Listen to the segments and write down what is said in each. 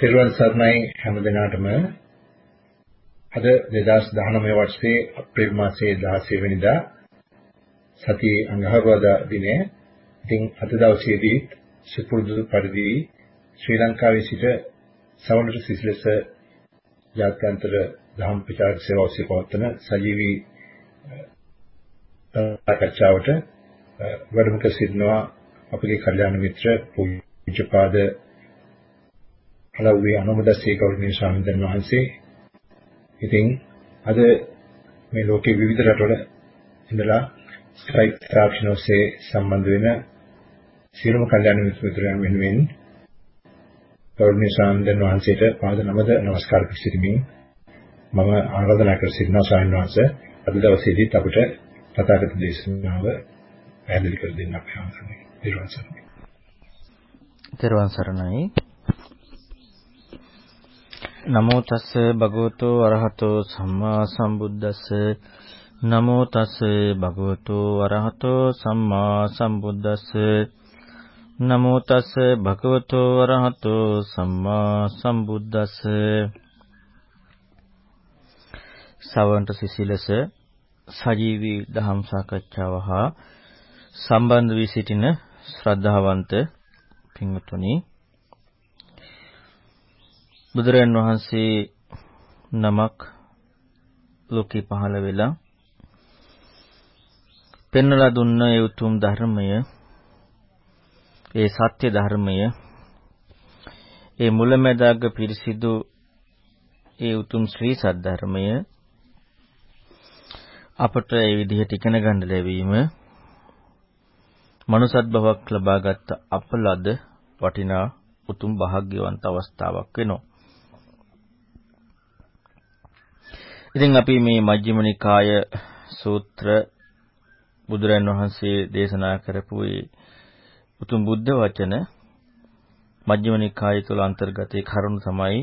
තෙරුවන් සරණයි හැම දිනාටම. අද 2019 වර්ෂයේ අප්‍රේල් මාසයේ 16 වෙනිදා සතියේ අඟහරුවාදා දිනේ ඉතින් අද දවසේදී සුපුරුදු පරිදි ශ්‍රී ලංකාවේ සිට සවුන්ඩර් සිසිලස ජාත්‍යන්තර දහම් ප්‍රචාරක සේවාව ඔස්සේ පවත්වන සජීවී සාකච්ඡාවට වැඩම කර සිටිනවා අපගේ කල්යාණ මිත්‍ර පූජ්‍යපාද අලව්වේ අනුමදස්සේ ගෞරවනීය ස්වාමීන් වහන්සේ. ඉතින් අද මේ ලෝකේ විවිධ රටවල ඉඳලා ස්කයිප් තාක්ෂණ ඔස්සේ සම්බන්ධ වෙන සියලුම කල්යාණ මිත්‍රයන් වෙනුවෙන් ගෞරවනීය ස්වාමීන් වහන්සේට පාද නමද නමස්කාර කර සිටිමින් මම ආරාධනා කර සිටිනවා ස්වාමීන් වහන්සේ අද දවසේදීත් අපිට තථාගත දේශනාව පැහැදිලි කර දෙන්න අපේ ආසනයි. ඊළඟ සරණයි. ඊළඟ සරණයි. නමෝ තස්ස භගවතු අරහතෝ සම්මා සම්බුද්දස්ස. නමෝ තස්ස භගවතු අරහතෝ සම්මා සම්බුද්දස්ස. නමෝ තස්ස භගවතු අරහතෝ සම්මා සම්බුද්දස්ස. සවන්ත සිසිලස සජීවී දහම් සාකච්ඡාව හා සම්බන්ධ වී සිටින ශ්‍රද්ධාවන්ත පින්වතුනි බුදුරයන් වහන්සේ නමක් ලෝකේ පහළ වෙලා පෙන්වලා දුන්න ඒ උතුම් ධර්මය ඒ සත්‍ය ධර්මය ඒ මුලැමැදාග පිරිසිදු ඒ උතුම් ශ්‍රී සද්ධර්මය අපට ඒ විදිහට ඉගෙන ගන්න ලැබීම මනුසත් බවක් ලබාගත් අපලද වටිනා උතුම් භාග්‍යවන්ත අවස්ථාවක් වෙනවා. ඉතින් අපි මේ මජ්ක්‍ධිම නිකාය සූත්‍ර බුදුරන් වහන්සේ දේශනා කරපු ඒ උතුම් බුද්ධ වචන මජ්ක්‍ධිම නිකාය තුළ අන්තර්ගත ඒ කරුණු තමයි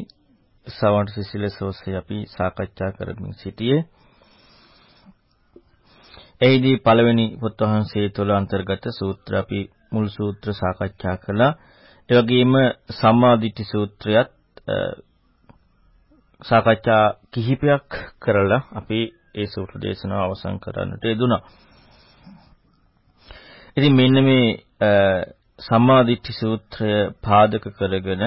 සවන්ත සිසිලසෝසේ අපි සාකච්ඡා කරමින් සිටියේ. එහිදී පළවෙනි පොත් වහන්සේ තුළ අන්තර්ගත සූත්‍ර අපි මුල් සූත්‍ර සාකච්ඡා කළා. ඒ වගේම සම්මාදිට්ඨි සූත්‍රයත් සාකච්ඡා කිහිපයක් කරලා අපි ඒ සූත්‍ර දේශනාව අවසන් කරන්නට යෙදුණා. ඉතින් මෙන්න මේ සම්මාදිට්ඨි සූත්‍රය පාදක කරගෙන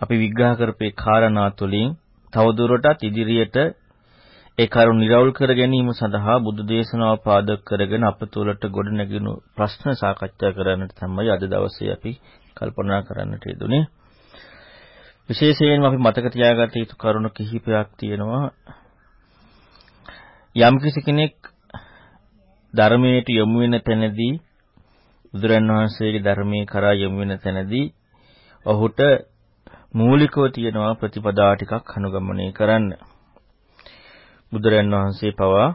අපි විග්‍රහ කරපේ කාරණා තුළින් තවදුරටත් ඉදිරියට ඒ කරුණ නිරවුල් කර ගැනීම සඳහා බුදු දේශනාව පාදක කරගෙන අප තුළට ගොඩනැගුණු ප්‍රශ්න සාකච්ඡා කරන්නට තමයි අද දවසේ අපි කල්පනා කරන්නට යෙදුනේ. විශේෂයෙන්ම අපි මතක තියාගත යුතු කරුණු කිහිපයක් තියෙනවා. යම්කිසි කෙනෙක් ධර්මයට යොමු වෙන තැනදී බුදුරන් වහන්සේගේ ධර්මයේ කරා යොමු වෙන තැනදී ඔහුට මූලිකව තියෙනවා ප්‍රතිපදා ටිකක් අනුගමනය කරන්න. බුදුරන් වහන්සේ පවා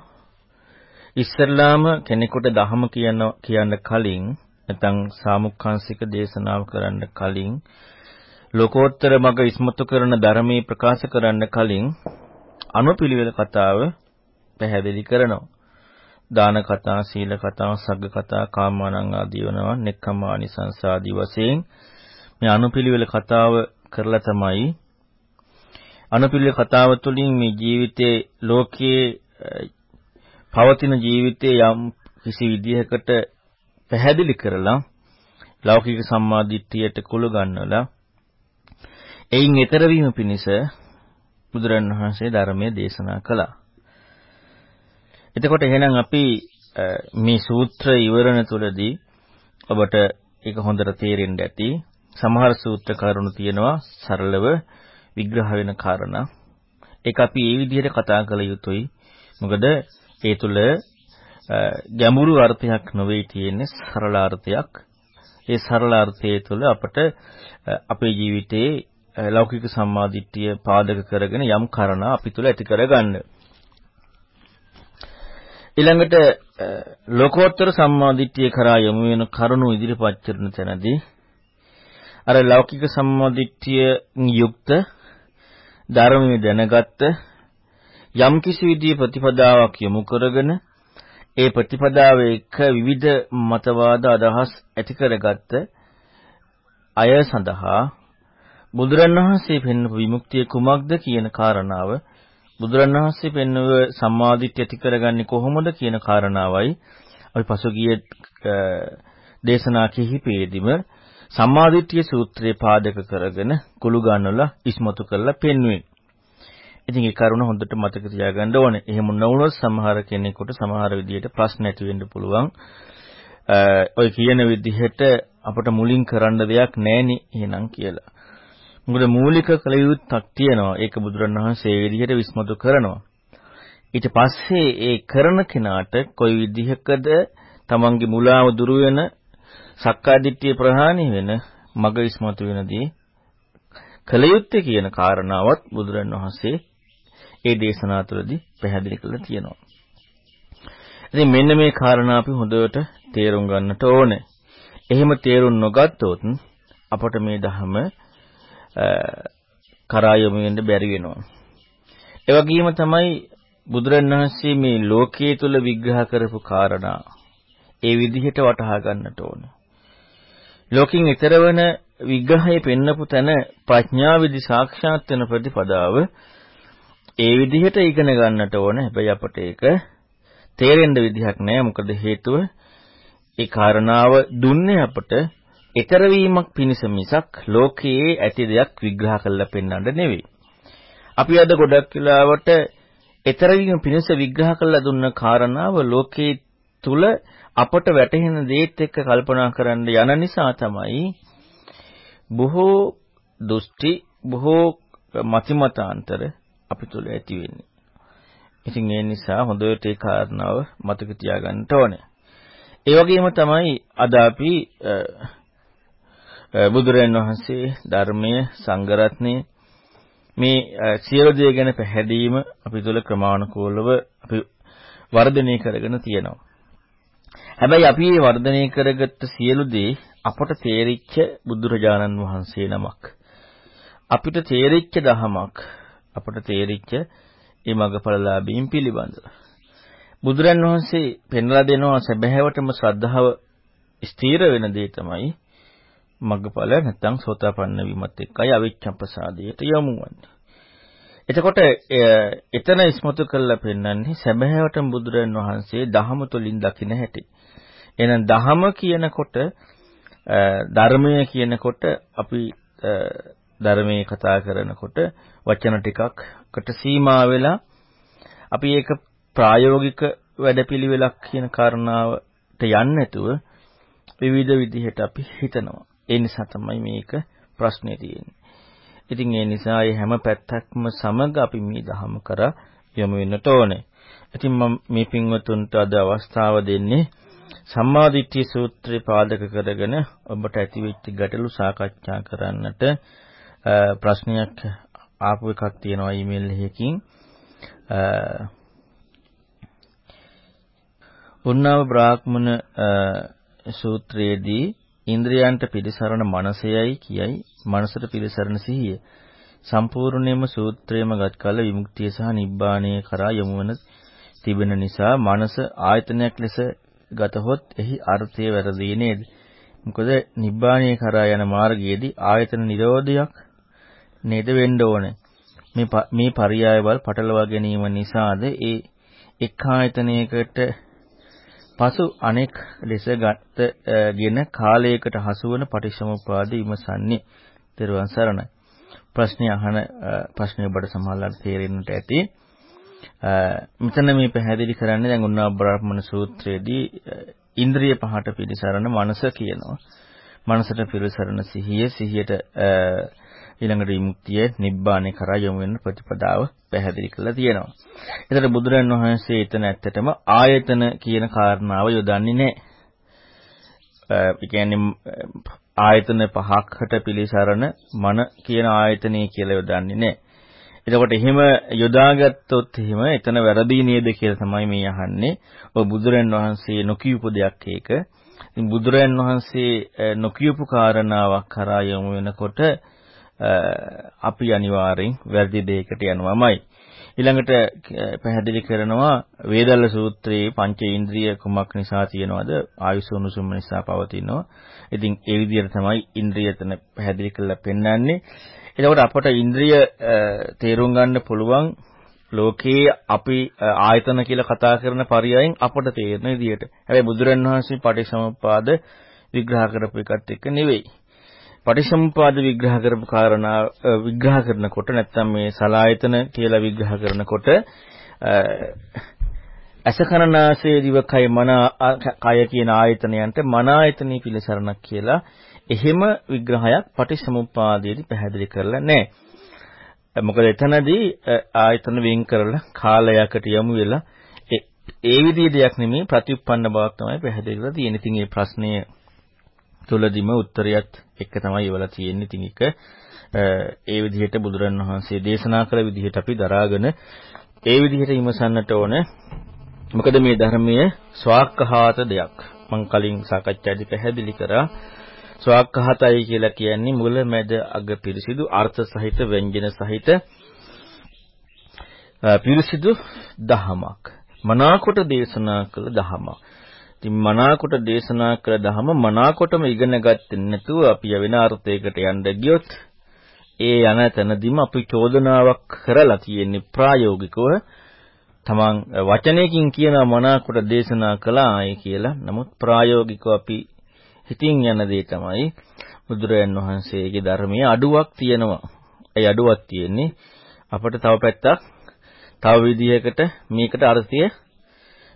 ඉස්සල්ලාම කෙනෙකුට ධහම කියන කියන්න කලින් නැත්නම් සාමුක්ඛාංශික දේශනාව කරන්න කලින් ලෝකෝත්තර මග ඉස්මතු කරන ධර්මයේ ප්‍රකාශ කරන්න කලින් අනුපිළිවෙල කතාව පැහැදිලි කරනවා. දාන කතා, සීල කතා, සග්ග කතා, කාමානං ආදී වෙනවා. නෙක්ඛම්මානිසංස ආදී වශයෙන් මේ අනුපිළිවෙල කතාව කරලා තමයි අනුපිළිවෙල කතාව තුළින් මේ ජීවිතේ ලෝකයේ පවතින ජීවිතයේ යම් කිසි විදිහකට පැහැදිලි කරලා ලෞකික සම්මාදිට්ඨියට කුළු ගන්නලා එයින් ඈතර වීම පිණිස බුදුරන් වහන්සේ ධර්මයේ දේශනා කළා. එතකොට එහෙනම් අපි මේ සූත්‍ර ඉවරණ තුළදී ඔබට ඒක හොඳට තේරෙන්න ඇති. සමහර සූත්‍ර කරුණු තියෙනවා සරලව විග්‍රහ වෙන කාරණා. ඒක අපි ඒ විදිහට කතා කළ යුතුයි. මොකද ඒ තුළ ගැඹුරු අර්ථයක් නොවේ තියෙන්නේ සරල අර්ථයක්. ඒ සරල අර්ථය තුළ අපට අපේ ජීවිතයේ ලෞකික සම්මාදිට්ඨිය පාදක කරගෙන යම් කරනා අපි තුල ඇති කරගන්න. ඊළඟට ලෝකෝත්තර සම්මාදිට්ඨිය කරා යොමු වෙන කරුණු ඉදිරිපත් කරන තැනදී අර ලෞකික සම්මාදිට්ඨියෙන් යුක්ත ධර්මයේ දැනගත්ත යම් කිසි විදිහේ ප්‍රතිපදාවක් යොමු කරගෙන ඒ ප්‍රතිපදාව එක්ක විවිධ මතවාද අදහස් ඇති කරගත්ත අය සඳහා බුදුරණවහන්සේ පෙන්වපු විමුක්තිය කුමක්ද කියන කාරණාව බුදුරණවහන්සේ පෙන්වව සම්මාදිට්ඨිය ඇති කරගන්නේ කොහොමද කියන කාරණාවයි අපි පසුගිය දේශනා කිහිපෙදිම සම්මාදිට්ඨිය සූත්‍රයේ පාදක කරගෙන කුළු ගන්නලා ඉස්මතු කරලා පෙන්වුවේ. ඉතින් ඒ කරුණ හොඳට මතක තියාගන්න ඕනේ. එහෙම නොවුනොත් සමහර කෙනෙකුට සමහර විදිහට ප්‍රශ්න ඇති වෙන්න පුළුවන්. ඔය කියන විදිහට අපට මුලින් කරන්න දෙයක් නැහෙනි එහෙනම් කියලා. මොකද මූලික කල යුත්තක් තියෙනවා. ඒක බුදුරණවහන්සේ ඒ විදිහට විස්මතු කරනවා. ඊට පස්සේ ඒ කරන කෙනාට කොයි විදිහකද තමන්ගේ මුලාව දුරු වෙන සක්කාදිට්ඨිය ප්‍රහාණය වෙන මග ඉස්මතු වෙනදී කල යුත්තේ කියන කාරණාවත් බුදුරණවහන්සේ ඒ දේශනා තුළදී පැහැදිලි කරලා තියෙනවා. ඉතින් මෙන්න මේ කාරණා අපි හොඳට තේරුම් ගන්නට ඕනේ. එහෙම තේරුම් නොගත්තොත් අපට මේ ධහම කරා යොමු වෙන්න බැරි වෙනවා. ඒ වගේම තමයි බුදුරණවහන්සේ මේ ලෝකයේ තුල විග්‍රහ කරපු කාරණා ඒ විදිහට වටහා ගන්නට ඕනේ. ලෝකෙන් ඈතර වෙන විග්‍රහය පෙන්නපු තැන ප්‍රඥා විදි සාක්ෂාත් වෙන ප්‍රතිපදාව ඒ විදිහට ඉගෙන ගන්නට ඕනේ. හැබැයි අපට ඒක තේරෙන්න විදිහක් නැහැ. මොකද හේතුව ඒ කාරණාව දුන්නේ අපට ඊතර වීමක් පිණිස මිසක් ලෝකයේ ඇති දෙයක් විග්‍රහ කරලා පෙන්වන්න නෙවෙයි. අපි අද ගොඩක් වෙලාවට ඊතර වීම පිණිස විග්‍රහ කරලා දුන්න කාරණාව ලෝකයේ තුල අපට වැටහෙන දේත් එක්ක කල්පනා කරන්න යන නිසා තමයි බොහෝ දෘෂ්ටි බොහෝ මතිමතාන්තර අපි තුල ඇති වෙන්නේ. ඉතින් ඒ නිසා හොඳට ඒ කාරණාව මතක තියාගන්න ඕනේ. ඒ වගේම තමයි අද අපි බුදුරජාණන් වහන්සේ ධර්මයේ සංගරත්නයේ මේ සියලු දේ ගැන පැහැදීම අපි තුළ ක්‍රමානුකූලව අපි වර්ධනය කරගෙන තියෙනවා. හැබැයි අපි මේ වර්ධනය කරගත්ත සියලු දේ අපට තේරිච්ච බුදුරජාණන් වහන්සේ නමක්. අපිට තේරිච්ච දහමක් අපට තේරිච්ච ඒ මගපලලාභීන් පිළිබඳව. බුදුරන් වහන්සේ පෙන්ලා දෙනවා සැබෑවටම ශ්‍රද්ධාව ස්ථීර වෙන දේ තමයි මග්ගඵල නැත්නම් සෝතාපන්න වීමත් එක්කයි අවිච්ඡම්පසාදයට යොමු වන්නේ. එතකොට එතන ඉස්මතු කරලා පෙන්වන්නේ සැබෑවටම බුදුරන් වහන්සේ දහම තුලින් දකින හැටි. එහෙනම් දහම කියනකොට ධර්මය කියනකොට අපි ධර්මයේ කතා කරනකොට වචන ටිකක්කට සීමා වෙලා අපි ඒක ප්‍රායෝගික වැඩපිළිවෙලක් කියන කාරණාවට යන්නේ නැතුව විවිධ විදිහට අපි හිතනවා. ඒ නිසා තමයි මේක ප්‍රශ්නේ තියෙන්නේ. ඉතින් ඒ නිසා මේ හැම පැත්තක්ම සමග අපි මේ ධහම කරා යොමු වෙන්නට ඕනේ. ඉතින් මම මේ පින්වතුන්ට අද අවස්ථාව දෙන්නේ සම්මාදිට්ඨිය සූත්‍රය පාදක කරගෙන ඔබට ඇතිවෙච්ච ගැටලු සාකච්ඡා කරන්නට ප්‍රශ්නයක් ආපු එකක් තියෙනවා ඊමේල් එකකින් උන්නව බ්‍රාහ්මණ සූත්‍රයේදී ඉන්ද්‍රයන්ට පිළිසරණ මනසයයි කියයි. මනසට පිළිසරණ සිහිය. සම්පූර්ණයෙන්ම සූත්‍රයේම ගත් කල විමුක්තිය සහ නිබ්බාණය කරා යොමු වන තිබෙන නිසා මනස ආයතනයක් ලෙස ගතහොත් එහි අර්ථය වැරදි නේද? මොකද නිබ්බාණය කරා යන මාර්ගයේදී ආයතන නිරෝධයක් නේද වෙන්න ඕනේ. මේ මේ පරියායවල් පටලවා ගැනීම නිසාද ඒ එක් ආයතනයකට පසු අනෙක් ලෙස ගතගෙන කාලයකට හසුවන පටිච්චසමුප්පාද විමසන්නේ තෙරුවන් සරණයි. ප්‍රශ්නේ අහන ප්‍රශ්නේ ඔබට සමහරවිට තේරෙන්නට ඇති. මෙතන මේ පැහැදිලි කරන්නේ දැන් උන්නා බ්‍රාහ්මණ සූත්‍රයේදී ඉන්ද්‍රිය පහට පිළිසරණ මනස කියනවා. මනසට පිළිසරණ සිහිය සිහියට ඊළඟට විමුක්තිය නිබ්බාණය කරා යොමු වෙන ප්‍රතිපදාව පැහැදිලි කරලා තියෙනවා. ඒතර බුදුරන් වහන්සේ එතන ඇත්තටම ආයතන කියන කාරණාව යොදන්නේ නැහැ. ඒ කියන්නේ ආයතන පහකට පිළිසරණ මන කියන ආයතනය කියලා යොදන්නේ නැහැ. එතකොට එහෙම යොදාගත්තොත් එහෙම එතන වැරදි නේද කියලා තමයි මේ අහන්නේ. ඔය බුදුරන් වහන්සේ නොකියපු දෙයක් ඒක. ඉතින් බුදුරන් වහන්සේ නොකියපු කාරණාවක් කරා යොමු වෙනකොට අපි අනිවාර්යෙන් වැරදි දෙයකට යනවාමයි. ඊළඟට පැහැදිලි කරනවා වේදල්ල සූත්‍රයේ පංච ඉන්ද්‍රිය කුමක් නිසා තියෙනවද? ආයුසෝනුසුම නිසා පවතිනවා. ඉතින් ඒ විදිහට තමයි ඉන්ද්‍රියතන පැහැදිලි කරලා පෙන්වන්නේ. එතකොට අපට ඉන්ද්‍රිය තේරුම් ගන්න පුළුවන් ලෝකයේ අපි ආයතන කියලා කතා කරන පරයයන් අපට තේරෙන විදිහට. හැබැයි බුදුරන් වහන්සේ පටිසමුපාද විග්‍රහ කරපු එකත් එක්ක නෙවෙයි. පටිසමුපාද විග්‍රහ කරපු කාරණා විග්‍රහ කරනකොට නැත්තම් මේ සලායතන කියලා විග්‍රහ කරනකොට අසකරණාසේ දිවකයි මන කය කියන ආයතනයන්ට මන ආයතනී පිළිසරණක් කියලා එහෙම විග්‍රහයක් පටිසමුපාදයේදී පැහැදිලි කරලා නැහැ. මොකද එතනදී ආයතන වෙන් කරලා කාලයකට යමු වෙලා ඒ විදිහේ දෙයක් නෙමෙයි ප්‍රතිඋප්පන්න බවක් තමයි පැහැදිලි කරලා තියෙන්නේ. ඉතින් මේ ප්‍රශ්නය තුලදීම උත්තරයත් එක තමයි ඉවලා තියෙන්නේ. ඉතින් ඒක ඒ විදිහට බුදුරන් වහන්සේ දේශනා කළ විදිහට අපි දරාගෙන ඒ විදිහට විමසන්නට ඕන. මොකද මේ ධර්මයේ ස්වාක්ඛාත දෙයක්. මම කලින් සාකච්ඡාදී පැහැදිලි කරා. ස්වාක්ඛාතයි කියලා කියන්නේ මුල මැද අග පිරිසිදු අර්ථ සහිත ව්‍යංජන සහිත පිරිසිදු දහමක්. මනාකොට දේශනා කළ දහමක්. ඉතින් මනාකොට දේශනා කළ දහම මනාකොටම ඉගෙන ගත්තේ නැතුව අපි වෙන අර්ථයකට යන්න ගියොත් ඒ යන තැනදීම අපි චෝදනාවක් කරලා තියෙන්නේ ප්‍රායෝගිකව තමන් වචනයකින් කියන මනාකොට දේශනා කළායි කියලා. නමුත් ප්‍රායෝගිකව අපි හිතින් යන දේ තමයි බුදුරයන් වහන්සේගේ ධර්මයේ අඩුවක් තියෙනවා. ඒ අඩුවක් තියෙන්නේ අපිට තව පැත්තක් තව විදිහකට මේකට අර්ථය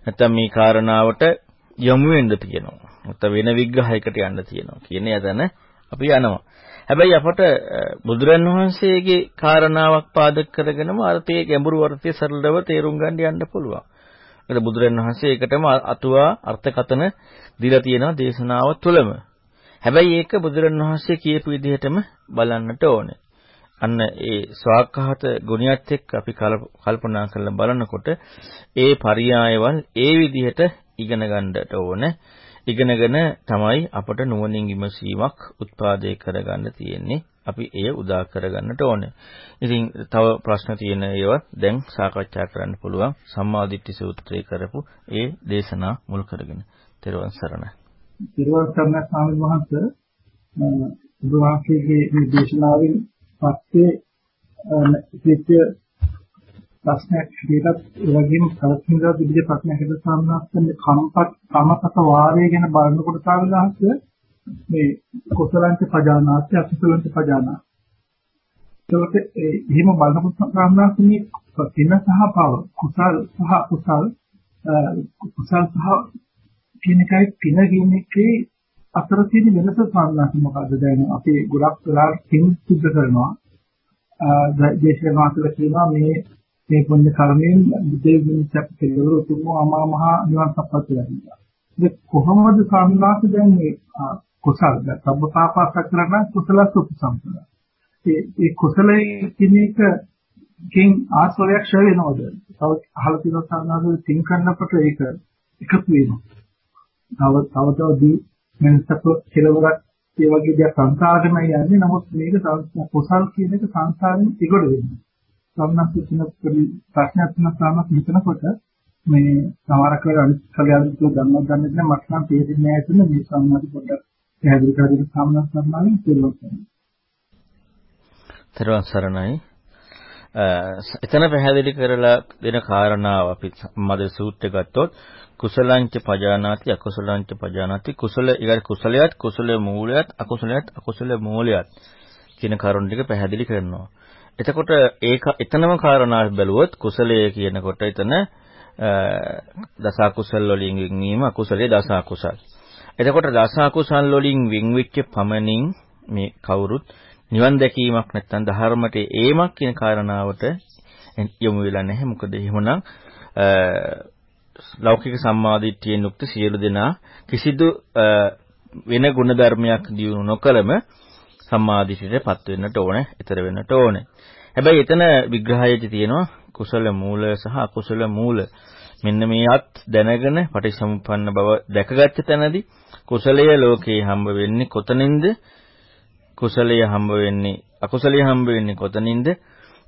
නැත්නම් මේ කාරණාවට යොමු වෙන්න තියෙනවා. නැත්නම් වෙන විග්‍රහයකට යන්න තියෙනවා. කියන යතන අපි යනවා. හැබැයි අපට බුදුරන් වහන්සේගේ කාරණාවක් පාදක කරගෙනම අර්ථයේ ගැඹුරු අර්ථය සරලව තේරුම් ගන්න යන්න පුළුවන්. ඒකට බුදුරන් වහන්සේ ඒකටම අතුවා අර්ථකතන දීලා තියෙනවා දේශනාව තුළම. හැබැයි ඒක බුදුරන් වහන්සේ කියපු විදිහටම බලන්නට ඕනේ. අන්න ඒ ස්වාක්ඛාත ගුණයත් එක්ක අපි කල්පනා කරලා බලනකොට ඒ පරියායවල් ඒ විදිහට ඉගෙන ගන්නට ඕනේ. ඉගෙනගෙන තමයි අපට නුවණින් විමසීමක් උත්පාදේ කරගන්න තියෙන්නේ. අපි එය උදා කරගන්නට ඕනේ. ඉතින් තව ප්‍රශ්න තියෙන ඒවා දැන් සාකච්ඡා කරන්න පුළුවන් සම්මාදිට්ඨි සූත්‍රය කරපු ඒ දේශනා මුල් කරගෙන. තෙරුවන් සරණයි. තෙරුවන් සරණයි ස්වාමීන් වහන්සේ බුදුහාමගේ මේ දේශනාවෙන් පස්සේ පිට ප්‍රශ්නයක් විදිහට ඒ වගේම කලකිරීමක් විදිහට ප්‍රශ්නයක් හද සම්මාස්තන්නේ කම්පත් කමපත වාරය ගැන බලනකොට සාවිදාහස මේ කුසලංච පජානාති අකුසලංච පජානාති. ඒකට ඒ එහෙම බලනකොට සම්මාස්තන්නේ පින සහ පව කුසල් සහ කුසල් කුසල් සහ කියන එකයි පින කියන එකේ අතර තියෙන වෙනස සම්මාස්ත මොකද්ද දැන්? අපි ගොඩක් වෙලා පින් සිද්ධ කරනවා. දේශනා මාතෘකාව කියනවා මේ මේ පුණ්‍ය කර්මයෙන් බුදේ විනිශ්චය කෙරෙවර උතුම් අමා මහ නිවන් සපත් ලැබෙනවා. ඒ කොහොමද සාමනාස දැන් මේ කුසල සම්පපාපස කරන කුසල සුපසම්පද. ඒ ඒ කුසලයේ කිනේක කින් ආස්වරයක් ෂය වෙනවද? තව අහලා තියෙන සාමාන්‍යයෙන් තින් කරනකොට ඒක එකතු වෙනවා. තව තව තව දී මනසක කෙලවරක් ඒ වගේ දෙයක් සංසාරෙමයි යන්නේ. නමුත් මේක කුසල් කියන එක සංසාරෙන් ඉගොඩ වෙනවා. සම්මත කියන ප්‍රශ්නයක් තුනක් හිතනකොට මේ සමහරක අනිත් කල්යාණ මිත්‍රෝ ගන්නව ගන්න දෙන මට නම් තේරෙන්නේ නැහැ කියන මේ සම්මත පොඩ්ඩක් පැහැදිලි කරගෙන සාමනස් කරනවා කියලා තෙරුවන් සරණයි. එතන පැහැදිලි කරලා දෙන කාරණාව අපි මද සූත්‍රය ගත්තොත් කුසලංච පජානාති අකුසලංච පජානාති කුසල ඊගර කුසලයට කුසල මූලයට අකුසලයට අකුසල මූලයට කියන කරුණු ටික පැහැදිලි කරනවා. එතකොට ඒක එතනම කාරණා බැලුවොත් කුසලය කියනකොට එතන දස අකුසල් වලින් වෙන්වීම අකුසලයේ දස අකුසල්. එතකොට දස අකුසල් වලින් වෙන්විච්ච පමණින් මේ කවුරුත් නිවන් දැකීමක් නැත්නම් ධර්මයට ඒමක් කියන කාරණාවට යොමු වෙලා නැහැ. මොකද එහෙමනම් ලෞකික සම්මාදිට්ඨියෙන් යුක්ත සියලු දෙනා කිසිදු වෙන ගුණ ධර්මයක් දියුණු නොකලම සම්මාදිට්ඨියටපත් වෙන්නට ඕනේ, ඊතර වෙන්නට ඕනේ. හැබැයි එතන විග්‍රහයේදී තියෙනවා කුසල මූල සහ අකුසල මූල. මෙන්න මේවත් දැනගෙන පටිසමුප්පන්න බව දැකගත්ත තැනදී කුසලයේ ලෝකේ හම්බ වෙන්නේ කොතනින්ද? කුසලයේ හම්බ වෙන්නේ අකුසලයේ හම්බ වෙන්නේ කොතනින්ද?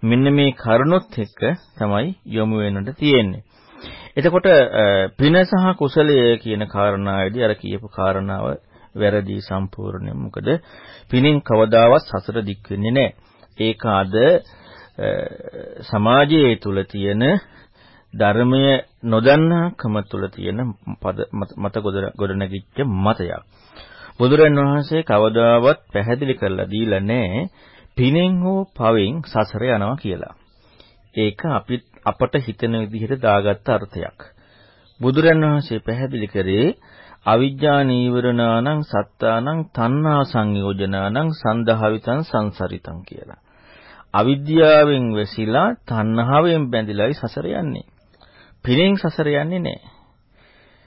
මෙන්න මේ කරුණොත් එක්ක තමයි යොමු වෙන්නට තියෙන්නේ. එතකොට පින සහ කුසලය කියන කාරණාවේදී අර කියපු කාරණාව වැරදි සම්පූර්ණයෙන්. මොකද පිනෙන් කවදාවත් සසර දික් වෙන්නේ නැහැ. ඒක අද සමාජයේ තුල තියෙන ධර්මය නොදන්නාකම තුල තියෙන මත ගොඩනැගිච්ච මතයක්. බුදුරන් වහන්සේ කවදාවත් පැහැදිලි කරලා දීලා නැහැ පිනෙන් හෝ පවෙන් සසර යනවා කියලා. ඒක අපි අපට හිතෙන විදිහට දාගත්ත අර්ථයක්. බුදුරන් වහන්සේ පැහැදිලි කරේ අවිජ්ජා නීවරණානං සත්තානං තණ්හා සංයෝජනානං සන්දහවිතං සංසරිතං කියලා. අවිද්‍යාවෙන් වැසිලා තණ්හාවෙන් බැඳිලායි සසර යන්නේ. පිනෙන් සසර යන්නේ නැහැ.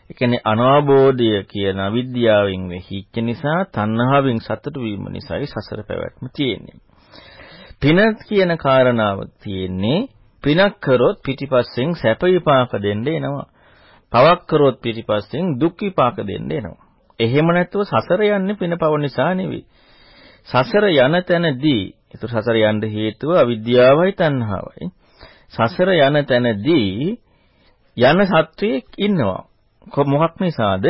ඒ කියන්නේ අනවබෝධය කියන අවිද්‍යාවෙන් වෙහිච්ච නිසා තණ්හාවෙන් සතුට වීම නිසායි සසර පැවැත්ම තියෙන්නේ. පින කියන කාරණාව තියෙන්නේ පිනක් කරොත් පිටිපස්සෙන් සැප විපාක දෙන්න එනවා. පවක් කරොත් පිටිපස්සෙන් දුක් විපාක දෙන්න එනවා. එහෙම නැත්නම් සසර යන්නේ පින පව නිසා නෙවෙයි. සසර යන තැනදී ඒතර සසර යන්න හේතුව අවිද්‍යාවයි තණ්හාවයි. සසර යන තැනදී යන සත්වයක් ඉන්නවා. මොකක් නිසාද?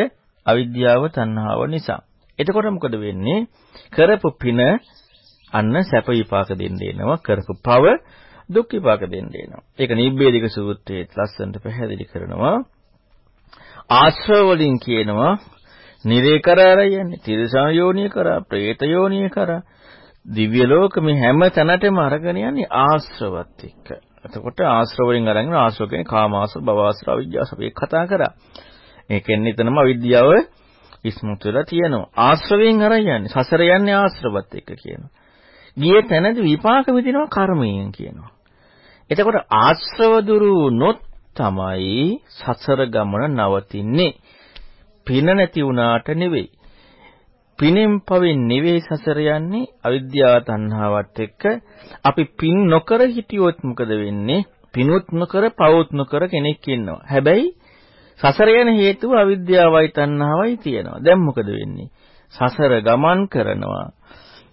අවිද්‍යාව තණ්හාව නිසා. එතකොට මොකද වෙන්නේ? කරපු පින අන්න සැප විපාක දෙන්න එනවා. කරපු පව දුක් විපාක දෙන්න එනවා. ඒක නිබ්බේධික සූත්‍රයේ ලස්සනට පැහැදිලි කරනවා. ආශ්‍රව වලින් කියනවා නිරේ කරා යන්නේ තිරසන යෝනිය කරා പ്രേත යෝනිය කරා දිව්‍ය ලෝක මේ හැම තැනටම අරගෙන යන්නේ ආශ්‍රවත් එක්ක. එතකොට ආශ්‍රවයෙන් අරගෙන ආශ්‍රව කියන්නේ කාමාශ්‍රව, භවආශ්‍රව, අවිජ්ජාශ්‍රව ඒක කතා කරා. ඒකෙන් එතනම අවිද්‍යාව ඉස්මතු වෙලා තියෙනවා. ආශ්‍රවයෙන් අරන් යන්නේ. සසර යන්නේ ආශ්‍රවත් එක්ක කියනවා. ගියේ තැනදී විපාක විදිනවා කර්මයෙන් කියනවා. එතකොට ආශ්‍රව දුරු නොත් තමයි සසර ගමන නවතින්නේ. පින නැති වුණාට නෙවෙයි. පිනෙන් පවෙන් නෙවෙයි සසර යන්නේ අවිද්‍යාව තණ්හාවත් එක්ක අපි පින් නොකර හිටියොත් මොකද වෙන්නේ? පිනුත් නොකර පවුත් නොකර කෙනෙක් ඉන්නවා. හැබැයි සසර යන හේතුව අවිද්‍යාවයි තණ්හාවයි තියෙනවා. දැන් මොකද වෙන්නේ? සසර ගමන් කරනවා.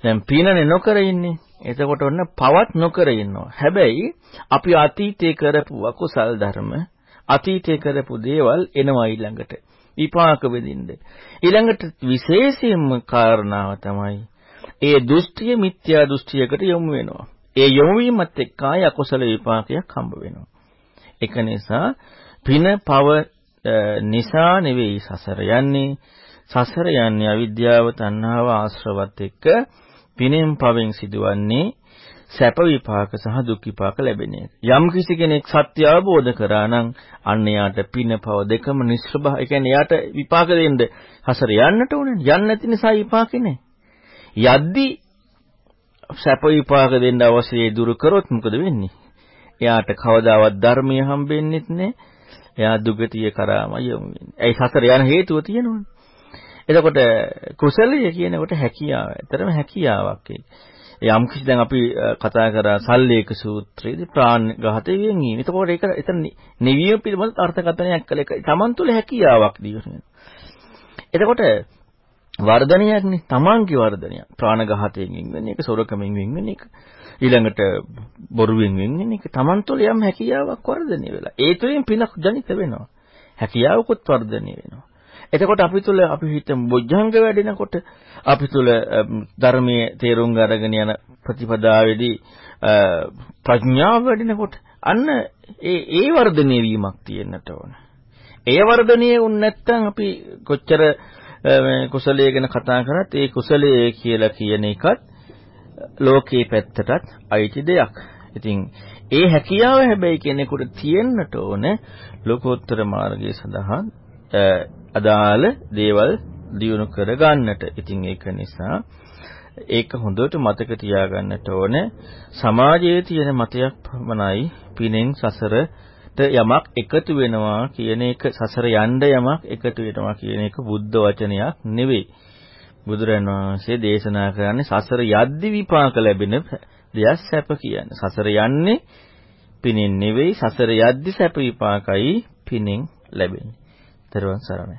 දැන් පිනනේ නොකර ඉන්නේ. එතකොට ඔන්න පවත් නොකර ඉන්නවා. හැබැයි අපි අතීතේ කරපු අකුසල් ධර්ම අතීතේ කරපු දේවල් එනවා ඊළඟට. විපාක වෙදින්න. ඊළඟට විශේෂයෙන්ම කාරණාව තමයි ඒ දෘෂ්ටිය මිත්‍යා දෘෂ්ටියකට යොමු වෙනවා. ඒ යොමු වීමත් එක්ක ආය අකුසල විපාකයක් හම්බ වෙනවා. ඒක නිසා පින පව නිසා නෙවෙයි සසර යන්නේ. සසර යන්නේ අවිද්‍යාව තණ්හාව ආශ්‍රවත් එක්ක පිනෙන් පවෙන් සිදුවන්නේ සැප විපාක සහ දුක් විපාක ලැබෙන එක. යම් කිසි කෙනෙක් සත්‍ය අවබෝධ කරා නම් අන්න යාට පින පව දෙකම නිස්සබහ. ඒ කියන්නේ යාට විපාක දෙන්න හසර යන්නට ඕනේ. යන්න නැති නිසා විපාකේ නැහැ. යද්දි සැප විපාක දෙන්න අවශ්‍යයි දුරු කරොත් මොකද වෙන්නේ? එයාට කවදාවත් ධර්මය හම්බෙන්නෙත් නැහැ. එයා දුගතිය කරාම යමු වෙන්නේ. ඒ සසර යන හේතුව තියෙනවනේ. එතකොට කුසලය කියනකොට හැකියාව. ඇතරම හැකියාවක් ඒක. යම් කිසි දැන් අපි කතා කරා සල්ලේක සූත්‍රයේදී ප්‍රාණඝාතය වෙන්නේ. එතකොට ඒක එතන නිවිය පිළිබඳ අර්ථකථනයක් කළ එක. Taman තුල හැකියාවක් දියුණු එතකොට වර්ධනයක්නේ තමන්ගේ වර්ධනයක්. ප්‍රාණඝාතයෙන් වෙන්නේ ඒක සොරකමින් වෙන්නේ ඒක. ඊළඟට බොරුවෙන් වෙන්නේ ඒක තමන් තුළ යම් හැකියාවක් වර්ධනය වෙලා. ඒ තුළින් පිනක් ජනිත වෙනවා. හැකියාවකුත් වර්ධනය වෙනවා. එතකොට අපි තුල අපි හිතමු බොජ්ජංග වැඩෙනකොට අපි තුල ධර්මයේ තේරුම් අරගෙන යන ප්‍රතිපදාවේදී ප්‍රඥාව වැඩෙනකොට අන්න ඒ ඒ වර්ධනය වීමක් තියෙන්නට ඕන. ඒ වර්ධනය වුනේ නැත්නම් අපි කොච්චර මේ කුසලයේ ගැන කතා කරත් ඒ කුසලයේ කියලා කියන එකත් ලෝකේ පැත්තටත් අයිති දෙයක්. ඉතින් ඒ හැකියාව හැබැයි කෙනෙකුට තියෙන්නට ඕන ලෝකෝත්තර මාර්ගය සඳහා අදාළ දේවල් දියුණු කර ගන්නට. ඉතින් ඒක නිසා ඒක හොඳට මතක තියාගන්නට ඕන සමාජයේ තියෙන මතයක් පමණයි පිනෙන් සසරට යමක් එකතු වෙනවා කියන එක සසර යන්න යමක් එකතු වෙනවා කියන එක බුද්ධ වචනයක් නෙවෙයි. බුදුරන් වහන්සේ දේශනා කරන්නේ සසර යද්දි විපාක ලැබෙන දෙයක් සැප කියන්නේ. සසර යන්නේ පිනෙන් නෙවෙයි සසර යද්දි සැප විපාකයි පිනෙන් ලැබෙන්නේ. තෙරුවන් සරණයි.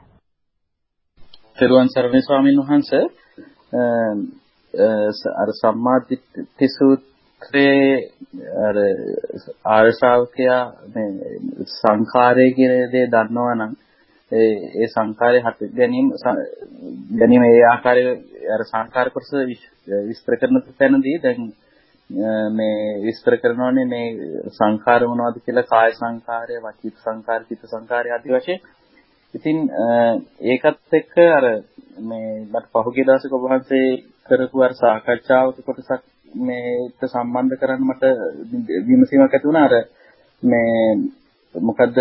තෙරුවන් සරණයි ස්වාමීන් වහන්සේ අර සම්මාදිට්ඨි සූත්‍රයේ අර ආර්ය ශ්‍රාවකයා මේ සංඛාරය කියන දේ දන්නවා නම් ඒ ඒ සංඛාරය හට ගැනීම ගැනීම ඒ ආකාරයේ අර සංඛාර කොටස විස්තර කරන තැනදී දැන් මේ විස්තර කරනවානේ මේ සංඛාර මොනවද කියලා කාය සංඛාරය, වචික සංඛාර, චිත්ත සංඛාරය ආදී වශයෙන්. ඉතින් ඒකත් එක්ක අර මේ මට පහුගිය දවසක ඔබ වහන්සේ කරපු අර සාකච්ඡාවක කොටසක් මේට සම්බන්ධ කරන්න මට විමසීමක් ඇති වුණා අර මේ මොකද්ද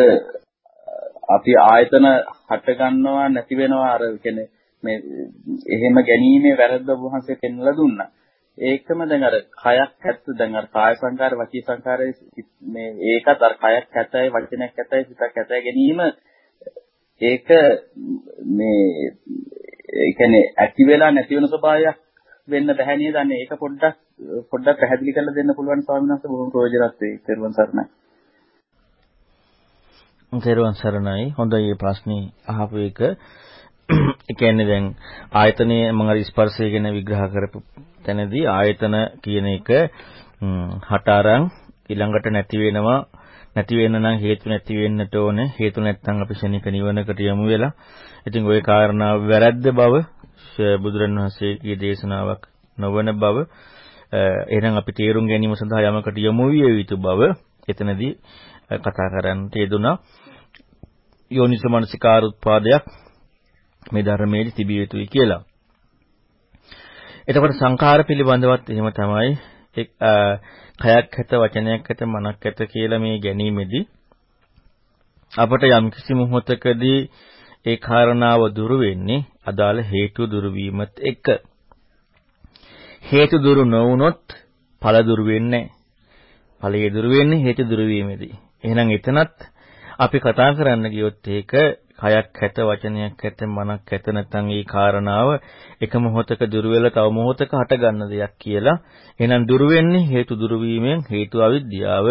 අපි ආයතන හට ගන්නවා නැති වෙනවා අර කියන්නේ මේ එහෙම ගැනීමේ වැරද්ද ඔබ වහන්සේ පෙන්වලා දුන්නා. ඒකම දැන් අර කයක් ඇත්ත දැන් අර කාය සංකාර වචී සංකාරයේ මේ ඒකත් අර කයක් ඇතයි වචනයක් ඇතයි සිතක් ඇතයි ගැනීම ඒක මේ ඒ කියන්නේ ඇති වෙලා නැති වෙන ස්වභාවයක් වෙන්න බෑ නේද? අනේ ඒක පොඩ්ඩක් පොඩ්ඩක් පැහැදිලි කරලා දෙන්න පුළුවන් ස්වාමීන් වහන්සේ බොහොම ප්‍රයෝජනවත් වෙයි. ත්වන් සරණයි. තෙරුවන් සරණයි. හොඳයි මේ ප්‍රශ්නේ අහපු එක. ඒ කියන්නේ දැන් ආයතනයේ මම අර ස්පර්ශය ගැන විග්‍රහ කරපු තැනදී ආයතන කියන එක හට අරන් ඊළඟට නැති වෙනවා නැති වෙන්න නම් හේතු නැති වෙන්නට ඕනේ. හේතු නැත්නම් අපි ශනික නිවනකට යමු වෙලා. ඉතින් ওই කාරණාව වැරද්ද බව බුදුරණවහන්සේගේ දේශනාවක් නොවන බව එහෙනම් අපි තේරුම් ගැනීම සඳහා යමකට යොමු විය යුතු බව එතනදී කතා කරන්නට යෙදුනා යෝනිසමනසිකාර උත්පාදයක් මේ ධර්මයේ තිබිය යුතුයි කියලා. එතකොට සංඛාර පිළිබඳවත් එහෙම තමයි කයක් ඇත වචනයක් ඇත මනක් ඇත කියලා මේ ගැනීමේදී අපට යම්කිසි මොහොතකදී ඒ කාරණාව දුරු වෙන්නේ අදාළ හේතු දුරු වීමත් එක්ක. හේතු දුරු නොවුනොත් ඵල දුරු වෙන්නේ නැහැ. ඵලයේ දුරු වෙන්නේ හේතු දුරු වීමේදී. එහෙනම් එතනත් අපි කතා කරන්න ගියොත් ඒක කයක් ඇත වචනයක් ඇත මනක් ඇත නැත්නම් ඒ කාරණාව එක මොහොතක දුර වෙලා තව මොහොතක හට ගන්න දෙයක් කියලා. එහෙනම් දුර වෙන්නේ හේතු දුර වීමෙන් හේතු අවිද්‍යාව.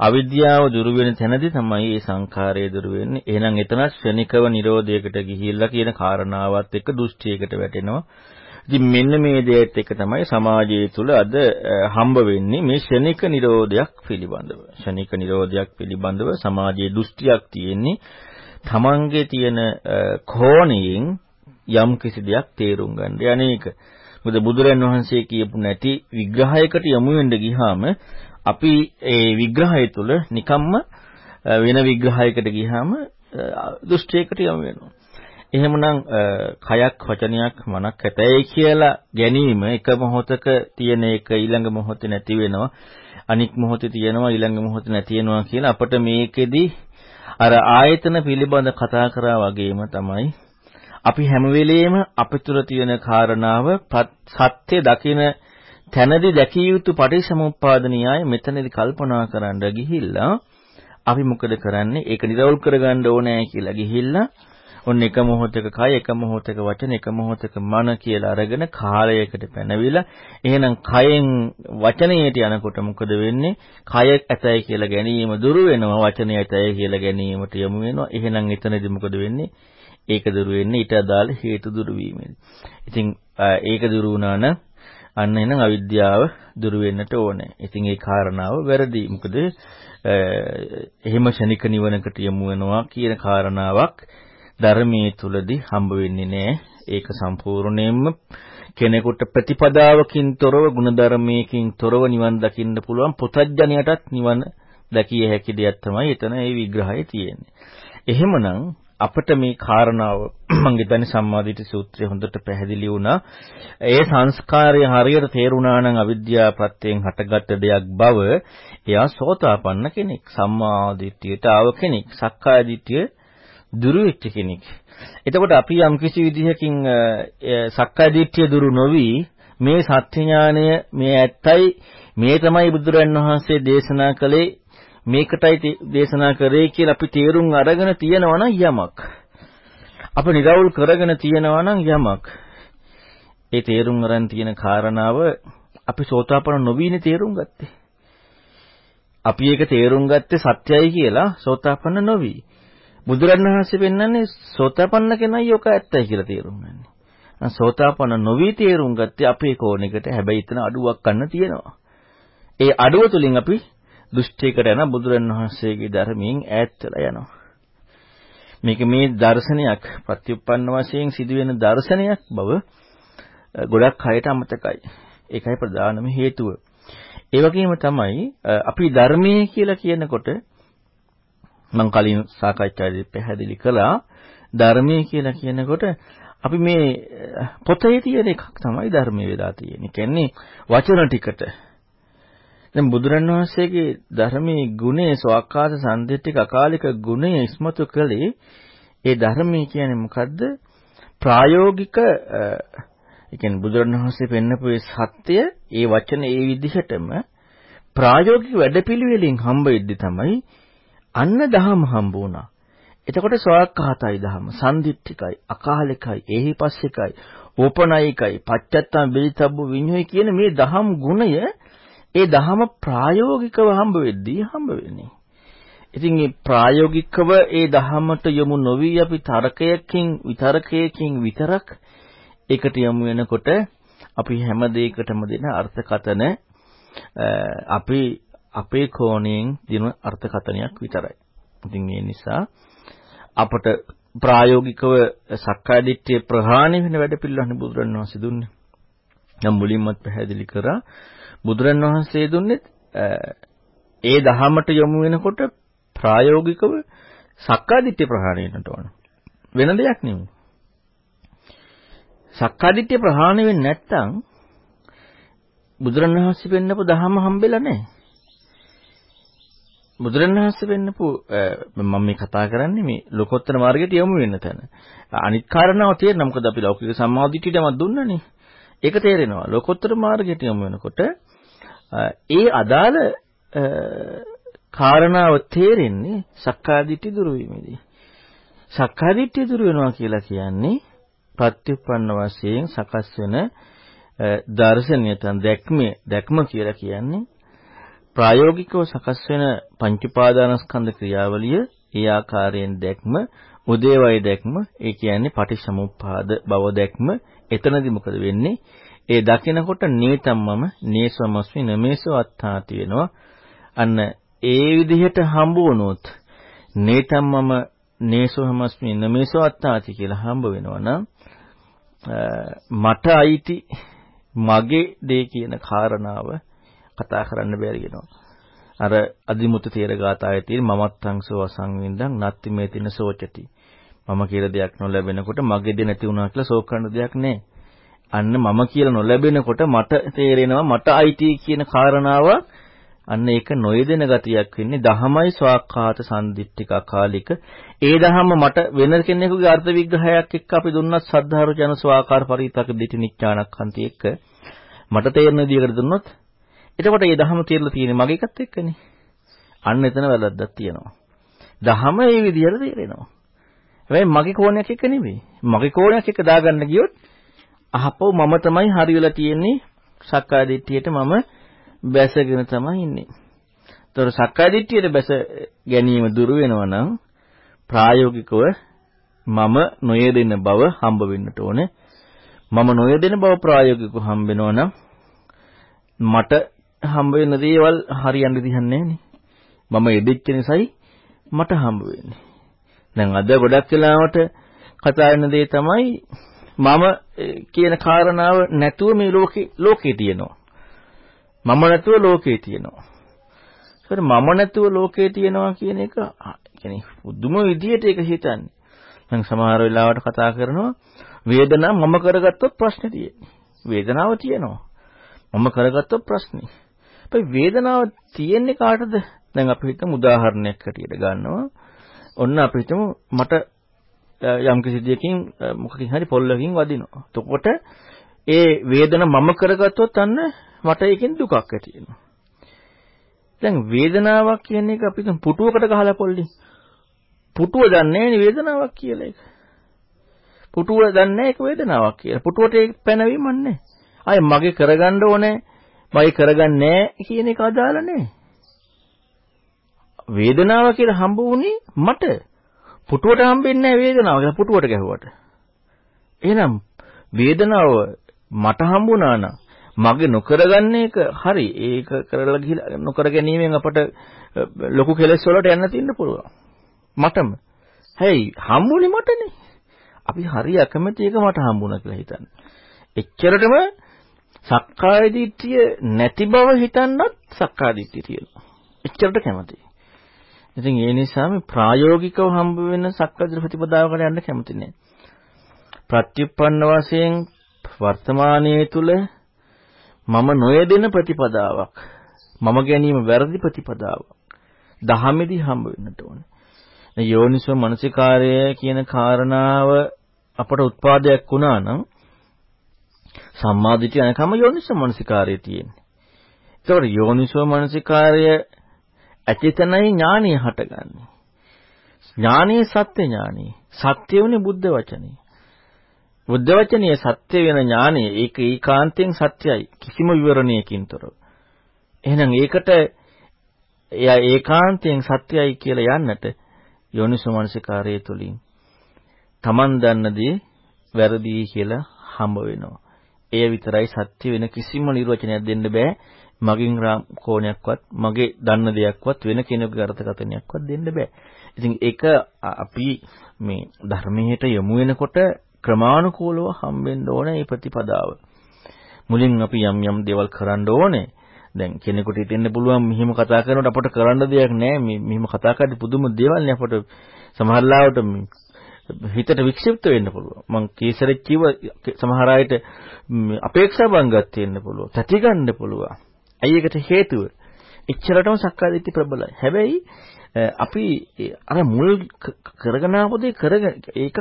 අවිද්‍යාව දුර වෙන තැනදී තමයි මේ සංඛාරය දුර වෙන්නේ. එහෙනම් එතන ශ්‍රණිකව නිරෝධයකට ගිහිල්ලා කියන කාරණාවත් එක්ක දෘෂ්ටියකට වැටෙනවා. ඉතින් මෙන්න මේ දෙයත් එක තමයි සමාජය තුළ අද හම්බ වෙන්නේ. මේ ෂණික නිරෝධයක් පිළිබඳව. ෂණික නිරෝධයක් පිළිබඳව සමාජයේ දෘෂ්ටියක් තියෙන්නේ. තමන්ගේ තියෙන කෝණයෙන් යම් කිසි දෙයක් තේරුම් ගන්න. යන්නේක. මොකද බුදුරන් වහන්සේ කියපු නැති විග්‍රහයකට යමු වෙන්න ගියාම අපි ඒ විග්‍රහය තුළ නිකම්ම වෙන විග්‍රහයකට ගියාම දෘෂ්ටියකට යමු වෙනවා. එහෙමනම් කයක් වචනයක් මනක් ඇතයි කියලා ගැනීම එක මොහොතක තියෙන එක ඊළඟ මොහොතේ නැති වෙනවා අනික් මොහොතේ තියෙනවා ඊළඟ මොහොතේ නැති වෙනවා කියලා අපිට මේකෙදි අර ආයතන පිළිබඳ කතා කරා වගේම තමයි අපි හැම වෙලෙම අපිටුර තියෙන කාරණාව සත්‍ය දකින තැනදී දැකිය යුතු පටිච්චසමුප්පාද න්‍යාය මෙතනදී කල්පනා කරන්න ගිහිල්ලා අපි මොකද කරන්නේ? ඒක නිරවුල් කරගන්න ඕනේ කියලා ගිහිල්ලා ඔන්න එක මොහොතක කය එක මොහොතක වචන එක මොහොතක මන කියලා අරගෙන කාලයකට පැනවිලා එහෙනම් කයෙන් වචනයට යනකොට මොකද වෙන්නේ කය ඇතයි කියලා ගැනීම දුරු වෙනවා වචනය ඇතයි කියලා ගැනීමට යමු වෙනවා එහෙනම් එතනදී මොකද වෙන්නේ ඒක දුරු වෙන්නේ ඊට අදාළ හේතු දුරු වීමෙන් ඉතින් ඒක දුරු වුණා නම් අන්න එහෙනම් අවිද්‍යාව දුරු වෙන්නට ඕනේ. ඉතින් ඒ කාරණාව වැරදි. මොකද එහෙම ශනික නිවනකට යමු වෙනවා කියන කාරණාවක් ධර්මයේ තුලදී හම්බ වෙන්නේ නැහැ. ඒක සම්පූර්ණයෙන්ම කෙනෙකුට ප්‍රතිපදාවකින් තොරව ಗುಣධර්මයකින් තොරව නිවන් දකින්න පුළුවන් පුතඥයටත් නිවන දැකිය හැකි දෙයක් තමයි එතන ඒ විග්‍රහයේ තියෙන්නේ. එහෙමනම් අපිට මේ කාරණාව මම හිතන්නේ සම්මාදිට සූත්‍රය හොඳට පැහැදිලි වුණා. ඒ සංස්කාරය හරියට තේරුණා නම් අවිද්‍යාව ප්‍රත්‍යයෙන් හටගත් දෙයක් බව එයා සෝතාපන්න කෙනෙක්. සම්මාදිට්ඨියට ආව කෙනෙක්. සක්කාය දිට්ඨිය දුරු වෙච්ච කෙනෙක්. එතකොට අපි යම් කිසි විදිහකින් සක්කාය දිට්ඨිය දුරු නොවි මේ සත්‍ය ඥානය මේ ඇත්තයි මේ තමයි බුදුරන් වහන්සේ දේශනා කළේ මේකටයි දේශනා කරේ කියලා අපි තේරුම් අරගෙන තියෙනවා නම් යමක්. අප නිරවුල් කරගෙන තියෙනවා නම් යමක්. ඒ තේරුම් අරන් තියෙන කාරණාව අපි සෝතාපන්න නොවීනේ තේරුම් ගත්තේ. අපි ඒක තේරුම් ගත්තේ සත්‍යයි කියලා සෝතාපන්න නොවි. බුදුරණවහන්සේ පෙන්වන්නේ සෝතාපන්න කෙනයි ඔක ඇත්තයි කියලා තේරුම් ගන්න. සෝතාපන්න නොවි තේරුම් ගත්තේ අපේ කෝණයකට හැබැයි එතන අඩුවක් ගන්න තියෙනවා. ඒ අඩුව තුලින් අපි දෘෂ්ටියකට යන බුදුරණවහන්සේගේ ධර්මයෙන් ඈත් වෙලා යනවා. මේක මේ දර්ශනයක් ප්‍රතිඋප්පන්න වශයෙන් සිදුවෙන දර්ශනයක් බව ගොඩක් අයට අමතකයි. ඒකයි ප්‍රධානම හේතුව. ඒ වගේම තමයි අපි ධර්මයේ කියලා කියනකොට මම කලින් සාකච්ඡාවේදී පැහැදිලි කළා ධර්මයේ කියලා කියනකොට අපි මේ පොතේ තියෙන එකක් තමයි ධර්මයේ වෙලා තියෙන්නේ. කියන්නේ වචන ටිකට. දැන් බුදුරණවහන්සේගේ ධර්මයේ ගුණේ සෝක්කාත සම්දිත්තික අකාලික ගුණය ඉස්මතු කළේ ඒ ධර්මයේ කියන්නේ මොකද්ද? ප්‍රායෝගික ඒ කියන්නේ බුදුරණවහන්සේ පෙන්නපු ඒ සත්‍ය ඒ වචන ඒ විදිහටම ප්‍රායෝගික වැඩපිළිවෙලින් හම්බ වෙද්දි තමයි අන්න දහම හම්බ වුණා. එතකොට සෝක්ඛාතයි දහම, සම්දිත්තිකයි, අකාලිකයි, ඒහිපස්සිකයි, ඕපනයිකයි, පච්චත්තම් බිලිතබ්බු විඤ්ඤෝයි කියන මේ දහම් ගුණය ඒ දහම ප්‍රායෝගිකව හම්බ වෙද්දී හම්බ වෙන්නේ. ඉතින් මේ ප්‍රායෝගිකව ඒ දහමට යොමු නොවි අපි තරකයකින් විතරකයකින් විතරක් ඒකට යොමු වෙනකොට අපි හැම දෙයකටම දෙන අර්ථකතන අපි අපේ කෝණයෙන් දෙන අර්ථකතනයක් විතරයි. ඉතින් ඒ නිසා අපට ප්‍රායෝගිකව සක්කාය දිට්ඨිය ප්‍රහාණය වෙන වැඩ පිළිවෙලක් බුදුරණවහන්සේ දුන්නේ. නම් මුලින්මත් පැහැදිලි කරා බුදුරණවහන්සේ දුන්නේ ඒ දහමට යොමු වෙනකොට ප්‍රායෝගිකව සක්කාය දිට්ඨිය ප්‍රහාණය වෙන්නට ඕන. වෙන දෙයක් නෙමෙයි. සක්කාදිට්ඨිය ප්‍රහාණය වෙන්නේ නැත්නම් බුදුරණවහන්සේ පෙන්නපු දහම හම්බෙලා නැහැ. බුදුරණවහන්සේ වෙන්නපු මම මේ කතා කරන්නේ මේ ලෝකෝත්තර මාර්ගයට යොමු වෙන තැන. අනිත් කාරණාව තේරෙනවා මොකද අපි ලෞකික සම්මාදිටියටම දුන්නනේ. ඒක තේරෙනවා. ලෝකෝත්තර මාර්ගයට යොමු වෙනකොට ඒ අදාළ කාරණාව තේරෙන්නේ සක්කාදිට්ඨි දුරු වීමේදී. සක්කාදිට්ඨිය දුරු වෙනවා කියලා කියන්නේ ප්‍රත්‍යুৎপন্ন වශයෙන් සකස් වෙන දර්ශනය දැක්ම දැක්ම කියලා කියන්නේ ප්‍රායෝගිකව සකස් වෙන පංච උපාදානස්කන්ධ ක්‍රියාවලිය ඒ ආකාරයෙන් දැක්ම උදේවයි දැක්ම ඒ කියන්නේ පටිච්චසමුප්පාද බව දැක්ම එතනදි මොකද වෙන්නේ? ඒ දකිනකොට නේතම්මම නේසමස්මි නමේසෝ අත්තාති වෙනවා. අන්න ඒ විදිහට හම්බ වුණොත් නේතම්මම නේසෝහමස්මි නමේසෝ අත්තාති කියලා හම්බ වෙනවා නම් මට අයිති මගේ දේ කියන කාරණාව කතා කරන්න බැරි වෙනවා. අර අදිමුත තේරගාතාවේ තියෙන මමත්තංසෝ අසංවින්දං නත්ති මේ තින සෝචති. මම කියලා දෙයක් නොලැබෙනකොට මගේ දේ නැති වුණා කියලා ශෝක කරන දෙයක් නැහැ. අන්න මම කියලා නොලැබෙනකොට මට තේරෙනවා මට අයිති කියන කාරණාව අන්න ඒක නොයදෙන ගතියක් වෙන්නේ දහමයි ස්වාක්ඛාත සම්දිත්තික අකාලික ඒ දහම මට වෙන කෙනෙකුගේ අර්ථ විග්‍රහයක් එක්ක අපි දුන්නත් සද්ධාරු ජන ස්වාකාර පරිතක දිටි නිච්ඡානක්ඛන්ති එක්ක මට තේරෙන විදිහකට දුන්නොත් එතකොට මේ දහම කියලා තියෙන්නේ මගේ එකත් එක්කනේ. අන්න එතන වැරද්දක් තියෙනවා. දහම මේ විදිහට තේරෙනවා. හැබැයි මගේ කෝණයක් එක්ක නෙමෙයි. මගේ කෝණයක් එක්ක දාගන්න ගියොත් අහපෝ මම තමයි හරි වෙලා තියෙන්නේ. සක්කාය දිට්ඨියට මම බැසගෙන තමයි ඉන්නේ. ඒතර සක්කාය දිට්ඨියට බැස ගැනීම දුරු වෙනවා නම් ප්‍රායෝගිකව මම නොයෙදෙන බව හම්බ වෙන්නට ඕනේ. මම නොයෙදෙන බව ප්‍රායෝගිකව හම්බ වෙනවා නම් මට හම්බ වෙන දේවල් හරියන්න දිහන්නේ නැහනේ. මම එදෙච්ච නිසායි මට හම්බ වෙන්නේ. දැන් අද ගොඩක් වෙලාවට කතා වෙන දේ තමයි මම කියන කාරණාව නැතුව මේ ලෝකේ ලෝකේ තියෙනවා. මම නැතුව ලෝකේ තියෙනවා. ඒකට මම නැතුව ලෝකේ තියෙනවා කියන එක කියන්නේ පුදුම විදියට ඒක හිතන්නේ. මම සමහර වෙලාවට කතා කරනවා වේදනාව මම කරගත්තොත් ප්‍රශ්නේ තියෙන්නේ. වේදනාව තියෙනවා. මම කරගත්තොත් ප්‍රශ්නේ. හැබැයි වේදනාව තියෙන්නේ කාටද? දැන් අපි හිතමු උදාහරණයක් හැටියට ගන්නවා. ඔන්න අපි හිතමු මට යම් කිසි දෙයකින් මොකකින් හරි පොල්ලකින් වදිනවා. එතකොට ඒ වේදන මම කරගත්තොත් අන්න මට ඒකෙන් දුකක් ඇති වෙනවා. දැන් වේදනාවක් කියන එක අපි දැන් පුටුවකට ගහලා පොල්ලි. පුටුව දන්නේ නැහැ වේදනාවක් කියලා ඒක. පුටුව දන්නේ ඒක වේදනාවක් කියලා. පුටුවට ඒක පැනවීමක් නැහැ. ආයේ මගේ කරගන්න ඕනේ මගේ කරගන්නේ කියන එක අදාළ නැහැ. වේදනාව කියලා හම්බ වුණේ මට. පුටුවට හම්බෙන්නේ නැහැ වේදනාව කියලා පුටුවට ගැහුවට. එහෙනම් වේදනාව මට හම්බුණා නම් මගේ නොකරගන්න එක හරි ඒක කරලා ගිහලා නොකර ගැනීමෙන් අපට ලොකු කෙලෙස් වලට යන්න තියෙන්න පුළුවන් මටම හැයි හම්බුනේ මටනේ අපි හරි අකමැති එක මට හම්බුණා කියලා හිතන්නේ එච්චරටම සක්කාය දිට්ඨිය නැති බව හිතන්නත් සක්කාය දිට්ඨිය තියෙනවා. එච්චරට කැමතියි. ඉතින් ඒ නිසා මේ ප්‍රායෝගිකව හම්බ වෙන සක්කාය ප්‍රතිපදාවකට යන්න කැමති නැහැ. ප්‍රත්‍යুৎপন্ন වශයෙන් වර්තමානයේ තුල මම නොයදෙන ප්‍රතිපදාවක්. මම ගැනීම වැරදි ප්‍රතිපදාවක්. දහමෙදි හම්බ වෙන්නට ඕනේ. යෝනිසෝ මනසිකාරය කියන කාරණාව අපට උත්පාදයක් වුණා නම් සම්මාදිටිය අනකම යෝනිසෝ මනසිකාරය තියෙන්නේ. ඒතකොට යෝනිසෝ මනසිකාරය ඇතිතනයි ඥානිය හටගන්නේ. ඥානීය සත්‍ය ඥානීය. සත්‍ය වුණේ බුද්ධ වචනේ. බුද්ධ වචනේ සත්‍ය වෙන ඥානය ඒක ඒකාන්තයෙන් සත්‍යයි කිසිම විවරණයකින් තොරව. එහෙනම් ඒකට එයා ඒකාන්තයෙන් සත්‍යයි කියලා යන්නට යෝනිසෝමනසිකාරයේ තුලින් Taman දන්න දේ වැරදි කියලා හම්බ වෙනවා. එය විතරයි සත්‍ය වෙන කිසිම නිර්වචනයක් දෙන්න බෑ. මගින් කෝණයක්වත් මගේ දන්න දෙයක්වත් වෙන කෙනෙකුගේ අර්ථකථනයක්වත් දෙන්න බෑ. ඉතින් ඒක අපි මේ ධර්මයට යොමු වෙනකොට ක්‍රමානුකූලව හම්බෙන්න ඕනේ මේ ප්‍රතිපදාව. මුලින් අපි යම් යම් දේවල් කරන්න ඕනේ. දැන් කෙනෙකුට හිතෙන්න පුළුවන් මෙහිම කතා කරනකොට අපට කරන්න දෙයක් නැහැ. මේ මෙහිම කතා කරද්දී පුදුම දේවල් නේ අපට සමහරලාවට හිතට වික්ෂිප්ත වෙන්න පුළුවන්. මං කීසරෙක් කිව්ව සමහර අයට අපේක්ෂා බංගත් වෙන්න පුළුවන්. තැති ගන්න පුළුවන්. ඇයි ඒකට හේතුව? එච්චරටම සක්කාදිට්ඨි ප්‍රබලයි. හැබැයි අපි අර මුල් කරගෙන ආපොදේ කරගෙන ඒක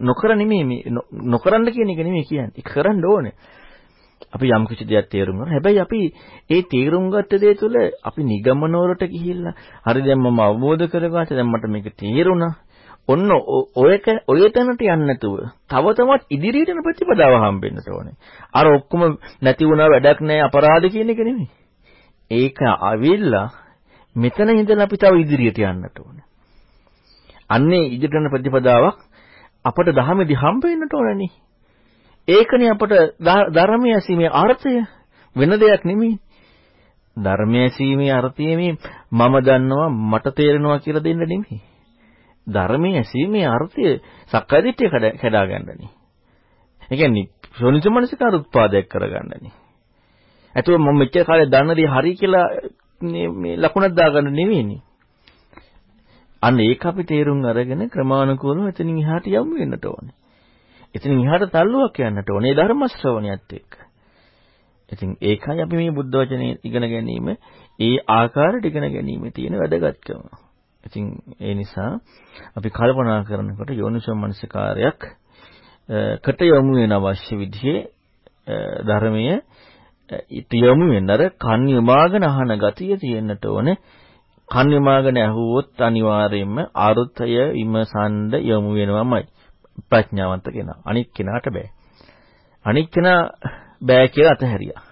නොකර නෙමෙයි මේ නොකරන්න කියන එක නෙමෙයි කියන්නේ. ඒක කරන්න ඕනේ. අපි යම් කිසි දෙයක් තේරුම් ගන්න. හැබැයි අපි ඒ තේරුම් ගත්ත දේ තුළ අපි නිගමන වලට ගිහිල්ලා හරි දැන් මම අවබෝධ කරගත්තා දැන් මට මේක තේරුණා. ඔන්න ඔයක ඔය තැනට යන්නේ නැතුව තව තවත් ඉදිරියට යන ප්‍රතිපදාව හම්බෙන්නට ඕනේ. අර ඔක්කොම නැති වුණා වැඩක් නැහැ අපරාධ කියන එක නෙමෙයි. ඒක අවිල්ලා මෙතන ඉඳලා අපි තව ඉදිරියට යන්නට ඕනේ. අන්නේ ඉදිරියට යන ප්‍රතිපදාවක් අපට ධර්මෙදි හම්බ වෙන්නට ඕනනේ. ඒකනේ අපට ධර්මයේ ඇසීමේ අර්ථය වෙන දෙයක් නෙමෙයි. ධර්මයේ ඇසීමේ අර්ථය මේ මම දන්නවා මට තේරෙනවා කියලා දෙන්න නෙමෙයි. ධර්මයේ ඇසීමේ අර්ථය සක්කායදිට්ඨිය කඩා ගන්නනේ. ඒ කියන්නේ සෝනිසමනසිකාර උත්පාදයක් කරගන්නනේ. ඇතුව මම මෙච්චර කාලේ දන්න දේ හරි කියලා මේ ලකුණක් දාගන්න නෙවෙයිනේ. අන්න ඒක අපි තේරුම් අරගෙන ක්‍රමානුකූලව එතනින් එහාට යමු වෙන්නට ඕනේ. එතනින් එහාට තල්ලුවක් යන්නට ඕනේ ධර්ම ශ්‍රවණයත් එක්ක. ඉතින් ඒකයි අපි මේ බුද්ධ වචනේ ඉගෙන ගැනීම ඒ ආකාරයට ඉගෙන ගැනීමේ තියෙන වැදගත්කම. ඉතින් ඒ නිසා අපි කල්පනා කරනකොට යෝනිසෝ මනසිකාරයක් කට යොමු වෙන අවශ්‍ය විදිහේ ධර්මයේ යොමු වෙන්න අර කන් යමාගෙන අහන ගතිය තියෙන්නට ඕනේ. කන් යමාගෙන ඇහුවොත් අනිවාර්යයෙන්ම අරුතය විමසන්න යොමු වෙනවමයි. ප්‍රඥාවන්ත කෙනා. අනික් කෙනාට බෑ. අනික් කෙනා බෑ කියලා අතහැරියා.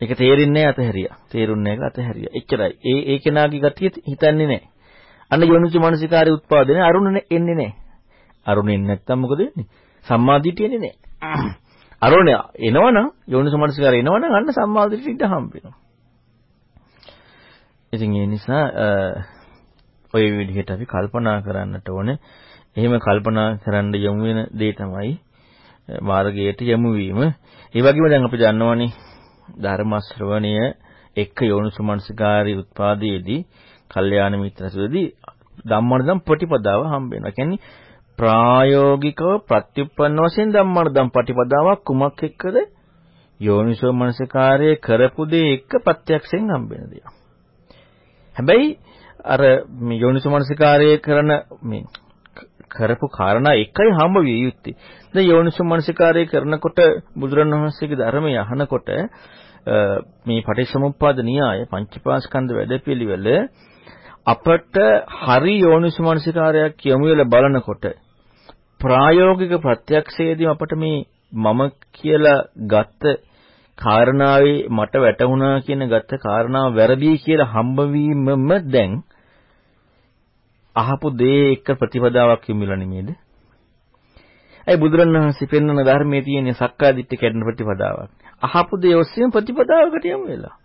ඒක තේරෙන්නේ නැහැ අතහැරියා. තේරුන්නේ නැහැ අතහැරියා. එච්චරයි. ඒ ඒ කෙනාගේ ගතිය හිතන්නේ නැහැ. අන්න යෝනිසු මනසිකාරය උත්පාදනය අරුණ එන්නේ නැහැ. අරුණ එන්නේ නැත්තම් මොකද වෙන්නේ? සම්මාදිටිය එන්නේ නැහැ. අරෝණේ එනවනම් යෝනිසමනසිකාරය එනවනම් අන්න සම්මාදිට ඉඳ හම්බ වෙනවා. ඉතින් ඒ නිසා ඔය විදිහට අපි කල්පනා කරන්නට ඕනේ. එහෙම කල්පනා කරන්න යොමු වෙන දේ තමයි මාර්ගයට යොමු වීම. ඒ වගේම දැන් අපි දන්නවනේ ධර්ම ශ්‍රවණය එක්ක යෝනිසමනසිකාරී උත්පාදයේදී කල්යාණ මිත්‍ර ඇසුරදී ධම්මනදම් ප්‍රතිපදාව හම්බ වෙනවා. කියන්නේ ප්‍රායෝගිකව ප්‍රතිඋපන්න වශයෙන් ධම්මනදම් ප්‍රතිපදාවක් කුමක් එක්කද? යෝනිසෝ මනසකාරයේ කරපු දේ එක්ක ප්‍රත්‍යක්ෂයෙන් හම්බ වෙන දේ. හැබැයි අර යෝනිසෝ මනසකාරයේ කරන මේ කරපු කාරණා එකයි හම්බ විය යුත්තේ. දැන් යෝනිසෝ මනසකාරයේ කරනකොට බුදුරණවහන්සේගේ ධර්මය අහනකොට මේ පටිච්චසමුප්පාද න්‍යාය පංචපාස්කන්ධ වැඩපිළිවෙල අපට හරි යෝනිසමනසිකාරයක් යොමු වෙලා බලනකොට ප්‍රායෝගික ප්‍රත්‍යක්ෂයේදී අපට මේ මම කියලා ගත්ත කාරණාවේ මට වැටහුණා කියන ගත්ත කාරණාව වැරදි කියලා හම්බවීමම දැන් අහපු දේ එක්ක ප්‍රතිපදාවක් යොමුලා නෙමෙයිද? ඒ බුදුරණවහන්සේ පෙන්වන ධර්මයේ තියෙන සක්කාදිට්ඨිය කැඩෙන ප්‍රතිපදාවක්. අහපු දේ ඔස්සේම ප්‍රතිපදාවකට යමු වෙලා.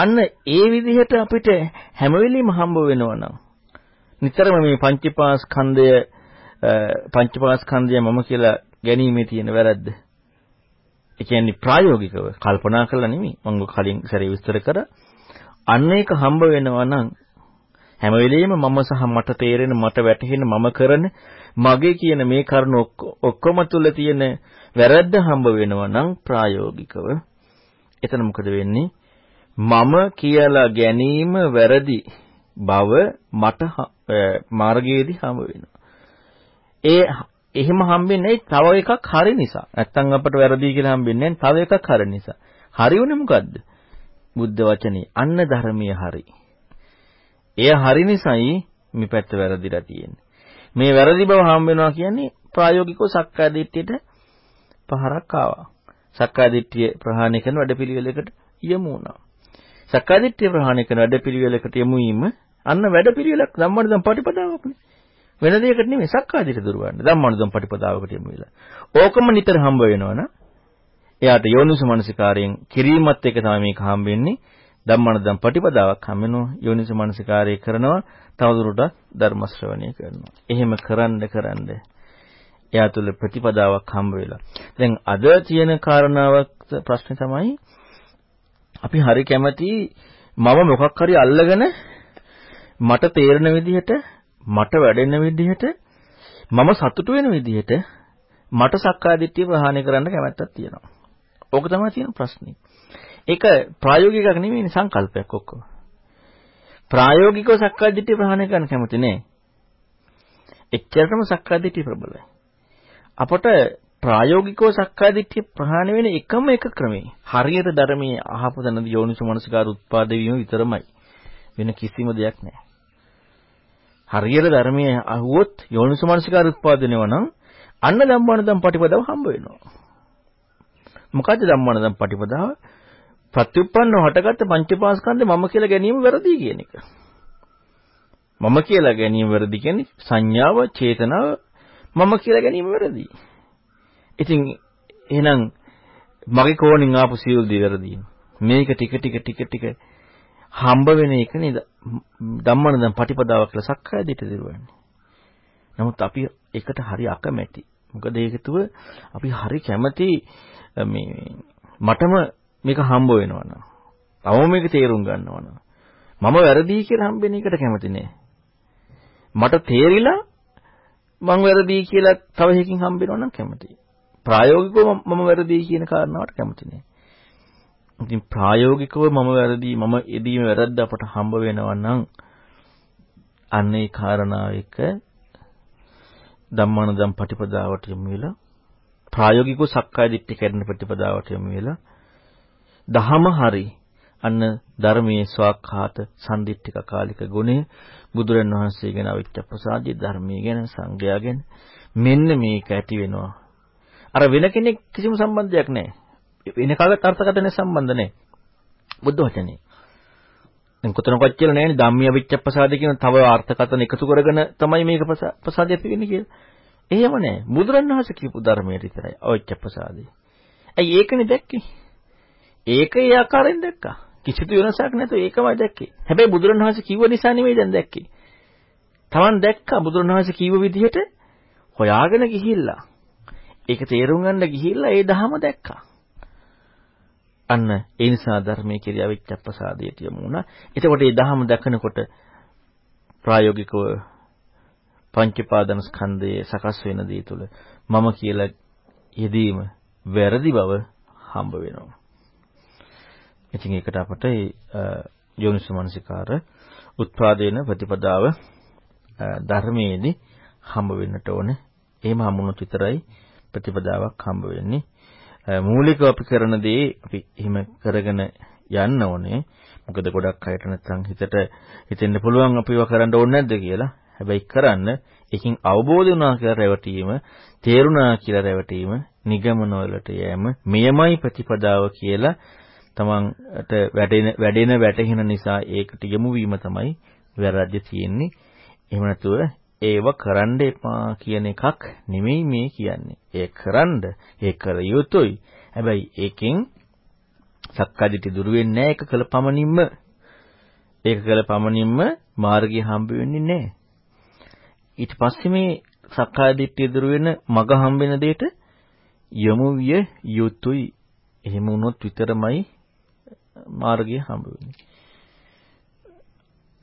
අන්න ඒ විදිහට අපිට හැම වෙලෙම හම්බ වෙනවා නම් නිතරම මේ පංචපාස්කන්ධය පංචපාස්කන්ධය මම කියලා ගැනීමේ තියෙන වැරද්ද. ඒ කියන්නේ ප්‍රායෝගිකව කල්පනා කරලා නෙමෙයි. මම කලින් සැරේ විස්තර කරා. අන්න ඒක හම්බ වෙනවා නම් හැම වෙලෙම මම සහ මට තේරෙන මට වැටහෙන මම කරන මගේ කියන මේ කරුණ ඔක්කොම තුල තියෙන වැරද්ද හම්බ වෙනවා නම් ප්‍රායෝගිකව එතන මොකද වෙන්නේ මම කියලා ගැනීම වැරදි බව මට මාර්ගයේදී හම්බ වෙනවා ඒ එහෙම හම්බෙන්නේ තව එකක් හරි නිසා නැත්තම් අපට වැරදි කියලා හම්බෙන්නේ තව එකක් හරි නිසා හරි උනේ මොකද්ද බුද්ධ වචනේ අන්න ධර්මීය හරි එය හරි නිසායි මේ පැත්ත වැරදිලා තියෙන්නේ. මේ වැරදි බව හම් වෙනවා කියන්නේ ප්‍රායෝගිකව සක්කාය දිට්ඨියට පහරක් ආවා. සක්කාය දිට්ඨිය ප්‍රහාණය කරන වැඩපිළිවෙලකට යමු වුණා. සක්කාය දිට්ඨිය ප්‍රහාණය කරන වැඩපිළිවෙලකට යමු වීම අන්න වැඩපිළිවෙලක් ධම්මනිදම් පටිපදාවක්නේ. වෙන දෙයකට නෙමෙයි සක්කාය දිට්ඨිය දුරවන්න. ධම්මනිදම් පටිපදාවකට යමු වෙලා. ඕකම නිතර හම්බ වෙනවනම් එයාට යෝනිසු මනසිකාරයෙන් කිරීමත් එක තමයි මේක හම්බෙන්නේ. ධම්මනදම් පටිපදාවක් හම් වෙනවා යෝනිස මනසිකාරය කරනවා තවදුරටත් ධර්ම ශ්‍රවණය කරනවා එහෙම කරන්න කරන්න එයා තුළ ප්‍රතිපදාවක් හම්බ වෙලා දැන් අද තියෙන කාරණාවක් ප්‍රශ්නේ තමයි අපි හරි කැමති මම මොකක් හරි අල්ලගෙන මට තේරෙන විදිහට මට වැඩෙන විදිහට මම සතුටු වෙන විදිහට මට සක්කාය දිට්ඨිය ප්‍රහාණය කරන්න කැමැත්තක් තියෙනවා. ඕක තමයි තියෙන ප්‍රශ්නේ. ඒක ප්‍රායෝගිකක් නෙමෙයි සංකල්පයක් ඔක්කොම. ප්‍රායෝගිකව සක්කාදිට්ඨිය ප්‍රහාණය කරන්න කැමති නෑ. එච්චරටම සක්කාදිට්ඨිය ප්‍රබලයි. අපට ප්‍රායෝගිකව සක්කාදිට්ඨිය ප්‍රහාණය වෙන එකම එක ක්‍රමේ. හරියට ධර්මයේ අහපු තැනදී යෝනිසු මනසකාර උත්පාද වීම විතරමයි. වෙන කිසිම දෙයක් නෑ. හරියට ධර්මයේ අහුවොත් යෝනිසු මනසකාර උත්පාදනය වනම් අන්න ධම්මවන ධම් පටිපදාව හම්බ වෙනවා. මොකද්ද ධම්මවන ධම් පටිපදාව? ප්‍රත්‍යুৎපන්නව හටගත්ත පංචපාස්කන්ධය මම කියලා ගැනීම වැරදි කියන එක. මම කියලා ගැනීම වැරදි කියන්නේ සංඥාව, චේතනාව මම කියලා ගැනීම වැරදි. ඉතින් එහෙනම් මගේ කෝණින් ආපු සියලු දේ වැරදි. මේක ටික ටික ටික ටික හම්බ වෙන එක නේද ධම්මන දැන් පටිපදාව කියලා සක්කාය දිට දිරුවන්නේ. නමුත් අපි එකට හරි අකමැති. මොකද ඒකතුව අපි හරි කැමති මේ මටම මේක හම්බ වෙනවනම්. තවම මේක තේරුම් ගන්නවනම්. මම වැරදි කියලා හම්බෙන එකට කැමති නෑ. මට තේරිලා මං වැරදි කියලා තව එකකින් හම්බෙනවා නම් කැමතියි. ප්‍රායෝගිකව මම වැරදි කියන කාරණාවට කැමති නෑ. ඉතින් ප්‍රායෝගිකව මම වැරදි මම එදීම වැරද්ද අපට හම්බ වෙනවා නම් අන්න ඒ කාරණාව එක ධම්මාන ධම් පටිපදාවට යොමු වෙලා ප්‍රායෝගිකව සක්කාය දිට්ඨිය කැඩෙන ප්‍රතිපදාවට යොමු වෙලා දහම හරි අන්න ධර්මයේ ස්වාක්ඛාත සම්දිත්තික කාලික ගුණය බුදුරන් වහන්සේ ගැන අවිච්ඡ ප්‍රසාදී ධර්මයේ ගැන සංගය ගැන මෙන්න මේක ඇති වෙනවා අර වෙන කෙනෙක් කිසිම සම්බන්ධයක් නැහැ වෙන කාගත් අර්ථකථන සම්බන්ධ නැහැ බුද්ධ වචනේ දැන් කොතනකවත් කියලා නැහැ ධම්මිය අවිච්ඡ ප්‍රසාද කියන තව අර්ථකථන එකතු කරගෙන තමයි මේක ප්‍රසාදය ඇති වෙන්නේ කියලා එහෙම නැහැ බුදුරන් වහන්සේ කියපු ධර්මයේ විතරයි අවිච්ඡ ප්‍රසාදේ ඇයි ඒකනේ දැක්කේ ඒක ඒ ආකාරයෙන් දැක්කා. කිසිදු වෙනසක් නැතුව ඒකමයි දැක්කේ. හැබැයි බුදුරණවහන්සේ කිව්ව නිසා නෙමෙයි දැන් දැක්කේ. Taman දැක්කා බුදුරණවහන්සේ කිව්ව විදිහට හොයාගෙන ගිහිල්ලා. ඒක තේරුම් ගන්න ගිහිල්ලා ඒ දහම දැක්කා. අන්න ඒ නිසා ධර්මයේ කිරියා වෙච්ච ප්‍රසාදයට යමු වුණා. එතකොට මේ දහම දැකනකොට ප්‍රායෝගිකව පංචපාදන ස්කන්ධයේ සකස් වෙන දේ තුල මම කියලා යෙදීම වැරදි බව හම්බ වෙනවා. ඉතින් ඒකට අපට යෝනිසමනසිකාර උත්පාදේන ප්‍රතිපදාව ධර්මයේදී හම්බ වෙන්නට ඕනේ. එහෙම හම්බුනොත් විතරයි ප්‍රතිපදාවක් හම්බ වෙන්නේ. මූලිකව අපි කරන දේ අපි එහෙම කරගෙන යන්න ඕනේ. මොකද ගොඩක් අයට නැත්නම් හිතට හිතෙන්න පුළුවන් අපිව කරන්න ඕනේ නැද්ද කියලා. හැබැයි කරන්න ඒකින් අවබෝධ වුණා කියලා රැවටීම, තේරුණා කියලා රැවටීම, නිගමන වලට යෑම, මෙයමයි ප්‍රතිපදාව කියලා තමන්ට වැඩෙන වැඩෙන වැටහෙන නිසා ඒකට යොමු වීම තමයි වැරද්ද තියෙන්නේ. එහෙම නැතුව ඒව කරන්න එපා කියන එකක් නෙමෙයි මේ කියන්නේ. ඒ කරන්න ඒ කර යුතුයි. හැබැයි ඒකෙන් සක්කාදිටි දුරු වෙන්නේ නැහැ ඒක කළ පමණින්ම. ඒක කළ පමණින්ම මාර්ගය හම්බ වෙන්නේ නැහැ. ඊට පස්සේ මේ සක්කාදිට්ඨිය දුරු වෙන මග හම්බ වෙන දෙයට යොමු විය යුතුයි එහෙම වුණොත් විතරමයි මාර්ගය හම්බ වෙන්නේ.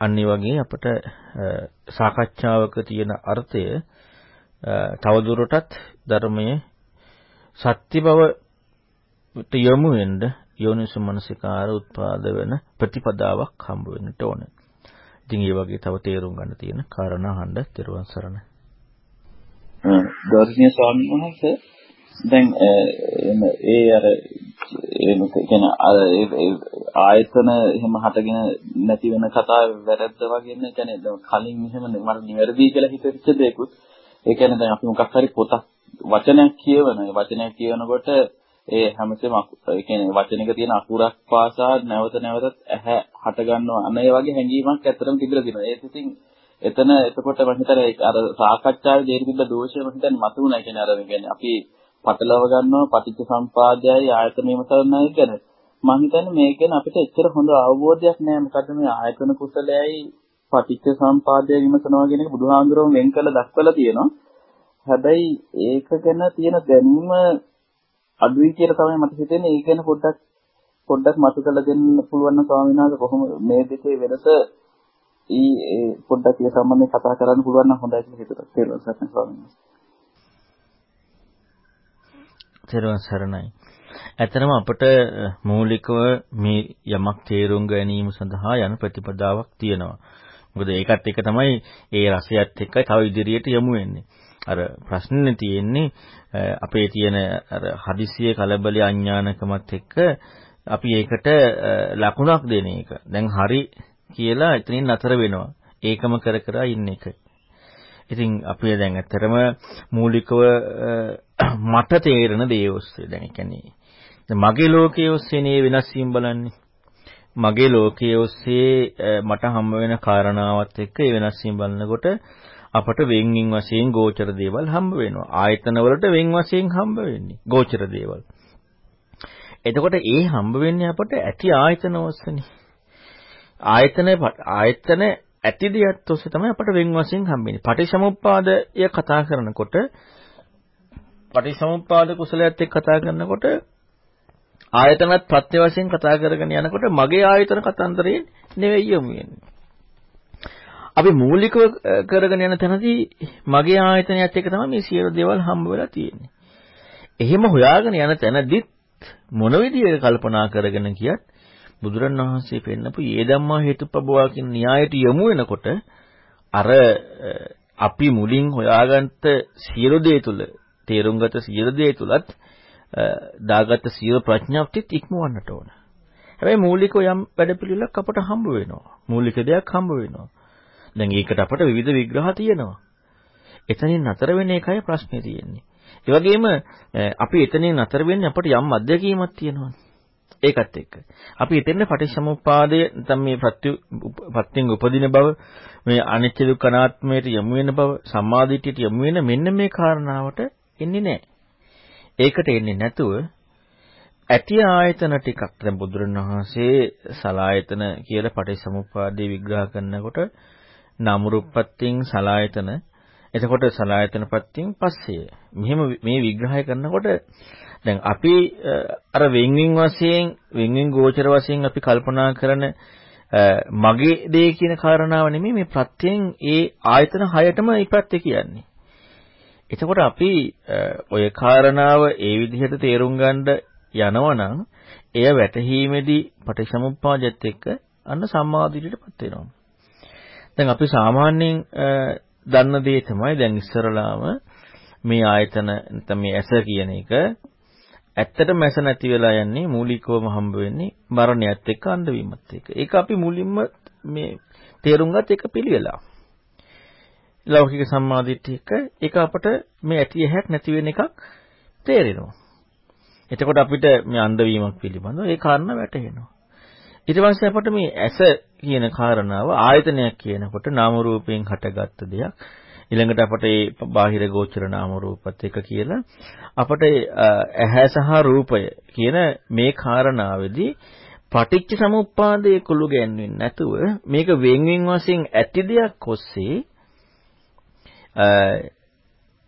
අන්න වගේ අපට සාකච්ඡාවක තියෙන අර්ථය තවදුරටත් ධර්මයේ සත්‍ය බවට යොමු වෙන්න යෝනිසු මනසිකාර උත්පාද වෙන ප්‍රතිපදාවක් හම්බ වෙන්නට ඕනේ. ඉතින් ඒ වගේ තව තේරුම් ගන්න තියෙන කාරණා අහන්න තිරුවන් සරණයි. ගෞරවනීය ස්වාමීන් වහන්සේ දැන් ඒ අර එන කියන ආයතන එහෙම හටගෙන නැති වෙන කතාව වැරද්ද වගේ නේ කියන්නේ කලින් එහෙම මට නිවැරදි කියලා හිතෙච්ච දෙයක්ුත් ඒ කියන්නේ දැන් අපි මොකක් හරි පොතක් වචනයක් කියවන වචනයක් කියවනකොට ඒ හැමතෙම ඒ කියන්නේ වචනයක තියෙන අකුරක් පාසා නැවත නැවතත් ඇහැ හට ගන්නවා. අන්න ඒ වගේ හැඟීමක් ඇත්තටම තිබිලා තියෙනවා. ඒත් ඉතින් එතන එතකොට මම හිතන්නේ අර සාකච්ඡාවේ දෙයට තිබ්බ දෝෂය මම හිතන්නේ මතුණා කියන්නේ අර කියන්නේ අපි පටලව ගන්නවා පටිච්ච සම්පාදයයි ආයතනෙම තරණයි කියන්නේ මම හිතන්නේ මේක ගැන අපිට එච්චර හොඳ අවබෝධයක් නැහැ මොකද මේ ආයතන කුසලයයි පටිච්ච සම්පාදය විමසනවා කියන එක බුදුහාඳුරම වෙන් කළ දක්වලා තියෙනවා හැබැයි ඒක ගැන තියෙන දැනීම අඩුයි කියලා තමයි මට හිතෙන්නේ ඒක ගැන පොඩ්ඩක් පොඩ්ඩක් මතු කරලා දෙන්න පුළුවන් නම් ස්වාමීන් වහන්සේ කොහොම මේ දෙකේ වෙනස ඊ පොඩ්ඩක් ඒ සම්බන්ධයෙන් කතා කරන්න පුළුවන් නම් හොඳයි කියලා හිතුවා. තේරුම් ගන්න ස්වාමීන් වහන්සේ. තෙරුවන් සරණයි. ඇත්තටම අපට මූලිකව මේ යමක් තේරුම් ගැනීම සඳහා යන ප්‍රතිපදාවක් තියෙනවා. මොකද ඒකත් එක තමයි ඒ රසයත් එක්කයි තව ඉදිරියට යමු වෙන්නේ. අර ප්‍රශ්නේ තියෙන්නේ අපේ තියෙන අර හදිසිය කලබලයේ අඥානකමත් එක්ක අපි ඒකට ලකුණක් දෙන එක. දැන් හරි කියලා එතනින් නතර වෙනවා. ඒකම කර කර ඉන්න එක. ඉතින් අපි දැන් ඇත්තටම මූලිකව මට තේරෙන දේ ඔස්සේ දැන් කියන්නේ මගේ ලෝකයේ ඔස්සේ නේ වෙනස් වීම බලන්නේ. මගේ ලෝකයේ ඔස්සේ මට හම්බ වෙන කාරණාවත් එක්ක ඒ වෙනස් වීම බලනකොට අපට වෙන්ින් වශයෙන් ගෝචර දේවල් හම්බ වෙනවා. ආයතන වලට වෙන් වශයෙන් හම්බ වෙන්නේ ගෝචර දේවල්. එතකොට ඒ හම්බ වෙන්නේ අපට ඇති ආයතන ඔස්සේනේ. ආයතන ආයතන ඇති දෙයක් ඔස්සේ තමයි අපට වෙන් වශයෙන් හම්බෙන්නේ. පටිසමුප්පාදය කතා කරනකොට පටිසමුප්පාද කුසලයට එක්ක කතා කරනකොට ආයතනත් ප්‍රත්‍ය වශයෙන් කතා කරගෙන යනකොට මගේ ආයතන කතන්දරේ නෙවෙයි යමු වෙන්නේ. අපි මූලිකව කරගෙන යන තැනදී මගේ ආයතනයත් එක්ක තමයි මේ සියලු දේවල් හම්බ වෙලා තියෙන්නේ. එහෙම හොයාගෙන යන තැනදිත් මොන විදිහට කල්පනා කරගෙන කියත් බුදුරණවහන්සේ පෙන්නපු "යේ ධම්මා හේතුප්පබවා" කියන න්‍යායට යොමු වෙනකොට අර අපි මුලින් හොයාගත්ත සියලු දේ තුල තේරුම්ගත සියලු දේ තුලත් දාගත්ත සියලු ප්‍රඥාවටිත් ඉක්මවන්නට ඕන. හැබැයි මූලික යම් වැඩපිළිවෙලක් අපට හම්බ වෙනවා. මූලික දෙයක් හම්බ වෙනවා. දැන් ඒකට අපට විවිධ විග්‍රහ තියෙනවා. එතනින් නතර වෙන එකයි ප්‍රශ්නේ තියෙන්නේ. ඒ වගේම අපි එතනින් නතර වෙන්නේ අපට යම් අධ්‍යක්ීමක් තියෙනවානේ. ඒකත් එක්ක. අපි හිතන්නේ පටිච්චසමුප්පාදය නැත්නම් මේ ප්‍රත්‍ය ප්‍රත්‍යෙන් උපදින බව මේ අනිත්‍ය දුක්ඛ අනාත්මයට යොමු වෙන බව සම්මාදිටියට යොමු වෙන මෙන්න මේ කාරණාවට එන්නේ නැහැ. ඒකට එන්නේ නැතුව ඇති ආයතන ටිකක් දැන් බුදුරණවහන්සේ සලායතන කියලා පටිච්චසමුප්පාදේ විග්‍රහ කරනකොට නාමරූපපත්‍යෙන් සලායතන එතකොට සලායතනපත්‍යෙන් පස්සේ මෙහෙම මේ විග්‍රහය කරනකොට දැන් අපි අර වෙන්වින් වශයෙන් වෙන්වින් ගෝචර වශයෙන් අපි කල්පනා කරන මගේ දේ කියන කාරණාව නෙමෙයි මේ ප්‍රත්‍යයෙන් ඒ ආයතන හයටම ඒ ප්‍රත්‍ය කියන්නේ. එතකොට අපි ඔය කාරණාව ඒ විදිහට තේරුම් ගන්න යනවනම් එය වැටහීමේදී පටිසමුප්පාදයට එක්ක අන්න සම්මාදිටයටපත් වෙනවා. දැන් අපි සාමාන්‍යයෙන් දන්න දේ තමයි දැන් ඉස්සරලාම මේ ආයතන නැත්නම් මේ ඇස කියන එක ඇත්තටම ඇස නැති වෙලා යන්නේ මූලිකවම හම්බ වෙන්නේ මරණයත් එක්ක අන්ධවීමත් එක්ක. ඒක අපි මුලින්ම මේ තේරුම් ගත් එක පිළිවෙලා. ලෞකික සම්මාදිට්ඨියක ඒක අපට මේ ඇති ඇහැක් නැති වෙන එකක් තේරෙනවා. එතකොට අපිට මේ අන්ධවීමක් පිළිබඳව ඒ කාරණා වැටහෙනවා. ඊට පස්සේ අපට මේ ඇස කියන කාරණාව ආයතනයක් කියනකොට නාම රූපයෙන් හටගත්ත දෙයක්. ඊළඟට අපට මේ බාහිර ගෝචර නාම රූපත් එක කියලා අපට ඇහැ සහ රූපය කියන මේ කාරණාවේදී පටිච්ච සමුප්පාදයේ කුළු ගැන්වෙන්නේ නැතුව මේක වෙන් වෙන් වශයෙන් ඇති දෙයක් ඔස්සේ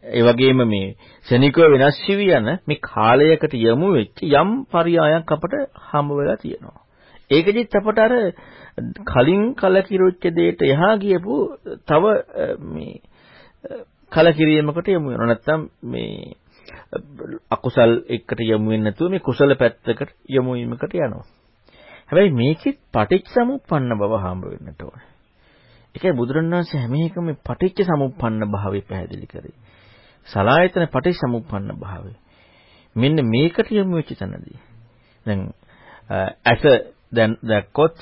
ඒ වගේම මේ ශනිකව වෙනස් වෙවි යන මේ කාලයකට යමු වෙච්ච යම් පරියායක් අපට හම්බ වෙලා තියෙනවා. ඒකෙදිත් අපට අර කලින් කලකිරුච්ච දෙයට එහා ගියපු තව මේ කලකිරීමකට යමු වෙනවා. නැත්තම් මේ අකුසල් එක්කට යමු වෙන්නේ නැතුව මේ කුසල පැත්තකට යමු වීමකට යනවා. හැබැයි මේකෙත් පටිච්චසමුප්පන්න බව හම්බ වෙන්නට ඕනේ. ඒකයි බුදුරණවහන්සේ හැම එකම මේ පටිච්ච සමුප්පන්න භාවය පැහැදිලි කරේ. සලායතන පටිච්චසමුප්පන්න භාවය. මෙන්න මේකට යමු වෙච්ච තැනදී. දැන් ඇස දැන් දැක්කොත්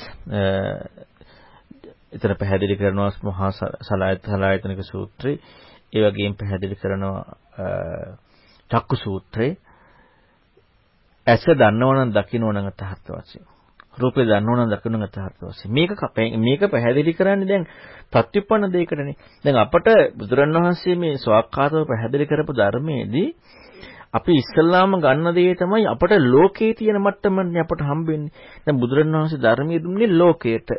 එතන පැහැදිලි කරනවා මහා සලායත සලායතනික සූත්‍රය. ඒ වගේම පැහැදිලි කරනවා චක්කු සූත්‍රය. ඇස දන්නවනම් දකින්නවනම් අතහත් වශයෙන්. රූපේ දන්නවනම් දකින්නවනම් අතහත් වශයෙන්. මේක මේක පැහැදිලි කරන්නේ දැන් ප්‍රතිඋපන්න දෙයකටනේ. දැන් අපට බුදුරණවහන්සේ මේ සවාක්කාතව පැහැදිලි කරපු ධර්මයේදී අපි ඉස්සල්ලාම ගන්න දේ තමයි අපට ලෝකේ තියෙන මට්ටමනේ අපට හම්බෙන්නේ. දැන් බුදුරණවහන්සේ ධර්මයේ දුන්නේ ලෝකයට.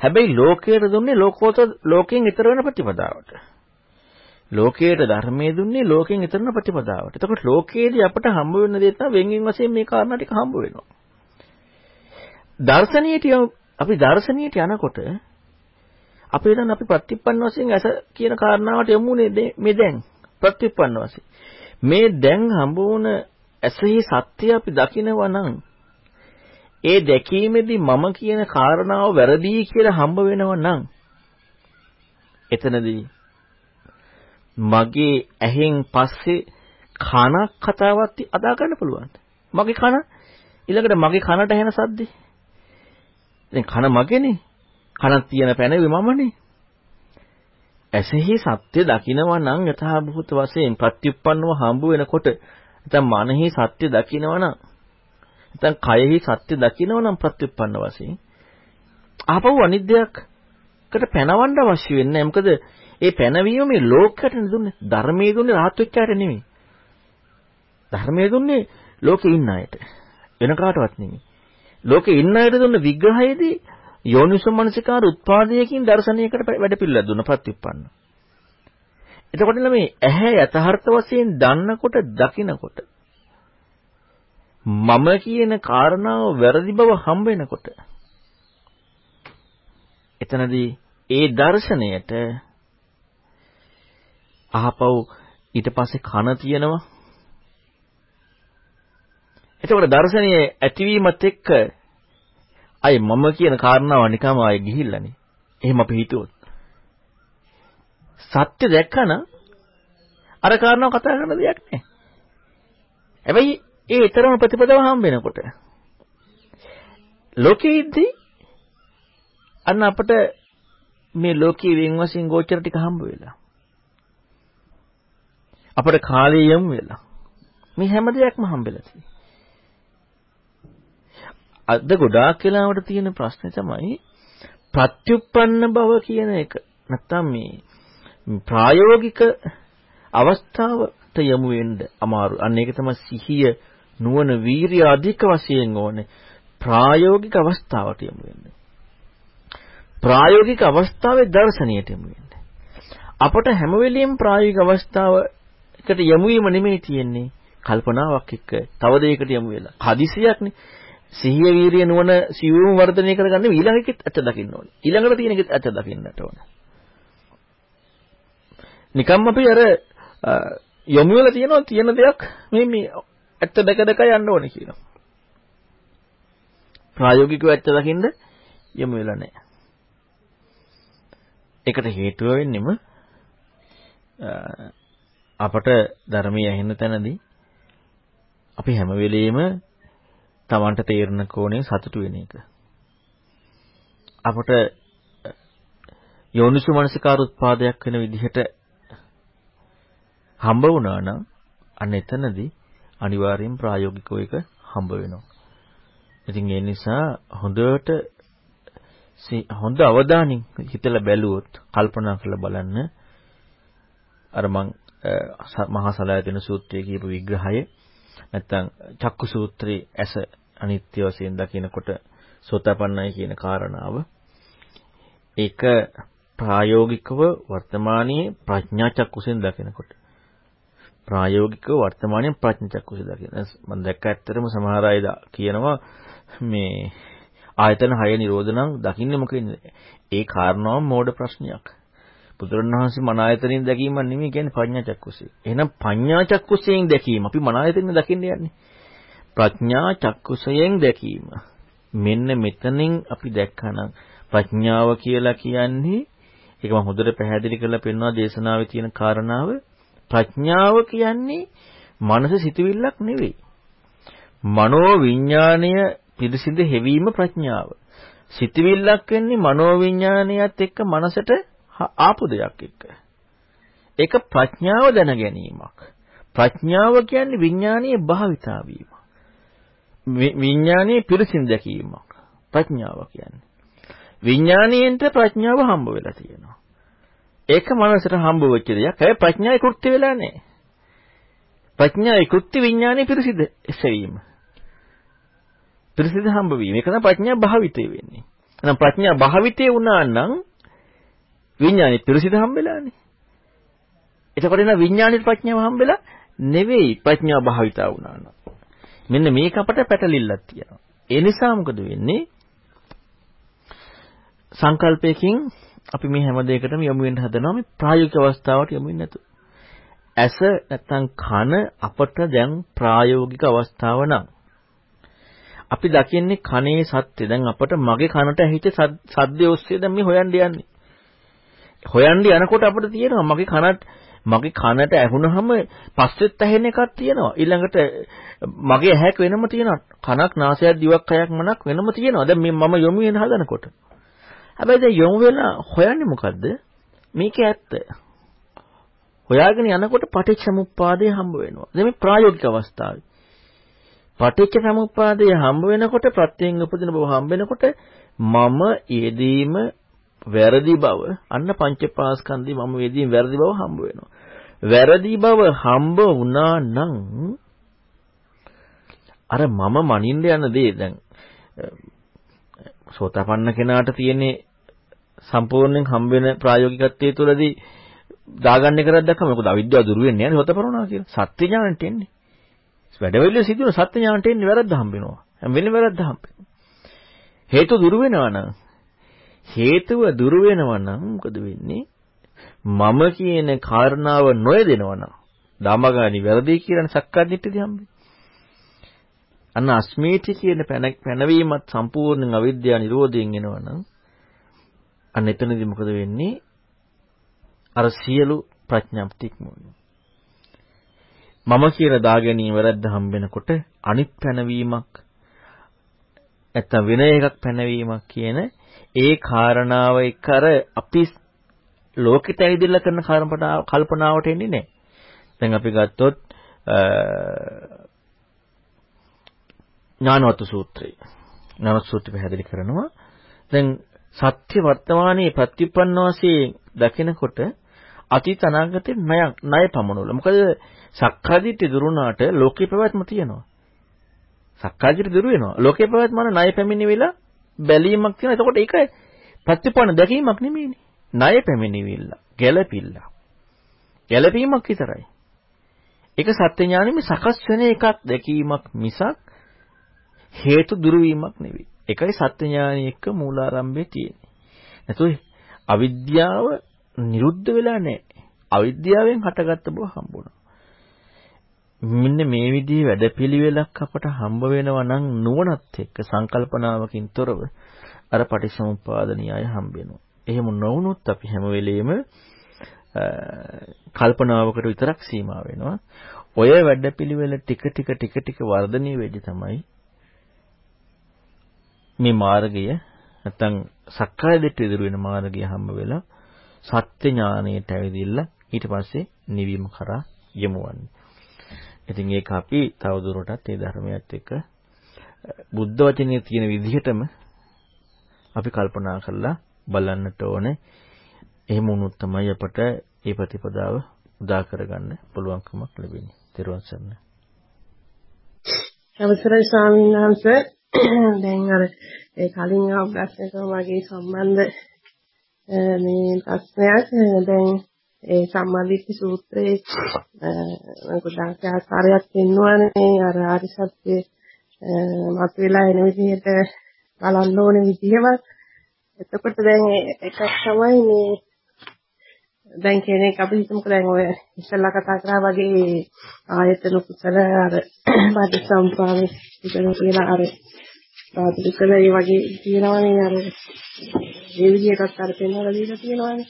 හැබැයි ලෝකයට දුන්නේ ලෝකෝත්තර ලෝකයෙන් ඈතර වෙන ප්‍රතිපදාවට. ලෝකයට ධර්මයේ දුන්නේ ලෝකෙන් ඈතරන ප්‍රතිපදාවට. එතකොට ලෝකයේදී අපට හම්බ වෙන දේ තමයි වෙන්ගෙන් වශයෙන් මේ කාරණා ටික හම්බ වෙනවා. දර්ශනීයට අපි දර්ශනීයට යනකොට අපි දැන් අපි ප්‍රතිපන්න වශයෙන් ඇස කියන කාරණාවට යමුනේ මේ දැන් ප්‍රතිපන්න වශයෙන්. මේ දැන් හම්බ වුණ ඇසෙහි සත්‍ය අපි දකිනවා නම් ඒ දැකීමේදී මම කියන කාරණාව වැරදි කියලා හම්බ වෙනවා නම් එතනදී මගේ ඇහෙන් පස්සේ කනක් කතාවක් අදා ගන්න පුළුවන්. මගේ කන ඊළඟට මගේ කනට ඇහෙන සද්දේ. දැන් කන මගේනේ. කනක් තියෙන පැනෙවි මමනේ. ඇසෙහි සත්‍ය දකිනවා නම් යථාභූත වශයෙන් ප්‍රත්‍යুৎපන්නව හම්බ වෙනකොට නැත්නම් මනෙහි සත්‍ය දකිනවා නම් නැත්නම් කයෙහි සත්‍ය දකිනවා නම් ප්‍රත්‍යুৎපන්න වශයෙන් ආපහු අනිත් දෙයක්කට පැනවන්න අවශ්‍ය වෙන්නේ නැහැ. මොකද ඒ පැනවීම මේ ලෝකයට දුන්නේ ධර්මයේ දුන්නේ රහත් වෙච්ච අයට නෙමෙයි. ධර්මයේ දුන්නේ ලෝකේ ඉන්න අයට. වෙන කාටවත් නෙමෙයි. ලෝකේ ඉන්න අයට දුන්න විග්‍රහයේදී යෝනිසමනසිකාර උත්පාදයකින් දර්ශනයකට වැඩ පිළිවෙල දුන්න ප්‍රතිඋප්පන්න. එතකොට මේ ඇහැ යථාර්ථ වශයෙන් දන්නකොට දකිනකොට මම කියන කාරණාව වැරදි බව හම්බ වෙනකොට එතනදී ඒ දර්ශනයට අහපව් ඊට පස්සේ කන තියෙනවා. එතකොට දර්ශනීය ඇතිවීමත් එක්ක අය මම කියන කාරණාව නිකම්ම ආයේ ගිහිල්ලානේ. එහෙම අපි හිතුවොත්. සත්‍ය දැක්කනම් අර කාරණාව කතා කරන දෙයක් නැහැ. හැබැයි ඒ ඊතරම ප්‍රතිපදාව හම්බ වෙනකොට ලෝකයේදී අන්න අපට මේ ලෝකයේ වෙන් වශයෙන් ගෝචර ටික හම්බ වෙලා අපට කාලය යම් වෙලා මේ හැම දෙයක්ම හම්බෙලා තියෙනවා. අද ගොඩාක් වෙලාවට තියෙන ප්‍රශ්නේ තමයි ප්‍රත්‍යুৎপন্ন බව කියන එක. නැත්තම් මේ ප්‍රායෝගික අවස්ථාවට යමු වෙන්න අමාරු. අන්න ඒක තමයි සිහිය නුවණ වීරිය අධික වශයෙන් ඕනේ. ප්‍රායෝගික අවස්ථාවට යමු වෙන්න. ප්‍රායෝගික අවස්ථාවේ දර්ශනීයට යමු වෙන්න. අපට හැම වෙලෙම ප්‍රායෝගික අවස්ථාව එකට යමු වීම නෙමෙයි තියෙන්නේ. කල්පනාවක් එක්ක තව දෙයකට යමු වෙලා. හදිසියක්නේ. සිහිය වීරිය නුවණ සිවුම් වර්ධනය කරගන්න ඊළඟ එකෙත් ඇත්ත දකින්න ඕනේ. ඊළඟට තියෙන එකෙත් ඇත්ත දකින්නට ඕනේ. නිකම්ම අපි අර යොමු වෙලා තියෙනවා තියෙන දෙයක් මේ මේ ඇත්ත දැක දැක යන්න ඕනේ කියනවා. ප්‍රායෝගිකව ඇත්ත දකින්න යොමු වෙලා නැහැ. ඒකට හේතුව වෙන්නෙම අපට ධර්මයේ ඇහෙන තැනදී අපි හැම වෙලෙම Tamanට තේරෙන කෝණේ සතුටු වෙන එක. අපට යෝනිසු මනසිකාර උත්පාදයක් වෙන විදිහට හම්බ වුණා නම් අන්න එතනදී අනිවාර්යෙන් ප්‍රායෝගිකව එක හම්බ වෙනවා. ඉතින් ඒ නිසා හොඳට හොඳ අවධානයෙන් හිතලා බැලුවොත් කල්පනා කරලා බලන්න. අර මං මහා සලායතන සූත්‍රයේ කියපු විග්‍රහය නැත්තම් චක්කු සූත්‍රයේ ඇස අනිත්‍ය වශයෙන් දකිනකොට සෝතපන්නයි කියන කාරණාව. ඒක ප්‍රායෝගිකව වර්තමානයේ ප්‍රඥා චක්කුසෙන් දකිනකොට. ප්‍රායෝගිකව වර්තමානයේ ප්‍රඥා චක්කුසය දකින. මම දැක්ක ඇත්තටම සමහර අය කියනවා මේ ආයතන 6 නිරෝධ නම් දකින්නේ මොකෙන්ද? ඒ කාරණාවම මෝඩ ප්‍රශ්නයක්. බුදුරණවහන්සේ මන ආයතනෙන් දැකීම නෙමෙයි කියන්නේ ප්‍රඥා චක්කුසය. එහෙනම් පඤ්ඤා චක්කුසයෙන් දැකීම අපි මන ආයතනෙන් දකින්න යන්නේ. ප්‍රඥා චක්කුසයෙන් දැකීම. මෙන්න මෙතනින් අපි දැක්කනම් ප්‍රඥාව කියලා කියන්නේ ඒක මම හොඳට පැහැදිලි කරලා පෙන්වනවා දේශනාවේ තියෙන කාරණාව ප්‍රඥාව කියන්නේ මනස සිතුවිල්ලක් නෙවෙයි. මනෝ විඥාණය පිරිසිදු හැවීම ප්‍රඥාව. සිතුවිල්ලක් වෙන්නේ මනෝ විඥාණයත් එක්ක මනසට ආපු දෙයක් එක්ක. ඒක ප්‍රඥාව දැන ගැනීමක්. ප්‍රඥාව කියන්නේ විඥානීය භාවිතා වීම. විඥානීය පිරිසිදු දැකීමක්. ප්‍රඥාව කියන්නේ. විඥාණයෙන්ට ප්‍රඥාව හම්බ වෙලා තියෙනවා. ඒක මනසට හම්බ වෙච්ච දෙයක්. හැබැයි ප්‍රඥාවේ කෘත්‍ය වෙලා නැහැ. ප්‍රඥාවේ කෘත්‍ය විඥානයේ පිරිසිදු එසවීම. පිරිසිදු හම්බ වීම. ඒක තමයි ප්‍රඥා භාවිතය වෙන්නේ. එහෙනම් ප්‍රඥා භාවිතය වුණා නම් විඥානේ පිරිසිදු හම්බෙලානේ. එතකොට එන විඥානේ ප්‍රඥාව හම්බෙලා නෙවෙයි ප්‍රඥා භාවිතා වුණා නම්. මෙන්න මේක අපට පැටලිල්ලක් තියෙනවා. ඒ නිසා මොකද වෙන්නේ? සංකල්පයකින් අපි මේ හැම දෙයකටම යොමු වෙන්න හදනවා මේ ප්‍රායෝගික අවස්ථාවට යොමු වෙන්නේ නැතු. ඇස නැත්තම් කන අපට දැන් ප්‍රායෝගික අවස්ථාව නම් අපි දකින්නේ කනේ සත්‍ය. දැන් අපට මගේ කනට ඇහිච්ච සද්දය ඔස්සේ දැන් මේ හොයන්න යන්නේ. හොයන්න යනකොට අපිට තියෙනවා මගේ කනට මගේ කනට ඇහුනහම පස්සෙත් ඇහෙන එකක් තියෙනවා. ඊළඟට මගේ ඇහැක් වෙනම තියෙනවා. කනක් නාසයක් දිවක් කයක් මනක් වෙනම තියෙනවා. දැන් මේ මම යොමු වෙන හදනකොට. හැබැයි දැන් යොමු වෙලා හොයන්නේ මොකද්ද? මේක ඇත්ත. හොයාගෙන යනකොට පටිච්චසමුප්පාදය හම්බ වෙනවා. දැන් මේ ප්‍රායෝගික අවස්ථාවේ. පටිච්චසමුප්පාදය හම්බ වෙනකොට ප්‍රත්‍යයෙන් උපදින බව හම්බ වෙනකොට මම යෙදීම වැරදි බව අන්න පංචපාස්කන්ධي මම යෙදීම වැරදි බව හම්බ වෙනවා. වැරදි බව හම්බ වුණා නම් අර මම මනින්න යන දේ දැන් සෝතාපන්න කෙනාට තියෙන්නේ සම්පූර්ණයෙන් හම්බ වෙන ප්‍රායෝගිකත්වයේ තුලදී දාගන්න කරක් දැක්කම මොකද අවිද්‍යාව දුරු වෙන්නේ නැහැ සෝතපරණා කියලා. සත්‍ය ඥාණයට එන්නේ. වැඩවල සිදුවන සත්‍ය ඥාණයට එන්නේ වැරද්ද හම්බ වෙනවා. හැම වෙලේ වැරද්ද හම්බ වෙනවා. හේතු දුරු වෙනවා නම් හේතුව දුරු වෙනවා නම් මොකද වෙන්නේ? මම කියන කාරණාව නොයදෙනවා නම් දාමගානි වැරදි කියන සක්කාදිට්ඨිය හම්බෙන්නේ. අන්න අස්මීති කියන පැනවීමත් සම්පූර්ණ අවිද්‍යාව නිරෝධයෙන් එනවනම් අන්න එතනදී මොකද වෙන්නේ? අර සියලු ප්‍රඥාප්ති ඉක්මවනවා. මම කියලා දා ගැනීම වැරද්ද හම්බෙනකොට අනිත් පැනවීමක් නැත්තම් වෙන එකක් පැනවීමක් කියන ඒ කාරණාව එක්ක අර අපි ලෝකෙට ඇවිදලා කරන කල්පනාවට එන්නේ නැහැ. දැන් අපි ගත්තොත් ඥානවතු සූත්‍රය. ඥානවතු සූත්‍රය පැහැදිලි කරනවා. දැන් සත්‍ය වර්තමානයේ ප්‍රතිඋපන්න වශයෙන් දකිනකොට අතීත අනාගතේ ණය ණය පමනවල. මොකද සක්කාදිට්ඨිය දුරුනාට ලෝකේ පැවැත්ම තියෙනවා. සක්කාදිට්ඨිය දුරු වෙනවා. ලෝකේ පැවැත්ම ණය පැමිණෙවිලා බැලීමක් තියෙනවා. එතකොට ඒක ප්‍රතිපන්න දැකීමක් නෙමෙයිනේ. ණය පැමිණෙවිල්ල, ගැළපිල්ල. ගැළපීමක් විතරයි. ඒක සත්‍ය ඥානෙමේ සකස් වෙන එකක් දැකීමක් මිසක් හේතු දුරු වීමක් නෙවෙයි. ඒකයි සත්‍ය ඥානෙ එක්ක මූලාරම්භයේ තියෙන්නේ. නැතුව අවිද්‍යාව නිරුද්ධ වෙලා නැහැ. අවිද්‍යාවෙන් හටගත්ත බව හම්බුණා. මෙන්න මේ විදිහේ වැඩපිළිවෙලක් අපට හම්බ වෙනවා නම් නුවණත් එක්ක සංකල්පනාවකින් තොරව අර පටිච්චසමුප්පාද න්‍යාය හම්බ වෙනවා. එහෙම නොවුනොත් අපි හැම වෙලෙම කල්පනාවකට විතරක් සීමා වෙනවා. ඔය වැඩපිළිවෙල ටික ටික ටික ටික වර්ධනය වෙද්දී තමයි මේ මාර්ගය නැත්තම් සක්කාය දිට්ඨිය ඉදිරි වෙන මාර්ගය හම්බ වෙලා සත්‍ය ඥානයට ඇවිදින්න ඊට පස්සේ නිවීම කරා යමුවන්නේ. ඉතින් ඒක අපි තවදුරටත් ඒ ධර්මයත් එක්ක බුද්ධ වචනේ තියෙන විදිහටම අපි කල්පනා කරලා බලන්නට ඕනේ. එහෙම වුණොත් තමයි අපට මේ ප්‍රතිපදාව උදා කරගන්න පුළුවන්කමක් ලැබෙන්නේ. ත්වන් සරණයි. අවසරයි ස්වාමීන් වහන්සේ දැන් අර ඒ කලින් ආව ප්‍රශ්නකම වගේ සම්බන්ධ මේ ප්‍රශ්නයක්. දැන් ඒ සම්මාදිට්ඨි සූත්‍රයේ ගොඩාක් ආකාරයක් පෙන්වන්නේ අර ආරි සත්‍ය මතුවලා එන විදිහට බලන්න ඕනේ විදිහම එතකොට දැන් එකක් තමයි මේ දැන් කෙනෙක් අපි හිතමුකෝ දැන් ඔය ඉස්සල්ලා කතා කරා වගේ ආයතන කුසල අර පටිසම්පාද ඉතන කියලා අර සාධිකල ඒ වගේ තියෙනවනේ අර ඒ විදිහටත් අර පෙන්වලා දීලා තියෙනවනේ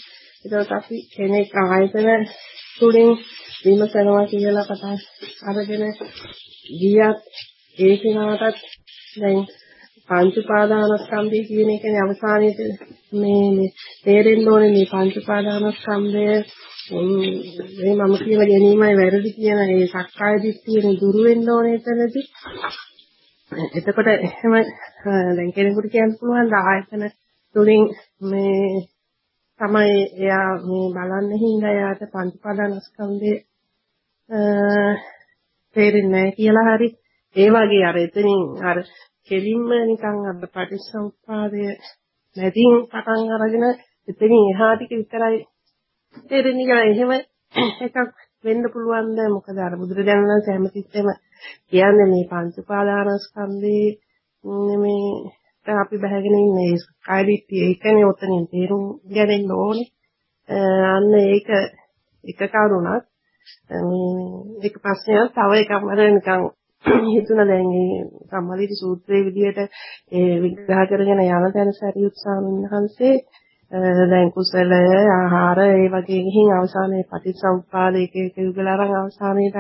ඒකත් අපි කෙනෙක් ආයතන තුලින් විමසනවා කියලා කතා අරගෙන ගියත් ඒ කෙනාටත් දැන් පංච උපාදානස්කන්ධය කියන එකනේ අවසානයේදී මේ මේ තේරෙන්න ඕනේ මේ පංච උපාදානස්කන්ධය මේ මම කියව ගැනීමයි වැරදි කියන ඒ සක්කාය දිට්ඨියෙන් දුරු වෙන්න ඕනේ එතනදී. එතකොට එහෙම දැන් කෙනෙකුට කියන්න පුළුවන් ආයතන තුලින් මේ තමයි එයා මේ බලන්නේ හින්දා එයාට පංච උපාදානස්කන්ධය තේරෙන්නේ නැහැ කියලා හරි. ඒ වගේ අර එතනින් අර කෙලින්ම නිකන් අර පටිච්චසමුප්පාදය නැතිනම් පටන් අරගෙන එතනින් එහා ටික විතරයි තේරෙන්නේ කියලා එහෙම එකක් වෙන්න පුළුවන් ද? මොකද අර බුදුරජාණන් වහන්සේ හැමතිස්සෙම කියන්නේ මේ පංච උපාදානස්කන්ධේ මේ අපි බහගෙන ඉන්නේ කායිත්‍ය ඒකනේ උතනින් තේරුම් ගන්න ඕනේ. අන්න ඒක එක කරුණක්. මේ එක ප්‍රශ්නයක්. තව එකක් මට නිකන් හිතුණා දැන් මේ සම්මාදිට සූත්‍රයේ විදිහට ඒ විග්‍රහ කරගෙන යන තැන සරියුත් ස්වාමීන් වහන්සේ දැන් කුසල ආහාර ඒ වගේ ගිහින් අවසානයේ පටිච්චසමුප්පාදයක එක යුගල අරන් අවසානයේට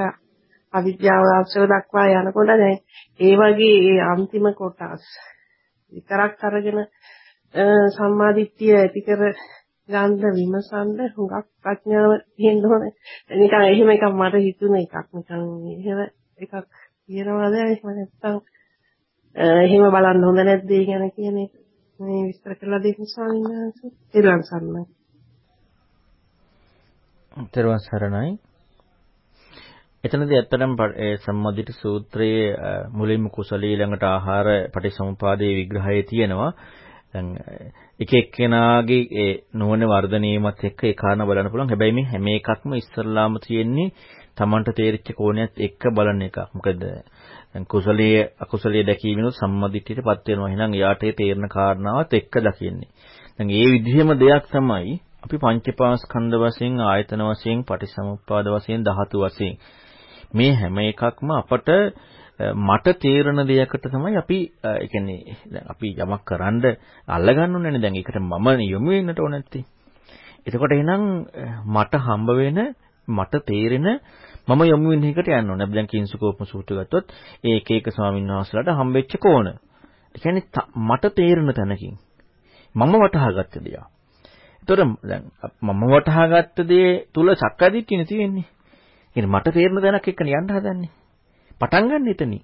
අවිද්‍යාව අක්ෂර දක්වා යනකොට දැන් ඒ වගේ ඒ අන්තිම කොටස් විතරක් අරගෙන සම්මාදිට්ඨිය ඇති කර ගන්න විමසන්න හුඟක් ප්‍රඥාව තියෙන්න ඕනේ. නිකන් එහෙම එකක් මට හිතුන එකක් නිකන් එහෙම එකක් කියනවාද එහෙම නැත්නම් එහෙම බලන්න හොඳ නැද්ද ඒ ගැන කියන එක මේ විස්තර කරලා දෙන්න ස්වාමීන් වහන්සේ. ඊළඟ සරණයි. ඊළඟ සරණයි. එතනදී ඇත්තටම ඒ සම්මදිට සූත්‍රයේ මුලින්ම කුසලී ළඟට ආහාර පටිසමුපාදයේ විග්‍රහයේ තියෙනවා. දැන් එක එක්කෙනාගේ ඒ නුවණ වර්ධනීයමත් එක්ක ඒ කාරණා බලන්න පුළුවන්. හැබැයි මේ හැම එකක්ම ඉස්සල්ලාම තියෙන්නේ Tamanට තේරිච්ච කෝණයත් එක්ක බලන එක. මොකද දැන් කුසලයේ අකුසලයේ දැකීමනොත් සම්මදිටියටපත් වෙනවා. එහෙනම් එයාට ඒ තේරෙන කාරණාවත් එක්ක දකින්නේ. දැන් ඒ විදිහම දෙයක් තමයි අපි පංචපාස්කන්ධ වශයෙන් ආයතන වශයෙන් පටිසමුප්පාද වශයෙන් ධාතු වශයෙන් මේ හැම එකක්ම අපට මට තේරෙන දෙයකට තමයි අපි ඒ කියන්නේ දැන් අපි යමක් කරන්න අල්ලගන්න ඕනේ දැන් ඒකට මම යොමු වෙන්නට ඕන නැත්තේ. එතකොට එහෙනම් මට හම්බ වෙන මට තේරෙන මම යොමු වෙන එකට යන්න ඕනේ. දැන් කිංසුකෝපම සූත්‍රය ගත්තොත් ඒ එක එක ස්වාමීන් වහන්සේලාට හම්බෙච්ච කෝණ. ඒ කියන්නේ මට තේරෙන තැනකින් මම වටහාගත්ත දෙයක්. ඒතර දැන් මම වටහාගත්ත දේ තුල සක්කාදිට්ඨියනේ තියෙන්නේ. කියන්නේ මට තේරෙන දැනක් එක්කනේ යන්න හදන්නේ. පටන් ගන්න එතනින්.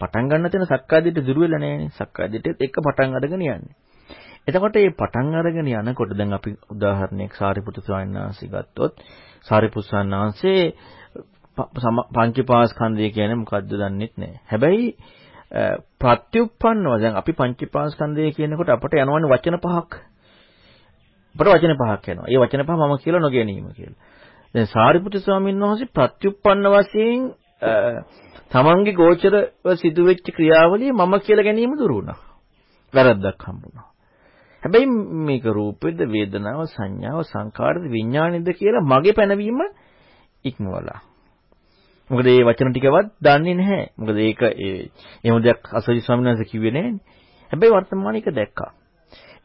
පටන් ගන්න තැන සක්කාදිට දුර වෙලා නැහැනේ. සක්කාදිටත් එක්ක පටන් අරගෙන යන්නේ. එතකොට මේ පටන් අරගෙන යනකොට දැන් අපි උදාහරණයක් සාරිපුත්තු ස්වාමීන් වහන්සේ ගත්තොත් සාරිපුත්තු ස්වාමීන් වහන්සේ පංචපාස්කන්ධය කියන්නේ මොකද්ද දන්නෙත් නැහැ. හැබැයි ප්‍රත්‍යুৎපන්නව දැන් අපි පංචපාස්කන්ධය කියනකොට අපට යනවනේ වචන පහක්. අපට වචන පහක් යනවා. ඒ වචන පහ මම කියලා නොගැනීම කියලා. දැන් සාරිපුත්‍ර ස්වාමීන් වහන්සේ ප්‍රත්‍යুৎපන්න වශයෙන් තමන්ගේ ගෝචරව සිදුවෙච්ච ක්‍රියාවලිය මම කියලා ගැනීම දුරු වුණා. වැරද්දක් හම්බුණා. හැබැයි මේක රූපෙද වේදනාව සංඥාව සංකාරද විඥානෙද කියලා මගේ පැනවීම ඉක්මවලා. මොකද මේ වචන ටිකවත් දන්නේ නැහැ. මොකද ඒක ඒ එහෙම දෙයක් අසෝජි ස්වාමීන් වහන්සේ කිව්වේ නැහැනේ. හැබැයි වර්තමානයේ ඒක දැක්කා.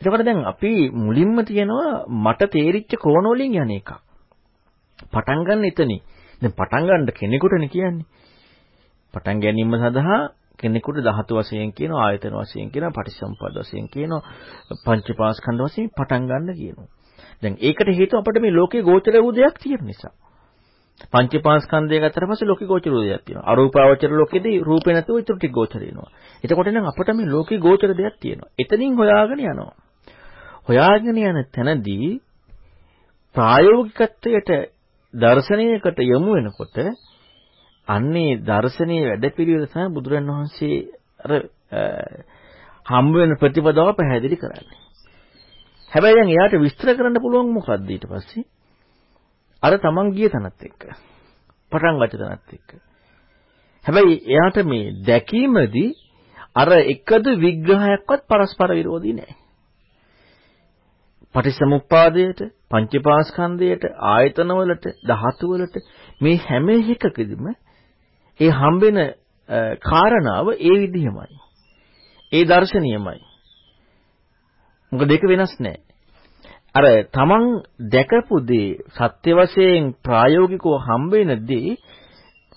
එතකොට දැන් අපි මුලින්ම තියනවා මට තේරිච්ච කෝණ වලින් යන එකක්. පටන් ගන්න එතනින්. දැන් පටන් ගන්න කෙනෙකුටනේ කියන්නේ. පටන් ගැනීම සඳහා කෙනෙකුට ධාතු වශයෙන් කියනවා ආයතන වශයෙන් කියනවා පටිසම්පද වශයෙන් කියනවා පංචපාස්කන්ධ වශයෙන් පටන් ගන්න කියනවා. දැන් ඒකට හේතුව අපිට මේ ලෝකේ ගෝචර වූ දෙයක් තියෙන නිසා. පංචපාස්කන්ධය ගත්තට පස්සේ ලෝකේ ගෝචර වූ දෙයක් තියෙනවා. අරූපාවචර ලෝකෙදී රූපේ නැතුව ඊටු ටික ගෝචර වෙනවා. එතකොට නම් අපිට මේ ලෝකේ ගෝචර දෙයක් තියෙනවා. එතනින් හොයාගෙන යනවා. හොයාගෙන යන තැනදී ප්‍රායෝගිකත්වයට දර්ශනයකට යොමු වෙනකොට අන්නේ දර්ශනීය වැඩපිළිවෙල තමයි බුදුරන් වහන්සේ අර හම්බ වෙන ප්‍රතිපදාව පැහැදිලි කරන්නේ. හැබැයි දැන් එයාට විස්තර කරන්න පුළුවන් මොකද්ද ඊට පස්සේ? අර තමන් ගිය තැනත් එක්ක. පටන් ගත්ත තැනත් එක්ක. හැබැයි එයාට මේ දැකීමදී අර එකදු විග්‍රහයක්වත් පරස්පර විරෝධී නැහැ. පටිච්චසමුප්පාදයට, පංචපාස්කන්ධයට, ආයතනවලට, ධාතුවලට මේ හැම එකකදීම ඒ හම්බෙන කාරණාව ඒ විදිහමයි. ඒ දර්ශනීයමයි. මොකද දෙක වෙනස් නැහැ. අර තමන් දැකපු දේ සත්‍ය වශයෙන් ප්‍රායෝගිකව හම්බෙන දේ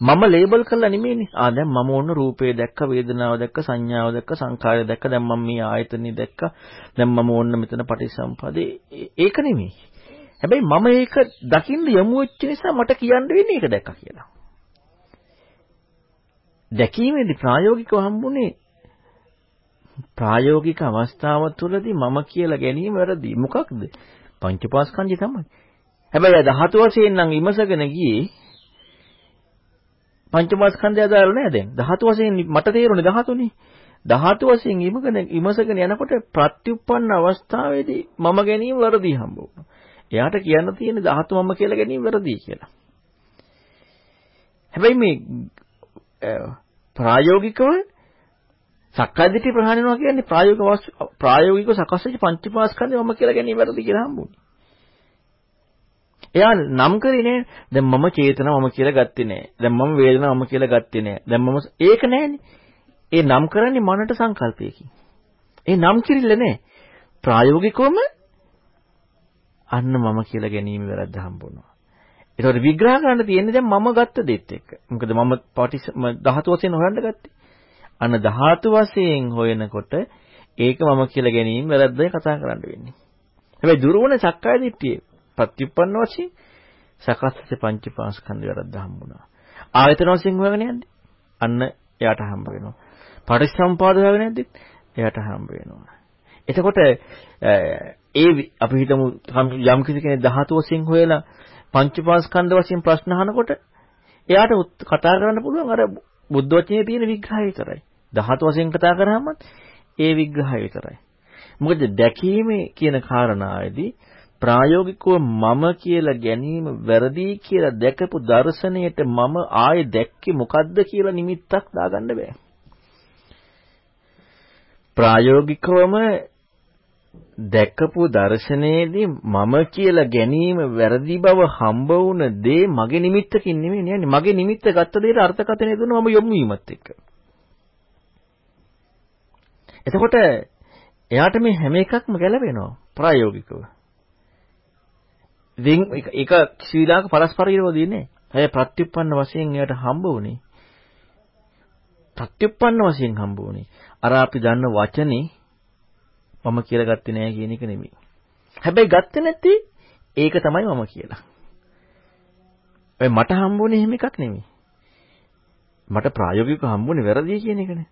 මම ලේබල් කරලා නෙමෙයිනේ. ආ දැන් මම ඕන රූපේ දැක්ක, වේදනාව දැක්ක, සංඥාව දැක්ක, සංකාරය දැක්ක. දැන් මම මේ ආයතනෙ දැක්ක. දැන් මම ඕන මෙතන පටිසම්පදේ. ඒක නෙමෙයි. හැබැයි මම ඒක දකින්න යමු වෙච්ච නිසා මට කියන්න වෙන්නේ ඒක දැක්කා කියලා. දැකීමේදී ප්‍රායෝගිකව හම්බුනේ ප්‍රායෝගික අවස්ථාව තුළදී මම කියලා ගැනීම වැරදි. මොකක්ද? පංචපාස්කන්ධය තමයි. හැබැයි ධාතු වශයෙන් නම් විමසගෙන ගියේ පංචමාස්කන්ධය අදාළ නෑ දැන්. ධාතු වශයෙන් මට තේරුණේ ධාතුනේ. ධාතු වශයෙන් ඉමගෙන ඉමසගෙන යනකොට ප්‍රත්‍යুৎপন্ন අවස්ථාවේදී මම ගැනීම වැරදි හම්බ වුණා. එයාට කියන්න තියෙන ධාතු මම කියලා ගැනීම වැරදි කියලා. හැබැයි මේ ප්‍රායෝගිකව සක්කායදිටි ප්‍රහාණය වෙනවා කියන්නේ ප්‍රායෝගික ප්‍රායෝගිකව සකස් වෙච්ච පංචමාස්කන්ධය මම කියලා ගැනීම වැරදි කියලා හම්බුනේ. එයා නම් කරේ නෑ. දැන් මම චේතන මම කියලා ගත්තේ නෑ. දැන් මම වේදනා මම කියලා ගත්තේ නෑ. දැන් මම ඒක නෑනේ. ඒ නම් කරන්නේ මනට සංකල්පයකින්. ඒ නම් කිරිල්ල නෑ. ප්‍රායෝගිකවම අන්න මම කියලා ගැනීම වැරද්ද හම්බුනවා. ඒතකොට විග්‍රහ කරන්න තියෙන්නේ දැන් මම ගත්ත දෙත් එක්ක. මොකද මම පාටිස් ධාතු වශයෙන් හොයන්න ගත්තේ. අන්න ධාතු වශයෙන් හොයනකොට ඒක මම කියලා ගැනීම වැරද්දයි කතා කරන්න වෙන්නේ. හැබැයි දුරවන සක්කාය දිට්ඨියේ ප්‍රතිඋප්පන්න වශයෙන් සකස්ස පංචපාස්කන්ධය වැරද්ද හම්බුණා. ආයතන වශයෙන් හොයගෙන යන්නේ. අන්න එයාට හම්බ වෙනවා. පටිච්චසමුපාද හොයගෙන යද්දිත් එයාට හම්බ වෙනවා. එතකොට ඒ අපි හිතමු යම් කිසි කෙනෙක් ධාතු වශයෙන් හොයලා පංචපාස්කන්ධ වශයෙන් ප්‍රශ්න අහනකොට එයාට කතා කරන්න පුළුවන් අර බුද්ධ වචනේ තියෙන විග්‍රහය විතරයි. ධාතු වශයෙන් කතා කරාම ඒ විග්‍රහය විතරයි. මොකද දැකීමේ කියන කාරණාවේදී ප්‍රායෝගිකව මම කියලා ගැනීම වැරදි කියලා දැකපු දර්ශනයට මම ආයේ දැක්කේ මොකද්ද කියලා නිමිත්තක් දාගන්න බෑ. ප්‍රායෝගිකවම දැකපු දර්ශනයේදී මම කියලා ගැනීම වැරදි බව හම්බ වුණ දේ මගේ නිමිත්තකින් නෙමෙයි. යන්නේ මගේ නිමිත්ත ගත්ත දෙයට අර්ථකථනය දුන්න මම යොමු වීමත් එක්ක. එතකොට එයාට මේ හැම එකක්ම ගැලපෙනවා ප්‍රායෝගිකව. වින් එක ශ්‍රී ලාංක පරස්පර විරෝධී නේ. හැබැයි ප්‍රත්‍යুৎপন্ন වශයෙන් එයාට හම්බ වුණේ. ප්‍රත්‍යুৎপন্ন වශයෙන් හම්බ වුණේ. අර අපි දන්න වචනේ මම කියලා ගත්තේ නෑ කියන එක නෙමෙයි. හැබැයි ගත්තේ නැති ඒක තමයි මම කියලා. ඒ මට හම්බුනේ එහෙම එකක් නෙමෙයි. මට ප්‍රායෝගිකව හම්බුනේ වැරදි කියන එකනේ.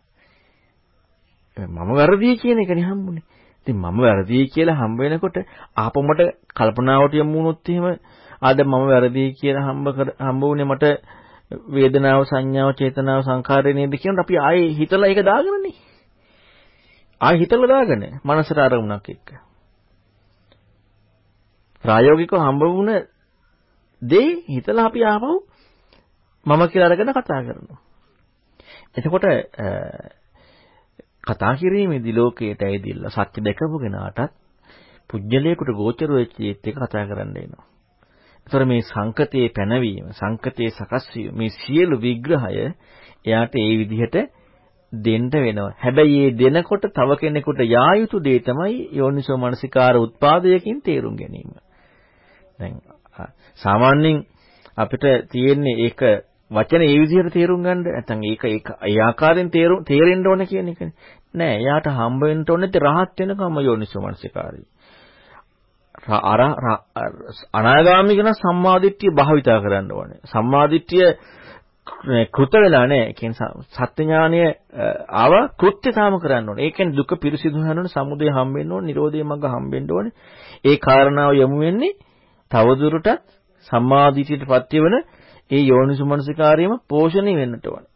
මම වැරදි කියන එකනේ හම්බුනේ. ඉතින් මම වැරදි කියලා හම්බ වෙනකොට ආපහු මට කල්පනාවට යමු වුණොත් එහෙම ආද මම වැරදි කියලා හම්බ හම්බ වුණේ මට වේදනාව සංඥාව චේතනාව සංඛාරය නේද කියනකොට අපි ආයේ හිතලා ඒක දාගන්නනේ. ආයේ හිතලා දාගන්න මනසට අරමුණක් එක්ක. ප්‍රායෝගිකව හම්බ වුණ දේ හිතලා අපි ආපහු මම කියලා අරගෙන කතා කරනවා. එතකොට කතා කිරීමේදී ලෝකයට ඇවිදilla සත්‍ය දැකපු කෙනාටත් පුජ්‍යලයකට ගෝචර වෙච්ච ඒත් එක කතා කරන්න එනවා. ඒතර මේ සංකතයේ පැනවීම, සංකතයේ සකස් වීම මේ සියලු විග්‍රහය එයාට ඒ විදිහට දෙන්න වෙනවා. හැබැයි මේ දෙනකොට තව කෙනෙකුට යා යුතු දේ තමයි යෝනිසෝ මනසිකාර උත්පාදයකින් තේරුම් ගැනීම. දැන් සාමාන්‍යයෙන් අපිට තියෙන්නේ ඒක වචන ඒ විදිහට තේරුම් ගන්න නැත්නම් ඒක ඒක ඒ ආකාරයෙන් තේරුම් තේරෙන්න ඕන කියන එකනේ. නෑ එයාට හම්බ වෙන්න ඕනේ රහත් වෙනකම යෝනිසෝ මනසිකාරයි. අර අනාගාමී කියන සම්මාදිට්ඨිය භාවිතා කරන්න ඕනේ. සම්මාදිට්ඨිය කෘත වෙලා නැහැ. ඒ කියන්නේ සත්‍ය ඥානය ආව කෘත්‍යතාම කරන්න ඕනේ. ඒ කියන්නේ දුක පිරිසිදු වෙන ඕනේ, සමුදය හම්බෙන්න ඕනේ, නිරෝධය මඟ හම්බෙන්න ඕනේ. ඒ කාරණාව යමු වෙන්නේ තවදුරටත් සම්මාදිටියට පත්‍ය වෙන ඒ යෝනිසුමනසිකාරියම පෝෂණය වෙන්නට ඕනේ.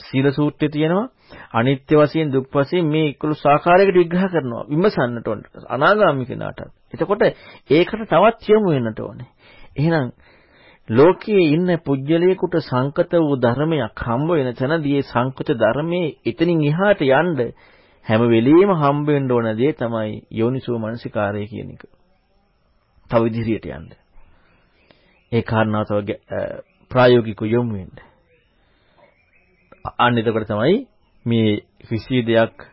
සීල සූත්‍රයේ තියෙනවා අනිත්‍ය වශයෙන් දුක් වශයෙන් මේ 11 ආකාරයකට විග්‍රහ කරනවා විමසන්නට ඕනේ අනාගාමී කෙනාට. එතකොට ඒකට තවත් යොමු වෙන්නට ඕනේ. එහෙනම් ලෝකයේ ඉන්න පුජ්‍යලයකට සංකත වූ ධර්මයක් හම්බ වෙන තැනදී ඒ සංකත ධර්මයේ එතනින් එහාට යන්න හැම වෙලෙම හම්බ වෙන්න ඕන දේ තමයි යෝනිසෝ මනසිකාරය කියන එක. තව ඉදිරියට යන්න. ඒ කාරණාව තව ප්‍රායෝගිකව යොමු වෙන්න. අන්න එතකොට තමයි මේ කිසි දෙයක්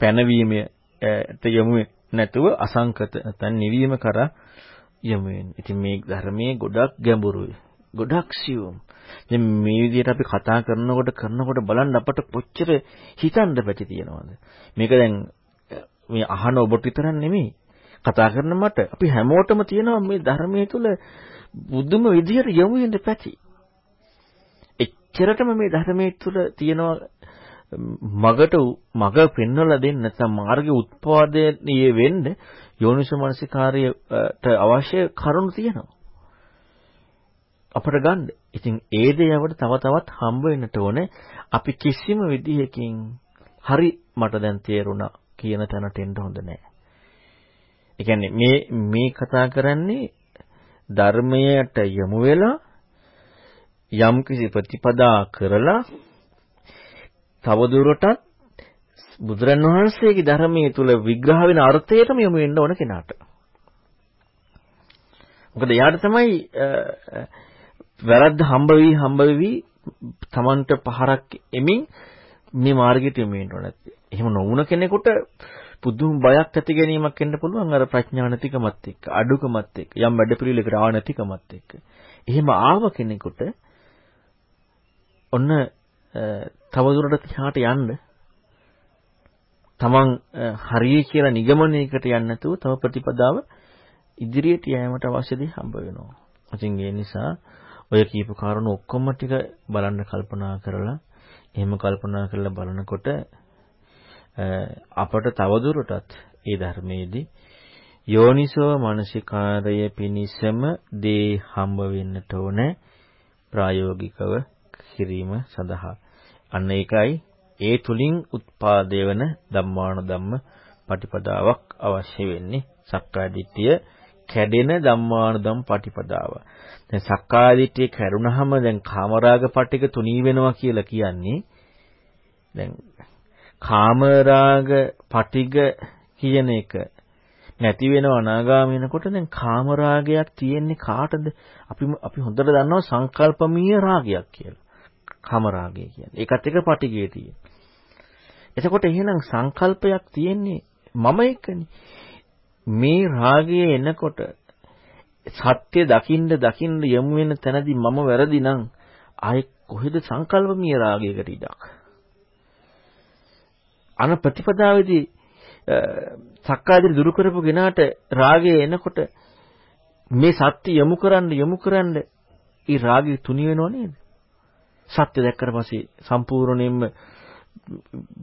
පැනවීමට යොමු නැතුව අසංකත නැත්නම් නිවීම කරා යොමු වෙන්නේ. ඉතින් මේ ධර්මයේ ගොඩක් ගැඹුරුයි. ගොඩක් සියුම්. දැන් මේ විදිහට අපි කතා කරනකොට කරනකොට බලන්න අපට කොච්චර හිතන්න පැති තියෙනවද? මේක දැන් මේ අහන ඔබට විතරක් නෙමෙයි. කතා කරන මට අපි හැමෝටම තියෙනවා මේ ධර්මයේ තුල බුදුම විදිහට යොමු වෙන්න පැති. එච්චරටම මේ ධර්මයේ තුල තියෙනවා මගට මග පෙන්වලා දෙන්න නැත්නම් මාර්ගයේ උත්පාදයේ වෙන්න යෝනිසෝ මනසිකාරයට අවශ්‍ය කරුණු තියෙනවා. අපට ගන්න. ඉතින් ඒ දේවට තව තවත් හම්බ වෙන්නට ඕනේ. අපි කිසිම විදිහකින් හරි මට දැන් තේරුණා කියන තැනට එන්න හොඳ නැහැ. ඒ කියන්නේ මේ මේ කතා කරන්නේ ධර්මයට යොමු වෙලා යම්කිසි ප්‍රතිපදා කරලා තවදුරටත් බුදුරන් වහන්සේගේ ධර්මයේ තුල විග්‍රහ වෙන අර්ථයටම යොමු වෙන්න ඕන කෙනාට. මොකද එයාට තමයි වැරද්ද හම්බ වී හම්බ වී Tamanට පහරක් එමින් මේ මාර්ගයට යොමු වෙන්න ඕන. එහෙම නොවුන කෙනෙකුට පුදුම බයක් ඇති ගැනීමක් එන්න පුළුවන් අර ප්‍රඥා නැතිකමත් එක්ක, අඩුකමත් එක්ක, යම් වැඩපිළිවෙලකට ආව නැතිකමත් එක්ක. එහෙම ආව කෙනෙකුට ඔන්න තවදුරටත් එහාට යන්න තමන් හරිය කියලා නිගමනයකට යන්නේ නැතුව තව ප්‍රතිපදාව ඉදිරියට යෑමට අවශ්‍ය දේ හම්බ වෙනවා. ඉතින් ඒ නිසා ඔය කීප කාරණා ඔක්කොම ටික බලන්න කල්පනා කරලා එහෙම කල්පනා කරලා බලනකොට අපට තවදුරටත් ඒ ධර්මයේදී යෝනිසෝ මනසිකාරය පිනිසම දේ හම්බ වෙන්නට ඕනේ ප්‍රායෝගිකව කිරීම සඳහා. අන්න ඒකයි ඒ තුලින් උත්පාදේ වන ධම්මාන ධම්ම පටිපදාවක් අවශ්‍ය වෙන්නේ සක්කාය දිට්ඨිය කැඩෙන ධම්මාන ධම් පටිපදාව. දැන් සක්කාය දිට්ඨිය කැඩුනහම දැන් කාමරාග පටික තුනී වෙනවා කියලා කියන්නේ දැන් කාමරාග පටිග කියන එක නැති වෙනව අනාගාමී වෙනකොට දැන් කාමරාගයක් තියෙන්නේ කාටද? අපි අපි හොඳට දන්නවා සංකල්පමීය රාගයක් කියලා. කාමරාගය කියන්නේ. ඒකත් එක පටිගය තියෙන. එතකොට එහෙනම් සංකල්පයක් තියෙන්නේ මම එක්කනේ. මේ රාගය එනකොට සත්‍ය දකින්න දකින්න යමු වෙන තැනදී මම වැරදි නම් ආයේ කොහෙද සංකල්පමීය රාගයකට ඉඩක්. අන ප්‍රතිපදාවේදී සක්කායදිරි දුරු කරපු කෙනාට රාගය එනකොට මේ සත්‍ය යොමු කරන්න යොමු කරන්න ඒ රාගය තුනි වෙනව නේද? සත්‍ය දැක්කට පස්සේ සම්පූර්ණයෙන්ම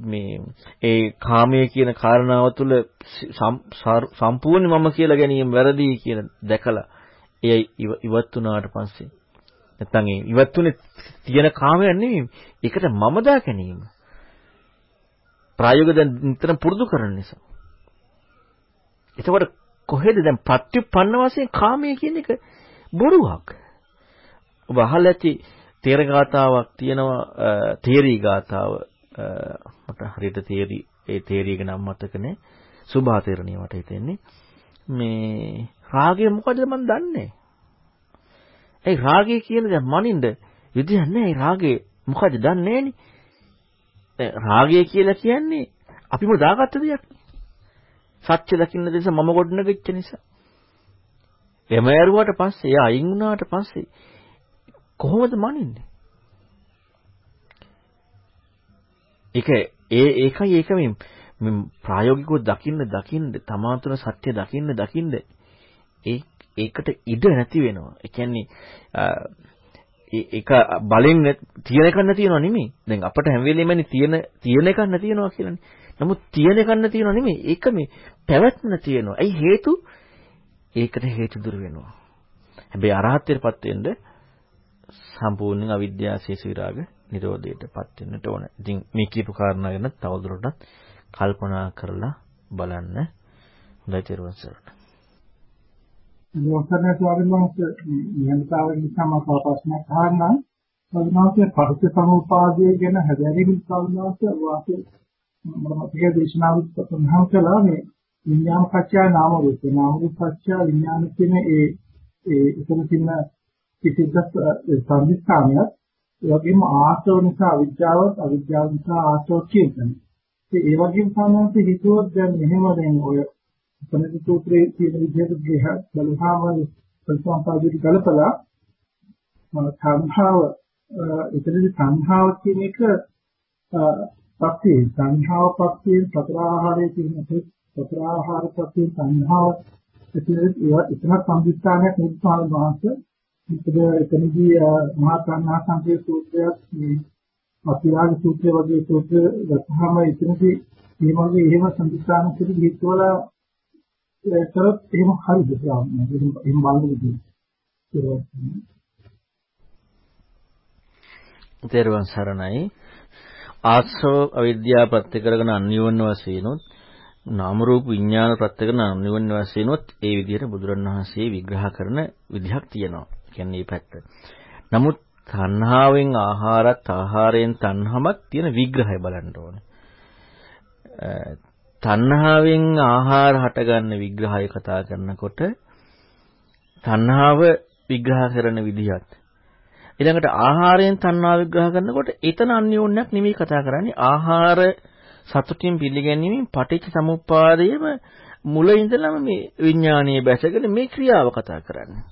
මේ ඒ කාමයේ කියන කාරණාව තුළ සම්පූර්ණ මම කියලා ගැනීම වැරදි කියන දැකලා එය ඉවත් වුණාට පස්සේ නැත්තම් ඒ ඉවත් උනේ තියෙන කාමයක් නෙමෙයි ඒකට මම දා ගැනීම. ප්‍රායෝගිකව දැන් නිතරම පුරුදු කරන නිසා. එතකොට කොහෙද දැන් ප්‍රත්‍යুৎපන්න වශයෙන් කාමයේ කියන එක? බොරුවක්. ඔබ අහලා ඇති තේර ගාතාවක් තියෙනවා තේරී ගාතාව මට හරියට තේරි ඒ තේරියක නම් මතක නෑ. සුභා තේරණිය මට හිතෙන්නේ. මේ රාගය මොකද මන් දන්නේ? ඒ රාගය කියන දැන් මනින්ද? විදියක් නෑ ඒ රාගය. මොකද දන්නේ නෑනේ රාගය කියලා කියන්නේ අපිම දාගත්ත දෙයක්. සත්‍ය දකින්න දෙස මම ගොඩනගෙච්ච නිසා. එම ඇරුවාට පස්සේ එයා අයින් වුණාට පස්සේ කොහොමද මනින්නේ ඒක ඒ ඒකයි ඒක මේ ප්‍රායෝගිකව දකින්න දකින්න තමා තුළ සත්‍ය දකින්න දකින්න ඒ ඒකට ඉඩ නැති වෙනවා. ඒ කියන්නේ ඒක බලෙන් තියෙන එකක් නැතිනව නෙමෙයි. දැන් අපිට හැම වෙලෙම තියෙන තියෙන එකක් නැතිනවා කියලානේ. නමුත් තියෙන එකක් නැතිනව නෙමෙයි. ඒක මේ පැවැත්ම නැතිනවා. ඇයි හේතු? ඒකට හේතු දුර වෙනවා. හැබැයි අරහත්ත්වයටපත් වෙන්න සම්පූර්ණයෙන් අවිද්‍යාව සේස විරාග නිරෝධයටපත් වෙන්නට ඕන. ඉතින් මේ කියපු කාරණා ගැන තවදුරටත් කල්පනා කරලා බලන්න. හොඳයි තේරුවන් සරණයි. ලෝකන ස්වාමීන් වහන්සේ නියමිතාවෙන් නිසා මම ප්‍රශ්නයක් අහන්නම්. ස්වාමීන් පරිත්‍ය සමුපාදයේ ගැන හැදෑරීම ස්වාමීන් වහන්සේ වාසේ මම මතකයේ දේශනාවත් සඳහන් කළා මේ විඥාන පත්‍ය නාම රූප නාම රූප පත්‍ය විඥාන කියන ඒ ඒ එතන තියෙන කිසිදු සංදිස්ථානයක් ඒ වගේම ආශ්‍රව නිසා අවිද්‍යාවත් අවිද්‍යාව නිසා ආශ්‍රව කියනවා. ඒ වගේම සාමාන්‍යයෙන් හිතුවොත් දැන් මෙහෙම දැන් ඔය උපනිෂද් සූත්‍රයේ තියෙන විදිහට ගහ බලහාම සංසම්පාදිත කලපලා මම සංඛාව එතනදී සංඛාව කියන එක පස්සේ සංඛාව පස්සේ සතර ආහාරයේ තියෙන සතර ආහාර පස්සේ සංඛාව ඒවා එතන සම්දිස්ථානයක් නිර්මාණ වහන්සේ මොකද එතනදී මහා සංඝා සංකේ සූත්‍රයක් මේ අතිවාද සූත්‍රය වගේ සූත්‍ර ගත්තාම එතනදී මේ වගේ එහෙම සම්දිස්ථාන පිළි හිතවල කරත් එහෙම හරිද? එහෙම බලන්න තේරුවන් සරණයි. ආශ්‍රව අවිද්‍යාව ප්‍රත්‍ය කරගෙන අන්‍යෝන්‍ය වශයෙන්ොත් නාම රූප විඥාන ප්‍රත්‍ය කරන අන්‍යෝන්‍ය වශයෙන්ොත් ඒ විදිහට බුදුරණවහන්සේ විග්‍රහ කරන විදිහක් තියෙනවා. කියන්නේ මේ පැත්ත. නමුත් තණ්හාවෙන් ආහාරත් ආහාරයෙන් තණ්හමත් තියෙන විග්‍රහය බලන්න ඕනේ. තණ්හාවෙන් ආහාර හටගන්න විග්‍රහය කතා කරනකොට තණ්හාව විග්‍රහ කරන විදිහත් ඊළඟට ආහාරයෙන් තණ්හාව විග්‍රහ කරනකොට එතන අන්‍යෝන්‍යයක් නෙමෙයි කතා කරන්නේ ආහාර සතුටින් පිළිගැනීමෙන් පටිච්ච සමුප්පාදයේම මුල ඉඳලම මේ විඥානීය බැසගෙන මේ ක්‍රියාව කතා කරන්නේ.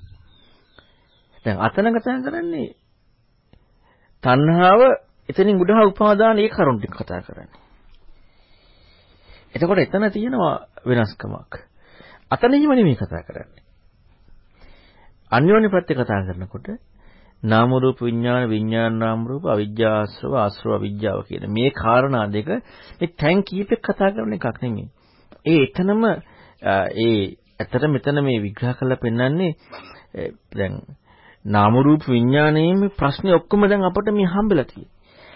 දැන් අතන කතා කරන්නේ තණ්හාව එතනින් උඩහා උපාදාන ඒ කරුණ ටික කතා කරන්නේ. එතකොට එතන තියෙනවා වෙනස්කමක්. අතන එහෙම නෙමෙයි කතා කරන්නේ. අන්‍යෝන්‍ය ප්‍රත්‍ය කතා කරනකොට නාම රූප විඥාන විඥාන නාම රූප අවිජ්ජා ආශ්‍රව ආශ්‍රව අවිජ්ජාව කියන මේ කාරණා දෙක මේ තැන් කීපයක් කතා කරන එකක් නෙමෙයි. ඒ එතනම ඒ ඇත්තට මෙතන මේ විග්‍රහ කරලා පෙන්නන්නේ දැන් නාම රූප විඥානයේ ප්‍රශ්නේ ඔක්කොම දැන් අපිට මේ හම්බෙලා තියෙන්නේ.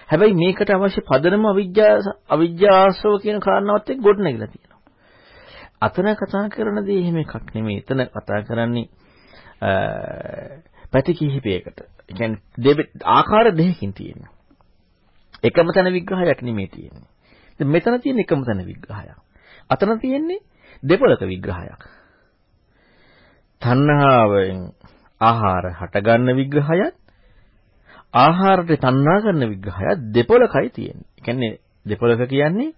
හැබැයි මේකට අවශ්‍ය පදනම අවිජ්ජා අවිජ්ජා ආශ්‍රව කියන කාරණාවත් එක්ක ගොඩනැගිලා තියෙනවා. අතන කතා කරන දේ එහෙම එකක් නෙමෙයි. එතන කතා කරන්නේ පැති කිහිපයකට. ඒ කියන්නේ ආකාර දෙකකින් තියෙනවා. එකම තැන විග්‍රහයක් නෙමෙයි තියෙන්නේ. දැන් මෙතන තියෙන එකම තැන විග්‍රහයක්. අතන තියෙන්නේ දෙපොලක විග්‍රහයක්. තණ්හාවෙන් ආහාර හටගන්න විග්‍රහයත් ආහාරට තණ්හා කරන විග්‍රහයත් දෙපොලකයි තියෙන්නේ. ඒ කියන්නේ දෙපොලක කියන්නේ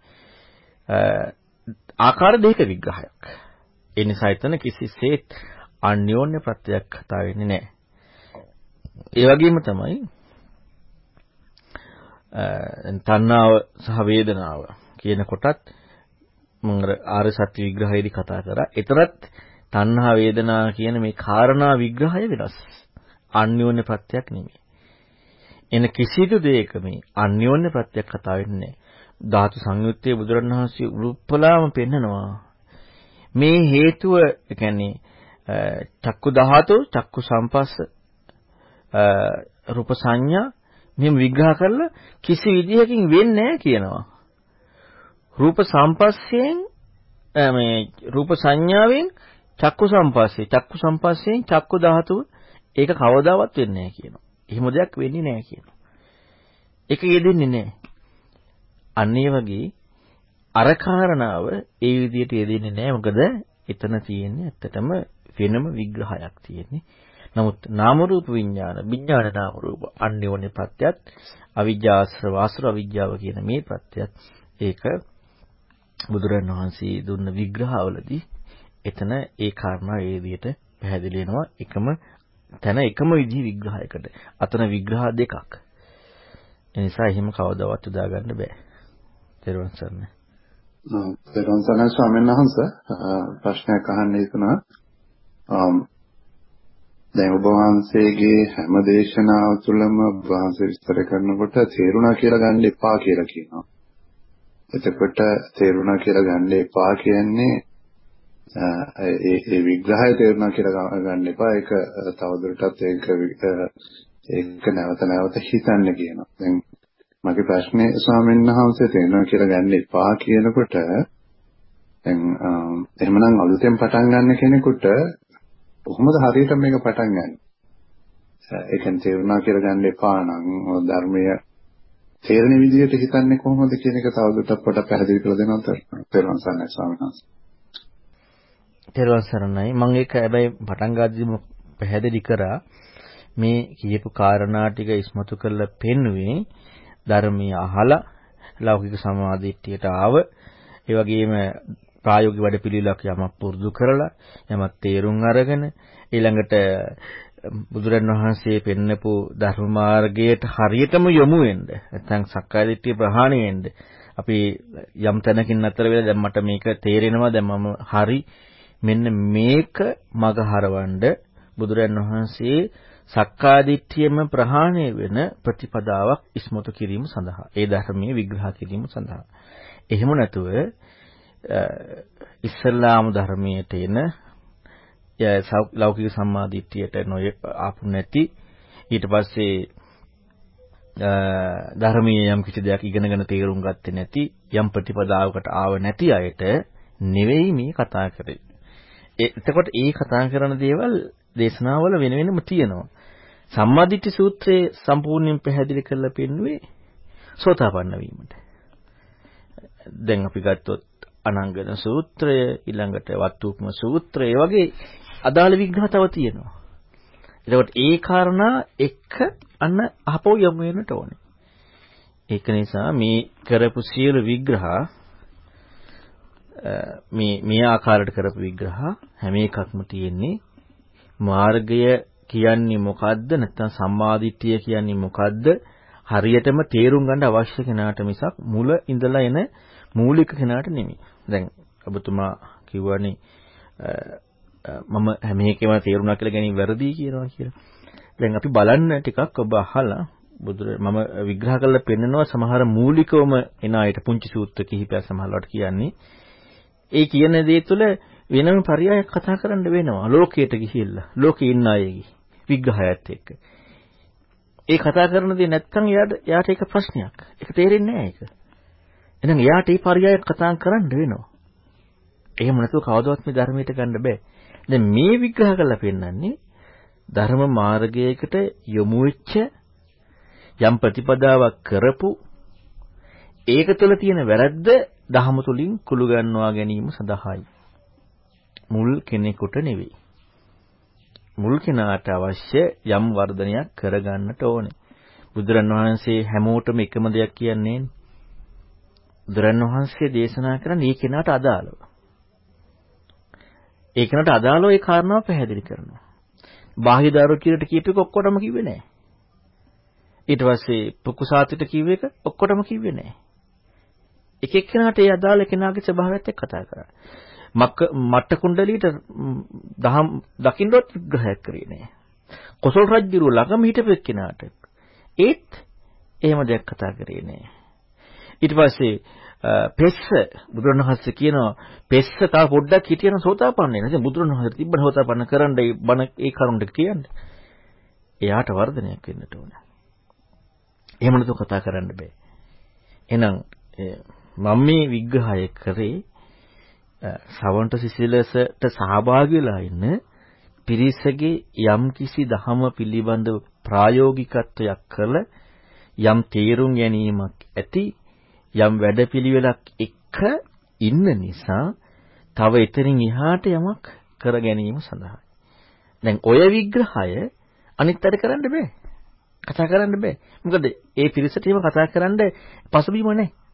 ආකාර දෙක විග්‍රහයක්. ඒ නිසා එතන කිසිසේත් අන්‍යෝන්‍ය ප්‍රත්‍යක් කතා වෙන්නේ නැහැ. ඒ වගේම තමයි තණ්හාව සහ වේදනාව කියන කොටත් මම ආර්ය සත්‍ය විග්‍රහයේදී කතා කරා. එතරත් තණ්හා වේදනා කියන මේ කාරණා විග්‍රහය වෙනස්. අන්‍යෝන්‍ය ප්‍රත්‍යක් නෙමෙයි. එන කිසිදු දෙයක මේ අන්‍යෝන්‍ය ප්‍රත්‍යක් කතා වෙන්නේ ධාතු සංයුත්තේ බුදුරණවහන්සේ උරුප්පලාම පෙන්නනවා. මේ හේතුව කියන්නේ චක්කු ධාතු, චක්කු සම්පස්ස, රූප සංඥා මෙහෙම විග්‍රහ කරලා කිසි විදිහකින් වෙන්නේ නැහැ කියනවා. රූප සම්පස්සයෙන් මේ රූප සංඥාවෙන් චක්කු සම්පස්සේ චක්කු සම්පස්සයෙන් චක්කු ධාතුව ඒක කවදාවත් වෙන්නේ නැහැ කියනවා. එහෙම දෙයක් වෙන්නේ නැහැ කියනවා. ඒක යෙදෙන්නේ නැහැ. අන්න ඒ වගේ අර කාරණාව ඒ විදිහට යෙදෙන්නේ නැහැ. මොකද එතන තියෙන්නේ ඇත්තටම වෙනම විග්‍රහයක් තියෙන්නේ. නමුත් නාම රූප විඥාන විඥාන නාම රූප අන්‍යෝන්‍ය ප්‍රත්‍යත් අවිජ්ජාශ්‍රව ආශ්‍රව අවිජ්ජාව කියන මේ ප්‍රත්‍යත් ඒක බුදුරණවහන්සේ දුන්න විග්‍රහවලදී එතන ඒ කාරණා ඒ විදිහට පැහැදිලි වෙනවා එකම තැන එකම විදිහ විග්‍රහයකට. අතන විග්‍රහ දෙකක්. ඒ නිසා එහෙම කවදාවත් උදා ගන්න බෑ. තෙරුවන් සරණයි. තෙරුවන් සරණයි ස්වාමීන් වහන්සේ ප්‍රශ්නයක් අහන්න ඉතනවා. දැන් ඔබ වහන්සේගේ හැම දේශනාව තුළම ඔබ වහන්සේ විස්තර කරනකොට තේරුණා කියලා ගන්න එපා කියලා කියනවා. එතකොට තේරුණා කියලා ගන්න එපා කියන්නේ ඒ ඒ විග්‍රහය තේරුණා කියලා ගන්න එපා. ඒක තවදුරටත් ඒක ඒක නැවත නැවත හිතන්න කියනවා. දැන් මගේ ප්‍රශ්නේ ස්වාමීන් වහන්සේ තේරුණා කියලා ගන්න එපා කියනකොට දැන් එහෙමනම් අලුතෙන් පටන් ගන්න කෙනෙකුට කොහොමද හරියට මේක පටන් ගන්නේ? ඒ කියන්නේ තේරුණා කියලා ගන්න එපා නම් ධර්මය තේරෙන විදිහට හිතන්නේ කොහොමද කියන එක තවදුරටත් පොඩ්ඩක් පැහැදිලි කරලා දෙනවද? තේරුම් ගන්නයි ස්වාමීන් වහන්සේ. තේරුම් සරණයි. මම ඒක හැබැයි පටන් ගන්නදී පැහැදිලි කරා. මේ කියපු කාරණා ටික ඉස්මතු කරලා පෙන්නුවේ ධර්මීය අහලා ලෞකික සමාධිත්‍යයට ආව. ඒ වගේම ප්‍රායෝගික වැඩපිළිවෙලක් යමක් පුරුදු කරලා යමක් තේරුම් අරගෙන ඊළඟට බුදුරන් වහන්සේ පෙන්නපු ධර්ම මාර්ගයට හරියටම යොමු වෙන්න නැත්නම් සක්කාය දිට්ඨිය ප්‍රහාණය වෙන්න. අපි යම් තැනකින් අතර වෙලා දැන් මට මේක තේරෙනවා දැන් මම හරි මෙන්න මේක මග හරවන්න බුදුරන් වහන්සේ සක්කාය දිට්ඨියම ප්‍රහාණය වෙන ප්‍රතිපදාවක් ඉස්මතු කිරීම සඳහා ඒ ධර්මයේ විග්‍රහ කිරීම සඳහා එහෙම නැතුව ඉස්ලාම් ධර්මයට එන ලෞකික සම්මාදිට්ඨියට නොය ආපු නැති ඊට පස්සේ ධර්මීය යම් කිසි දෙයක් ඉගෙනගෙන තේරුම් ගත්තේ නැති යම් ප්‍රතිපදාවකට ආව නැති අයට නෙවෙයි මේ කතා කරේ. එතකොට ඒ කතා කරන දේවල් දේශනාවල වෙන වෙනම තියෙනවා. සම්මාදිට්ඨි සූත්‍රයේ සම්පූර්ණයෙන් පැහැදිලි කරලා පෙන්නුවේ සෝතාපන්න වීමට. දැන් අපි ගත්තොත් අනංගන සූත්‍රය ඊළඟට වත්තුක්ම සූත්‍රය වගේ අදාළ විග්‍රහ තව තියෙනවා. එතකොට ඒ කාරණා එක්ක අන්න අහපෝ යමු වෙනට ඕනේ. ඒක නිසා මේ කරපු සියලු විග්‍රහ මේ මේ ආකාරයට කරපු විග්‍රහ හැම එකක්ම තියෙන්නේ මාර්ගය කියන්නේ මොකද්ද නැත්නම් සම්මාදිට්ඨිය කියන්නේ මොකද්ද හරියටම තේරුම් ගන්න අවශ්‍ය කෙනාට මිසක් මුල ඉඳලා එන මූලික කෙනාට නෙමෙයි. දැන් ඔබතුමා කිව්වනේ මම හැම එකේම තේරුණා කියලා ගැනීම වැරදි කියනවා කියලා. දැන් අපි බලන්න ටිකක් ඔබ අහලා බුදුර මම විග්‍රහ කරලා පෙන්නනවා සමහර මූලිකවම එන අයට පුංචි සූත්‍ර කිහිපයක් සමහරවට කියන්නේ. ඒ කියන දේ තුළ වෙනම පරයයක් කතා කරන්න වෙනවා. ලෝකයට ගිහිල්ලා. ලෝකේ ඉන්න අයගේ විග්‍රහයත් එක්ක. ඒ කතා කරන දේ නැත්තම් එයාට එයාට ඒක ප්‍රශ්නයක්. ඒක තේරෙන්නේ නැහැ ඒක. එහෙනම් එයාට ඒ පරයයක් කතා කරන්න වෙනවා. එහෙම නැතුව කවදාවත් මේ ධර්මයට ගන්න බෑ. දැන් මේ විග්‍රහ කරලා පෙන්නන්නේ ධර්ම මාර්ගයකට යොමු වෙච්ච යම් ප්‍රතිපදාවක් කරපු ඒක තුළ තියෙන වැරද්ද දහම තුලින් කුළු ගන්නවා ගැනීම සඳහායි. මුල් කෙනෙකුට නෙවෙයි. මුල් කෙනාට අවශ්‍ය යම් වර්ධනයක් කරගන්නට ඕනේ. බුදුරන් වහන්සේ හැමෝටම එකම දෙයක් කියන්නේ බුදුරන් වහන්සේ දේශනා කරන්නේ මේ කෙනාට අදාළව. ඒ කෙනාට අදාළව ඒ කාරණාව පැහැදිලි කරනවා. බාහ්‍ය දාරුකියට කියප එක ඔක්කොටම කිව්වේ නැහැ. ඊට පස්සේ පුකුසාතිට කිව්ව එක ඔක්කොටම කිව්වේ නැහැ. එක එක්කෙනාට ඒ අදාළ කෙනාගේ ස්වභාවයත් එක්ක කතා කරා. මක්ක මට්ට කුණ්ඩලියට දහම් දකින්නවත් විග්‍රහයක් කරේ නැහැ. කොසල් රජුරුව ළඟම හිටපු එක්කෙනාට ඒත් එහෙම දෙයක් කතා කරේ නැහැ. ඊට පස්සේ පෙස්ස බුදුරණවහන්සේ කියනවා පෙස්ස තව පොඩ්ඩක් හිටියනම් සෝතාපන්න වෙනවා. ඉතින් බුදුරණවහන්සේ තිබ්බන සෝතාපන්න කරන්න ඒ බණ ඒ කරුණ කියන්නේ. එයාට වර්ධනයක් වෙන්නට ඕන. එහෙම නැතුව කතා කරන්න බෑ. එහෙනම් මම මේ විග්‍රහය කරේ සවන්ත සිසිලසට සහභාගී වෙලා ඉන්න පිරිසගේ යම් කිසි දහම පිළිබඳව ප්‍රායෝගිකත්වයක් කරලා යම් තේරුම් ගැනීමක් ඇති යම් වැඩපිළිවෙලක් එක්ක ඉන්න නිසා තව එතනින් එහාට යමක් කර ගැනීම සඳහා. දැන් ඔය විග්‍රහය අනිත් අයට කරන්න බෑ. කතා කරන්න බෑ. මොකද ඒ පිරිසට එහෙම කතා කරන්න පසුබිම නැහැ.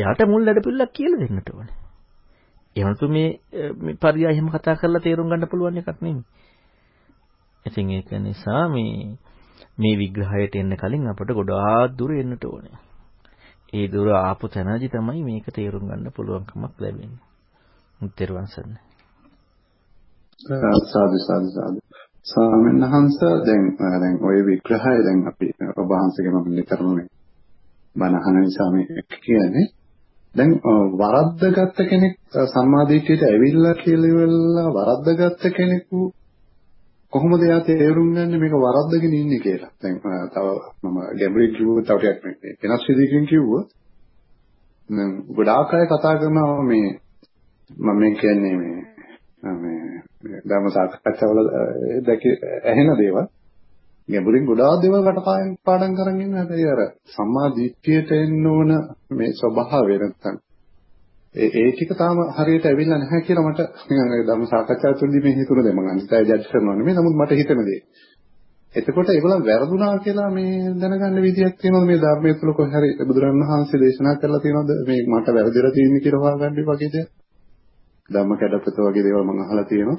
එයාට මුල් වැඩපිළිවෙලක් කියලා දෙන්නට ඕනේ. එහෙම නැතු මේ මේ පරිය එහෙම කතා කරලා තේරුම් ගන්න පුළුවන් එකක් නෙමෙයි. ඉතින් ඒක නිසා මේ මේ විග්‍රහයට එන්න කලින් අපට ගොඩාක් දුර එන්නට ඕනේ. ඒ දුර ආපු තැනදි තමයි මේක තේරුම් ගන්න පුළුවන්කමක් ලැබෙන්නේ. මුත්‍තරවන් සන්න. සාදු සාදු සාදු. ස්වාමීන් වහන්සේ දැන් දැන් ওই විග්‍රහය දැන් අපි ඔබ වහන්සේගේ මම නිතරම මේ බණ අහන නිසා මේ කියන්නේ දැන් වරද්දගත්ත කෙනෙක් සම්මාදිටියට ඇවිල්ලා කියලා ඉවරලා වරද්දගත්ත කෙනෙකු කොහොමද එයා තේරුම් ගන්න? මේක වරද්දගෙන ඉන්නේ කියලා. දැන් තව මම ගැඹුරින් කිව්වොත් තව ටිකක් වෙනස් විදිහකින් කිව්වොත් දැන් ගොඩාක් අය කතා කරනවා මේ මම මේ කියන්නේ මේ මේ ධර්ම සාකච්ඡාවල දැක ඇහෙන දේවල්. ගැඹුරින් ගොඩාක් දේවල් කටපාඩම් පාඩම් කරගෙන ඉන්න හැබැයි අර සම්මා දිට්ඨියට එන්න ඕන මේ ස්වභාවය නැත්තම් ඒ ඒ ටික තාම හරියට ඇවිල්ලා නැහැ කියලා මට නිකන් ධර්ම සාකච්ඡාව තුළදී මේ හිතුණ දේ මම අනිත් අය ජජ් කරනවා නෙමෙයි නමුත් මට හිතෙන දේ. එතකොට ඒගොල්ලන් වැරදුනා කියලා මේ දැනගන්න විදියක් තියෙනවද මේ ධර්මයේ තුල කොහේ හරි බුදුරණන් වහන්සේ දේශනා කරලා තියෙනවද මේ මට වැරදිලා තියෙන්නේ කියලා හොයාගන්න වගේ දෙයක්? ධම්ම කැඩපත වගේ දේවල් මම අහලා තියෙනවා.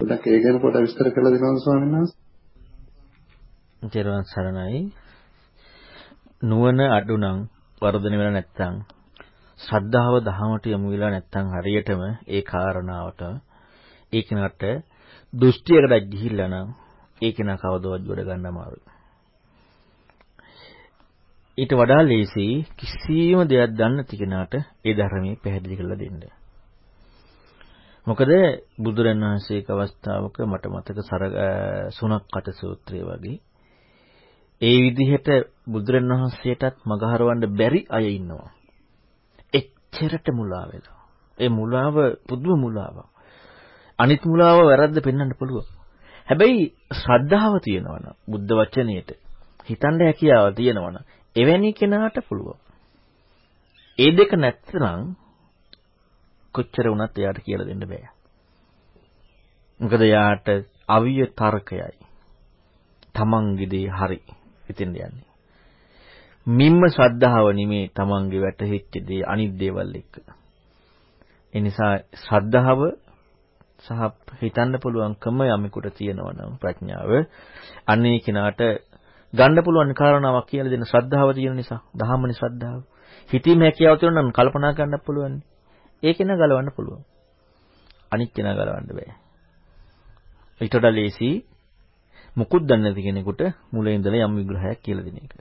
පොඩ්ඩක් ඒ ගැන පොඩ්ඩක් විස්තර කරලා දෙනවද ස්වාමීන් වහන්සේ? ජීරවන් සරණයි. නුවණ අඩු නම් වර්ධනය වෙලා නැත්තම් ශ්‍රද්ධාව දහමට යොමු වෙලා නැත්තම් හරියටම ඒ කාරණාවට ඒ කෙනාට දෘෂ්ටියකට ගිහිල්ලා නම් ඒ කෙනා කවදවත් ජොඩ ගන්න අමාරුයි. ඊට වඩා ලේසි කිසියම් දෙයක් දන්න තිකෙනාට ඒ ධර්මයේ පැහැදිලි කරලා දෙන්න. මොකද බුදුරණවහන්සේක අවස්ථාවක මට මතක සුණක් කට සූත්‍රය වගේ ඒ විදිහට බුදුරණවහන්සේටත් මගහරවන්න බැරි අය ඉන්නවා. එච්චරට මුලා වෙලා. ඒ මුලාව පුදුම මුලාවක්. අනිත් මුලාව වැරද්ද පෙන්වන්න පුළුවන්. හැබැයි ශ්‍රද්ධාව තියෙනවනම් බුද්ධ වචනේට හිතන්න හැකියාව තියෙනවනම් එවැනි කෙනාට පුළුවන්. ඒ දෙක නැත්නම් කොච්චර වුණත් එයාට කියලා දෙන්න බෑ. මොකද එයාට අවිය තර්කයයි. තමන්ගේ දේ හරි. ඉතින් යන්නේ. මිම්ම ශ්‍රද්ධාව නෙමේ තමන්ගේ වැටහිච්ච දේ අනිත් දේවල් එක්ක. ඒ නිසා ශ්‍රද්ධාව සහ හිතන්න පුළුවන්කම යමෙකුට තියෙනවා නම් ප්‍රඥාව අන්නේ කෙනාට ගන්න පුළුවන් කාරණාවක් කියලා දෙන ශ්‍රද්ධාව තියෙන නිසා දහමනේ ශ්‍රද්ධාව. හිතීම හැකියාව තියෙනවා නම් කල්පනා කරන්න පුළුවන්. ඒ කෙනා ගලවන්න පුළුවන්. අනිත් කෙනා ගලවන්න බෑ. ඊට වඩා ලේසි මුකුත් දන්නේ නැති කෙනෙකුට මුලින් ඉඳලා යම් විග්‍රහයක් කියලා දෙන එක.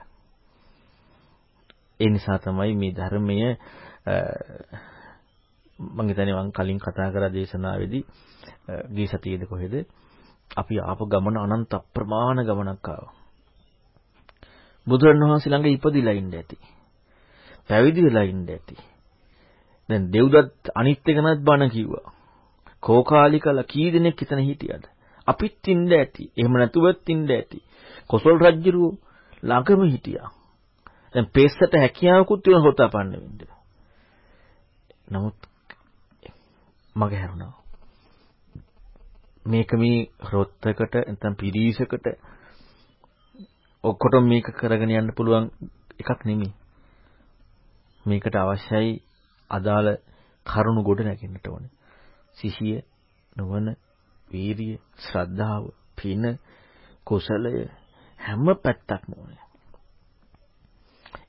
ඒ නිසා තමයි මේ ධර්මය මම හිතන්නේ මම කලින් කතා කරා දේශනාවේදී ගිය සතියේද කොහෙද අපි ආපු ගමන අනන්ත අප්‍රමාණ ගමනක් ආවා. බුදුරණවහන්සේ ළඟ ඉපදිලා ඉන්න ඇති. පැවිදි වෙලා ඉන්න ඇති. දැන් දෙව්දත් අනිත් එකනත් බණ කිව්වා. කෝකාලිකලා කී දෙනෙක් හිතන හිටියද? අපිත් ඉන්න ඇති. එහෙම නැතුවත් ඉන්න ඇති. කොසල් රජුරු ළඟම හිටියා. දැන් පෙස්සට හැකියාවකුත් තියෙන හොතපන්න වෙන්න. නමුත් මග හැරුණා. මේක මේ රොත්තකට නැත්නම් පිරිසකට ඔක්කොටම මේක කරගෙන යන්න පුළුවන් එකක් නෙමෙයි. මේකට අවශ්‍යයි අදාළ කරුණු ගොඩ නැගෙන්නට ඕනේ. සිහිය, නුවණ, වීරිය, ශ්‍රද්ධාව, පින, කුසලය හැම පැත්තක්ම ඕනේ.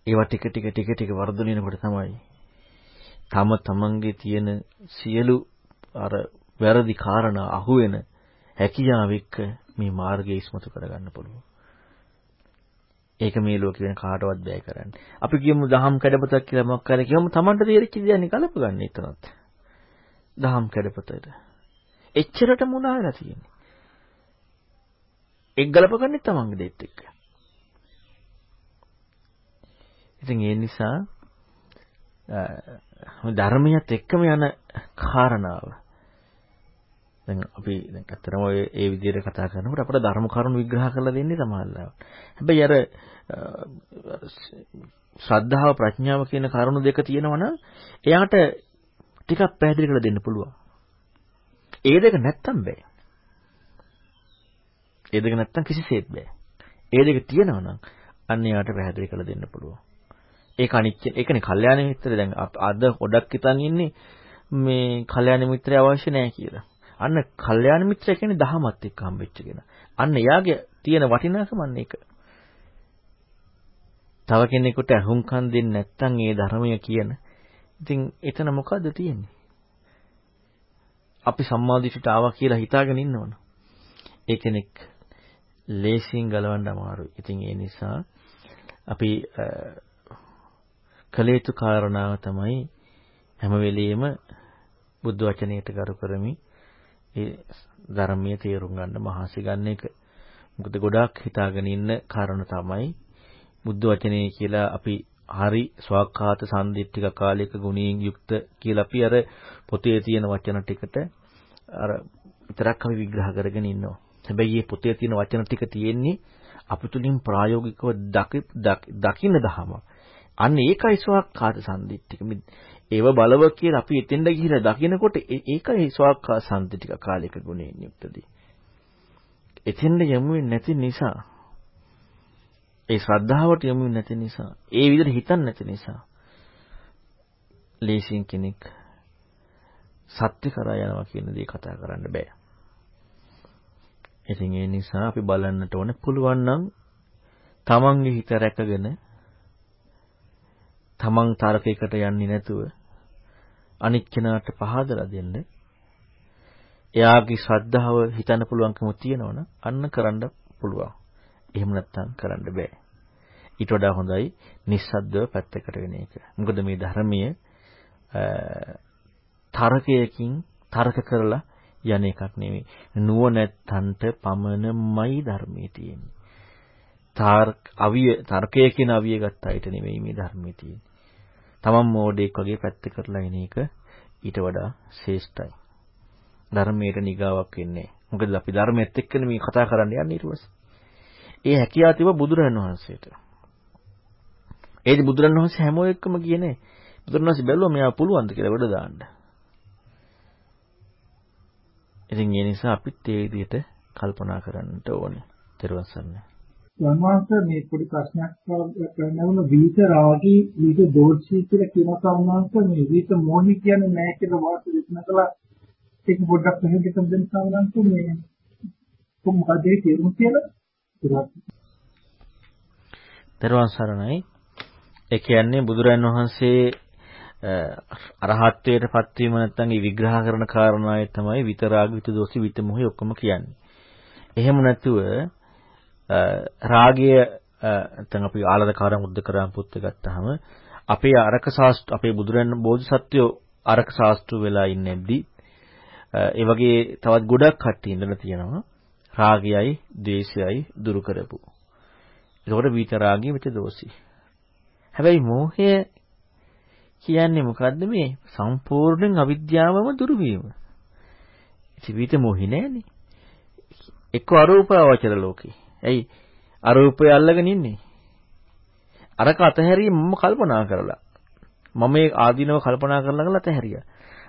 ඒවා ටික ටික ටික ටික වර්ධනය වෙනකොට තමයි තම තමන්ගේ තියෙන සියලු අර වැරදි කාරණා අහුවෙන හැකියාව එක්ක මේ මාර්ගය ඉස්මතු කරගන්න පුළුවන්. ඒක මේ ලෝකෙ වෙන කාටවත් බෑ කරන්න. අපි කියමු දහම් කැඩපතක් කියලා මොකක් කරේ කියමු Tamanට තේරිච්ච දෙයක් ගලප ගන්න එතනත්. දහම් කැඩපතට. එච්චරට මුලා වෙලා තියෙන්නේ. එක් ගලප ගන්නෙ Tamanගේ දෙත් එක්ක. ඉතින් ඒ නිසා ධර්මයත් එක්කම යන කාරණාව දැන් අපි දැන් ඇත්තටම ඔය ඒ විදිහට කතා කරනකොට අපිට ධර්ම කරුණු විග්‍රහ කරලා දෙන්නේ සමහරවල්. හැබැයි අර ශ්‍රද්ධාව ප්‍රඥාව කියන කරුණු දෙක තියෙනවනම් එයාට ටිකක් පැහැදිලි කරලා දෙන්න පුළුවන්. ඒ දෙක නැත්තම් බෑ. ඒ දෙක නැත්තම් කිසිසේත් බෑ. ඒ දෙක තියෙනවනම් අන්න එයාට පැහැදිලි කරලා දෙන්න පුළුවන්. ඒක අනිච්ච ඒකනේ කල්යාණ මිත්‍රය දැන් අද ගොඩක් හිතන් ඉන්නේ මේ කල්යාණ මිත්‍රය අවශ්‍ය නැහැ කියලා. අන්න කල්යාණ මිත්‍රය කියන්නේ දහමත් එක්ක හම්බෙච්ච කෙනා. අන්න එයාගේ තියෙන වටිනාකම අන්න ඒක. තව කෙනෙකුට අහුම්කම් දෙන්නේ නැත්නම් ඒ ධර්මය කියන. ඉතින් එතන මොකද්ද තියෙන්නේ? අපි සම්මාදිටට ආවා කියලා හිතාගෙන ඉන්නවනේ. ඒ කෙනෙක් ලේසියෙන් ගලවන්න අමාරුයි. ඉතින් ඒ නිසා අපි කලේතු කාරණාව තමයි හැම වෙලෙම බුද්ධ වචනයට කරු කරමි ඒ ධර්මයේ තේරුම් ගන්න මහසි ගන්න එක. මොකද ගොඩාක් හිතාගෙන ඉන්න කාරණා තමයි බුද්ධ වචනේ කියලා අපි හරි ස්වාක්ඛාත සම්දිත්තික කාලික ගුණයෙන් යුක්ත කියලා අපි අර පොතේ තියෙන වචන ටිකට අර විතරක් අපි විග්‍රහ කරගෙන ඉන්නවා. හැබැයි මේ පොතේ තියෙන වචන ටික තියෙන්නේ අප තුලින් ප්‍රායෝගිකව දකින්න දහම. අන්න ඒකයි ස්වාක්කාත සම්දිත්තික. ඒව බලව කියලා අපි එතෙන්ද ගිහිලා දකිනකොට ඒකයි ස්වාක්කා සම්දිතික කාලික ගුණයෙන් යුක්තදී. එතෙන්ද යමු නැති නිසා ඒ ශ්‍රද්ධාවට යමු නැති නිසා ඒ විදිහට හිතන්නේ නැති නිසා ලේසින් කෙනෙක් සත්‍ය කරා යනවා කියන දේ කතා කරන්න බෑ. ඉතින් ඒ නිසා අපි බලන්නට ඕනේ පුළුවන් නම් තමන්ගේ හිත රැකගෙන තමන් තරකයකට යන්නේ නැතුව අනිත් කෙනාට පහදලා දෙන්න එයාගේ ශ්‍රද්ධාව හිතන්න පුළුවන්කම තියෙනවනම් අන්න කරන්න පුළුවන්. එහෙම නැත්නම් කරන්න බෑ. ඊට වඩා හොඳයි නිස්සද්දව පැත්තකට වෙන එක. මොකද මේ ධර්මයේ තරකයකින් තර්ක කරලා යන එකක් නෙවෙයි. නුවණැත්තන්ට පමණමයි ධර්මයේ තියෙන්නේ. තාර්ක අවිය තර්කය කියන අවිය ගත්ත අයට නෙවෙයි මේ ධර්මයේ තියෙන්නේ. තමන් මෝඩෙක් වගේ පැත්ත කරලා එන එක ඊට වඩා ශ්‍රේෂ්ඨයි. ධර්මයට නිගාවක් වෙන්නේ. මොකද අපි ධර්මයේත් එක්කනේ මේ කතා කරන්න යන්නේ ඊට පස්සේ. ඒ හැකියාව තිබ්බ බුදුරජාණන් වහන්සේට. ඒදි බුදුරජාණන් වහන්සේ හැමෝ එක්කම කියන්නේ බුදුරජාණන් වහන්සේ බැලුවා මෙයා පුළුවන්ද කියලා වැඩ දාන්න. ඉතින් ඒ නිසා අපිත් ඒ විදිහට කල්පනා කරන්නට ඕනේ. ත්වන් සරණයි. වන්වාස මේ පොඩි ප්‍රශ්නයක් කරනවල විිත රාගී විිත දෝෂී කියලා කියන සම්මාංශ මේ විිත මොහි කියන්නේ නැහැ කියලා වාස්තු දේශනා කළා ඒක පොඩ්ඩක් පැහැදිලි දෙන්න සම්මාංශ මේ කොහොමද ඒ තේරුම් කියලා ත්වන් සරණයි ඒ කියන්නේ බුදුරන් වහන්සේ අරහත්ත්වයට පත්වීම නැත්නම් ඒ විග්‍රහ කරන කාරණාවේ තමයි විතරාග විත දෝෂි විත මොහි ඔක්කොම කියන්නේ. එහෙම නැතුව රාගය නැත්නම් අපි ආලදකාරම් උද්දකරම් පුත්ත ගත්තාම අපේ අරක ශාස්ත්‍ර අපේ බුදුරන් බෝධිසත්වෝ අරක ශාස්ත්‍ර වෙලා ඉන්නේද්දි ඒ වගේ තවත් ගොඩක් කට්ටිය ඉඳලා තියෙනවා රාගයයි ද්වේෂයයි දුරු කරපු. ඒකෝට විතරාගය විත දෝෂි. හැබැයි මෝහය කියන්නේ මොකද්ද මේ සම්පූර්ණයෙන් අවිද්‍යාවම දුරු වීම. ජීවිත මොහි නෑනේ. එක්ක අරූපාවචර ලෝකේ. ඇයි අරූපය අල්ලගෙන ඉන්නේ? අරක අතහැරියේ මම කල්පනා කරලා. මම මේ ආදීනව කල්පනා කරලා ගල අතහැරියා.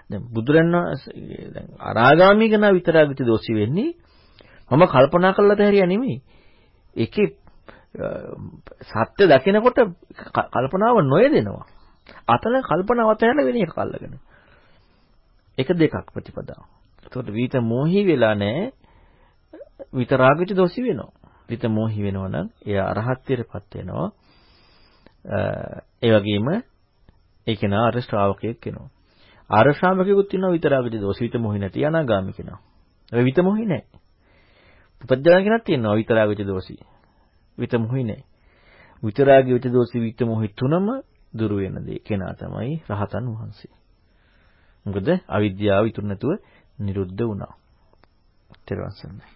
දැන් බුදුරණවහන්සේ දැන් අනාගාමී කෙනා විතරාගිත දෝෂි වෙන්නේ මම කල්පනා කරලා අතහැරියා නෙමෙයි. ඒකේ සත්‍ය දකිනකොට කල්පනාව නොයදෙනවා. අතන කල්පනාවත් යන වෙන එකක් අල්ලගෙන. එක දෙකක් ප්‍රතිපදාව. එතකොට විත මොහි වෙලා නැහැ. විතරාගිත දොසි වෙනවා. විත මොහි වෙනවා නම් එයා අරහත්ත්වයටපත් වෙනවා. ඒ වගේම ඒ කෙනා අර ශ්‍රාවකයෙක් වෙනවා. ආර ශ්‍රාවකයෙකුත් ඉන්නවා විතරාගිත දොසි විත මොහි නැති අනාගාමී කෙනා. හැබැයි විත මොහි නැහැ. පුපජ්ජන කෙනෙක් තියෙනවා විතරාගිත දොසි. විත මොහි නැහැ. විතරාගිත දොසි විත මොහි තුනම දුරු වෙන දේ කෙනා තමයි රහතන් වහන්සේ. මොකද අවිද්‍යාව ඉතුරු නැතුව නිරුද්ධ වුණා. ත්‍රිවංශ සරණයි.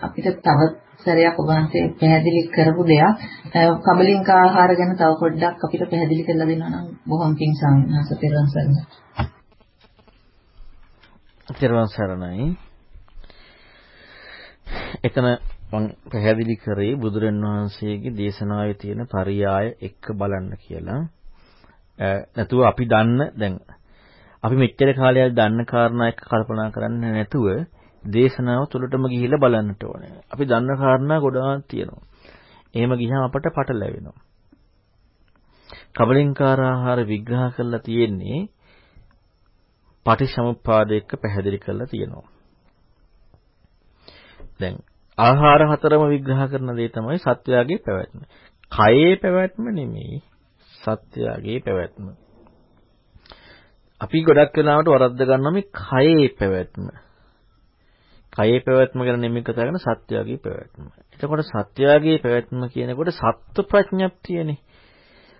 අපිට තවත් සැරයක් ඔබ වහන්සේ පැහැදිලි කරපු දෙයක් කබලින්ක ආහාර ගැන තව පොඩ්ඩක් අපිට පැහැදිලි කරලා දෙනවා නම් බොහොම පිං සාමනස ත්‍රිවංශ සරණයි. ත්‍රිවංශ සරණයි. එතන මම පැහැදිලි කරේ බුදුරන් වහන්සේගේ දේශනාවේ තියෙන පරියාය එක්ක බලන්න කියලා. නැතුව අපි දන්න දැන් අපි මෙච්චර කාලයක් දන්න කාරණා එක්ක කල්පනා කරන්නේ නැතුව දේශනාව තුළටම ගිහිල්ලා බලන්නට ඕනේ. අපි දන්න කාරණා ගොඩාක් තියෙනවා. එහෙම ගියහම අපට පටලැවෙනවා. කබලින්කාර ආහාර විග්‍රහ කරලා තියෙන්නේ පටිච්චසමුප්පාද එක්ක පැහැදිලි කරලා තියෙනවා. දැන් ආහාර හතරම විග්‍රහ කරන දේ තමයි සත්වයාගේ පැවැත්ම. කයේ පැවැත්ම නෙමෙයි සත්වයාගේ පැවැත්ම. අපි ගොඩක් වෙලාවට වරද්ද ගන්නවා මේ කයේ පැවැත්ම. කයේ පැවැත්ම ගැන නෙමෙයි කතා කරන සත්වයාගේ පැවැත්ම. එතකොට සත්වයාගේ පැවැත්ම කියනකොට සත්ව ප්‍රඥප්තියනේ.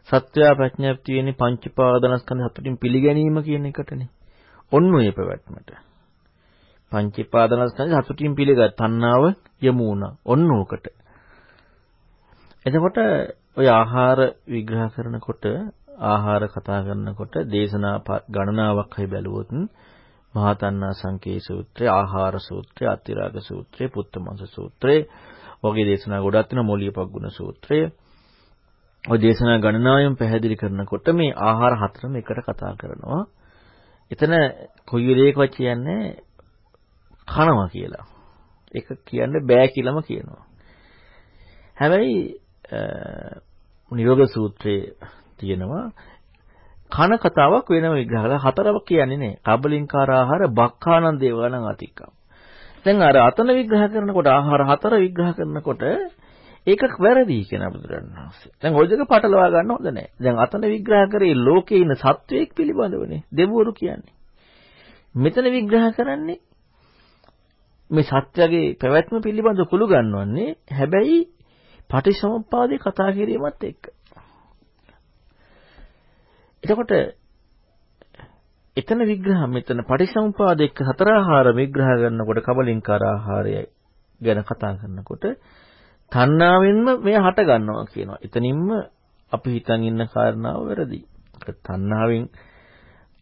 සත්වයා ප්‍රඥප්තියනේ පංච පාදනස්කන්ධ හතරකින් පිළිගැනීම කියන එකටනේ. ඔන්න ඔය පැවැත්මට. පංචීපාදනස්කන්ධ සතුටින් පිළිගත් තණ්හාව යමු වුණා. ඔන්න ඕකට. එතකොට ඔය ආහාර විග්‍රහ කරනකොට ආහාර කතා කරනකොට දේශනා ගණනාවක් හරි බැලුවොත් මහතන්නා සංකේ සූත්‍රය, ආහාර සූත්‍රය, අතිරාග සූත්‍රය, පුත්තමංශ සූත්‍රය වගේ දේශනා ගොඩක් තියෙනවා මොලියපග්ගුණ සූත්‍රය. ඔය දේශනා ගණනාවෙන් පැහැදිලි කරනකොට මේ ආහාර හතරම එකට කතා කරනවා. එතන කොයි වෙලේකවත් කියන්නේ කනවා කියලා. ඒක කියන්න බෑ කියලාම කියනවා. හැබැයි නිරෝග සූත්‍රයේ තියෙනවා කන කතාවක් වෙනම විග්‍රහ කරලා හතරවක් කියන්නේ නෑ. කබලින්කාර ආහාර බක්ඛානන් දේවානං අතික්කම්. දැන් අර අතන විග්‍රහ කරනකොට ආහාර හතර විග්‍රහ කරනකොට ඒක වැරදි කියන බුදුරණවහන්සේ. දැන් ওই දෙක පටලවා ගන්න හොඳ නෑ. දැන් අතන විග්‍රහ කරේ ලෝකේ ඉන්න සත්වයක් පිළිබඳවනේ දෙවිවරු කියන්නේ. මෙතන විග්‍රහ කරන්නේ මේ සත්‍යයේ පැවැත්ම පිළිබඳව කුළු ගන්නවන්නේ හැබැයි පටිසමුප්පාදේ කතා කිරීමත් එක්ක. එතකොට එතන විග්‍රහ මෙතන පටිසමුපාද එක්ක හතර ආහාර විග්‍රහ කරනකොට කබලින්කාර ආහාරය ගැන කතා කරනකොට තණ්හාවෙන්ම මෙය හට ගන්නවා කියනවා. එතනින්ම අපි හිතන් ඉන්න කාරණාව වැරදි. තණ්හාවෙන්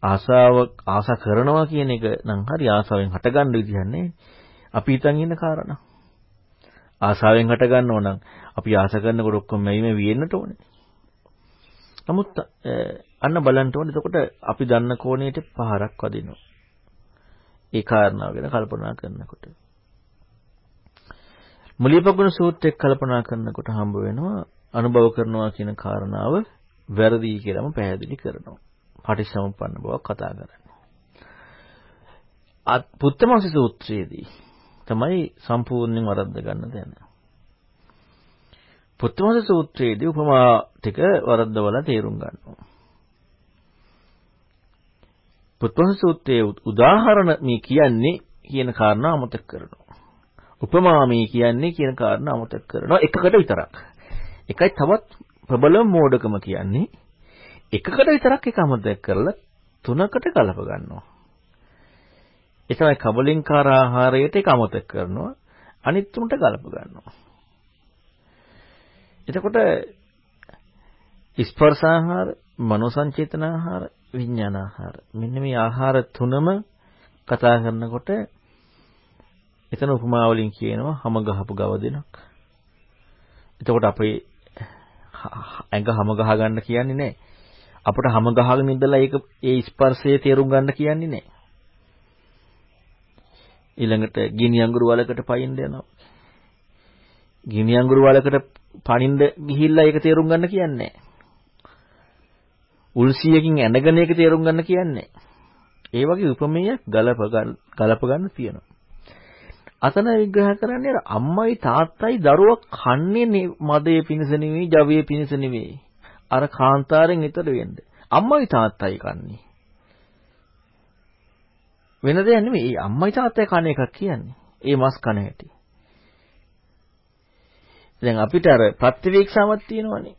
ආසාව ආසා කරනවා කියන එක නම් හරි ආසාවෙන් හට ගන්න විදිහක් නේ. අපි හිතන් ඉන්න කාරණා. ආසාවෙන් හට ගන්නව නම් අපි ආස කරනකොට ඔක්කොම මෙයිම වියෙන්නට ඕනේ. නමුත් අන්න බලන්න ඕනේ එතකොට අපි දන්න කෝණයට පහරක් වදිනවා. ඒ කාරණාව ගැන කල්පනා කරනකොට. මුලියපගුණ සූත්‍රයක් කල්පනා කරනකොට හම්බ වෙනවා අනුභව කරනවා කියන කාරණාව වැරදි කියලාම පැහැදිලි කරනවා. පටිච්චසමුප්පන්න බවක් කතා කරනවා. අත් පුත්තමස සූත්‍රයේදී තමයි සම්පූර්ණයෙන් වරද්ද ගන්න දැන. පුත්තමස සූත්‍රයේදී උපමා ටික වරද්දවලා තේරුම් ගන්නවා. පුත්තමස සූත්‍රයේ උදාහරණ මේ කියන්නේ කියන කාරණා අමතක කරනවා. උපමා මේ කියන්නේ කියන කාරණා අමතක කරනවා එකකට විතරක්. එකයි තවත් ප්‍රබලම මෝඩකම කියන්නේ එකකට විතරක් එක අමතක කරලා තුනකට කලප ගන්නවා. ඒ තමයි කබලින්කාර ආහාරයට එක අමතක කරනවා අනිත් තුනට ගලප ගන්නවා. එතකොට ස්පර්ශ ආහාර, මනෝ සංචේතන ආහාර, විඥාන ආහාර. මෙන්න මේ ආහාර තුනම කතා කරනකොට එතන උපමා වලින් කියනවා හැම ගහපු ගව දෙනක්. එතකොට අපේ ඇඟ හැම ගහ ගන්න කියන්නේ නැහැ. අපිට හැම ගහගෙන ඉඳලා ඒක ඒ ස්පර්ශයේ තේරුම් ගන්න කියන්නේ නැහැ. ඊළඟට ගිනි අඟුරු වලකට පයින් දෙනවා. ගිනි අඟුරු වලකට පනින්න ගිහිල්ලා ඒක තේරුම් ගන්න කියන්නේ උල්සියකින් ඇඳගෙන ඒක තේරුම් ගන්න කියන්නේ ඒ වගේ උපමේයක් ගලප ගලප ගන්න තියෙනවා. අතන විග්‍රහ කරන්නේ අම්මයි තාත්තයි දරුවා කන්නේ මදයේ පිණිස නෙවෙයි, ජවයේ පිණිස නෙවෙයි. අර කාන්තාරෙන් ඈතට වෙන්න. අම්මයි තාත්තයි කන්නේ. වෙන දෙයක් නෙමෙයි. අම්මයි තාත්තයි කන එකක් කියන්නේ. ඒ මස් කන හැටි. දැන් අපිට අර ප්‍රතිවීක්ෂාවක් තියෙනවනේ.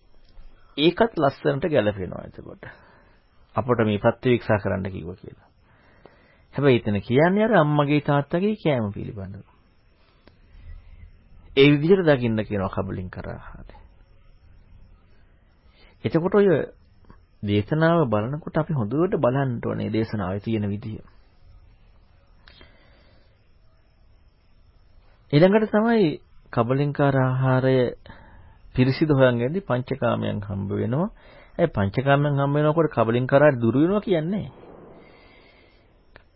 ඒකත් ලස්සනට ගැලපෙනවා එතකොට. අපට මේ ප්‍රතිවීක්ෂා කරන්න කිව්වා කියලා. හැබැයි එතන කියන්නේ අර අම්මගේ තාත්තගේ කෑම පිළිබඳව. ඒ විදිහට දකින්න කියනවා කබලින් කරා. එතකොට ඔය දේශනාව බලනකොට අපි හොඳට බලන්න ඕනේ දේශනාවේ තියෙන විදිය. ඊළඟට තමයි කබලින්කාර ආහාරය පිරිසිදු හොයන්ගෙදී පංචකාමයන් හම්බ වෙනවා. ඒ පංචකාමයන් හම්බ වෙනකොට කබලින්කාරය දුරු වෙනවා කියන්නේ.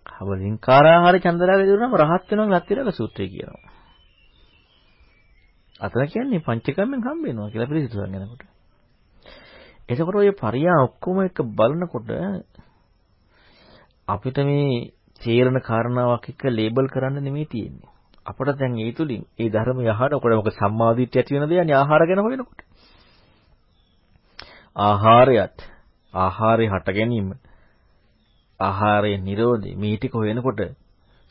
කබලින්කාර ආහාර චන්දරාගේ දුරුනම රහත් වෙනවා ලක්තිරක සූත්‍රය කියනවා. අතන කියන්නේ පංචකාමයන් හම්බ වෙනවා කියලා පිරිසිදු හොයන්ගෙනකොට. එතකොට ඔය පරියා ඔක්කොම එක බලනකොට අපිට මේ තේරෙන කාරණාවක් එක්ක ලේබල් කරන්න නෙමෙයි තියෙන්නේ. අපට දැන් ඒ තුලින් ඒ ධර්මය අහනකොට මොකද සම්මාදිට්ඨිය ඇති වෙන දෙයන්නේ ආහාර ගැන හොයනකොට. ආහාරයත් ආහාරය හට ගැනීම ආහාරයේ Nirodhe මේ ටික හොයනකොට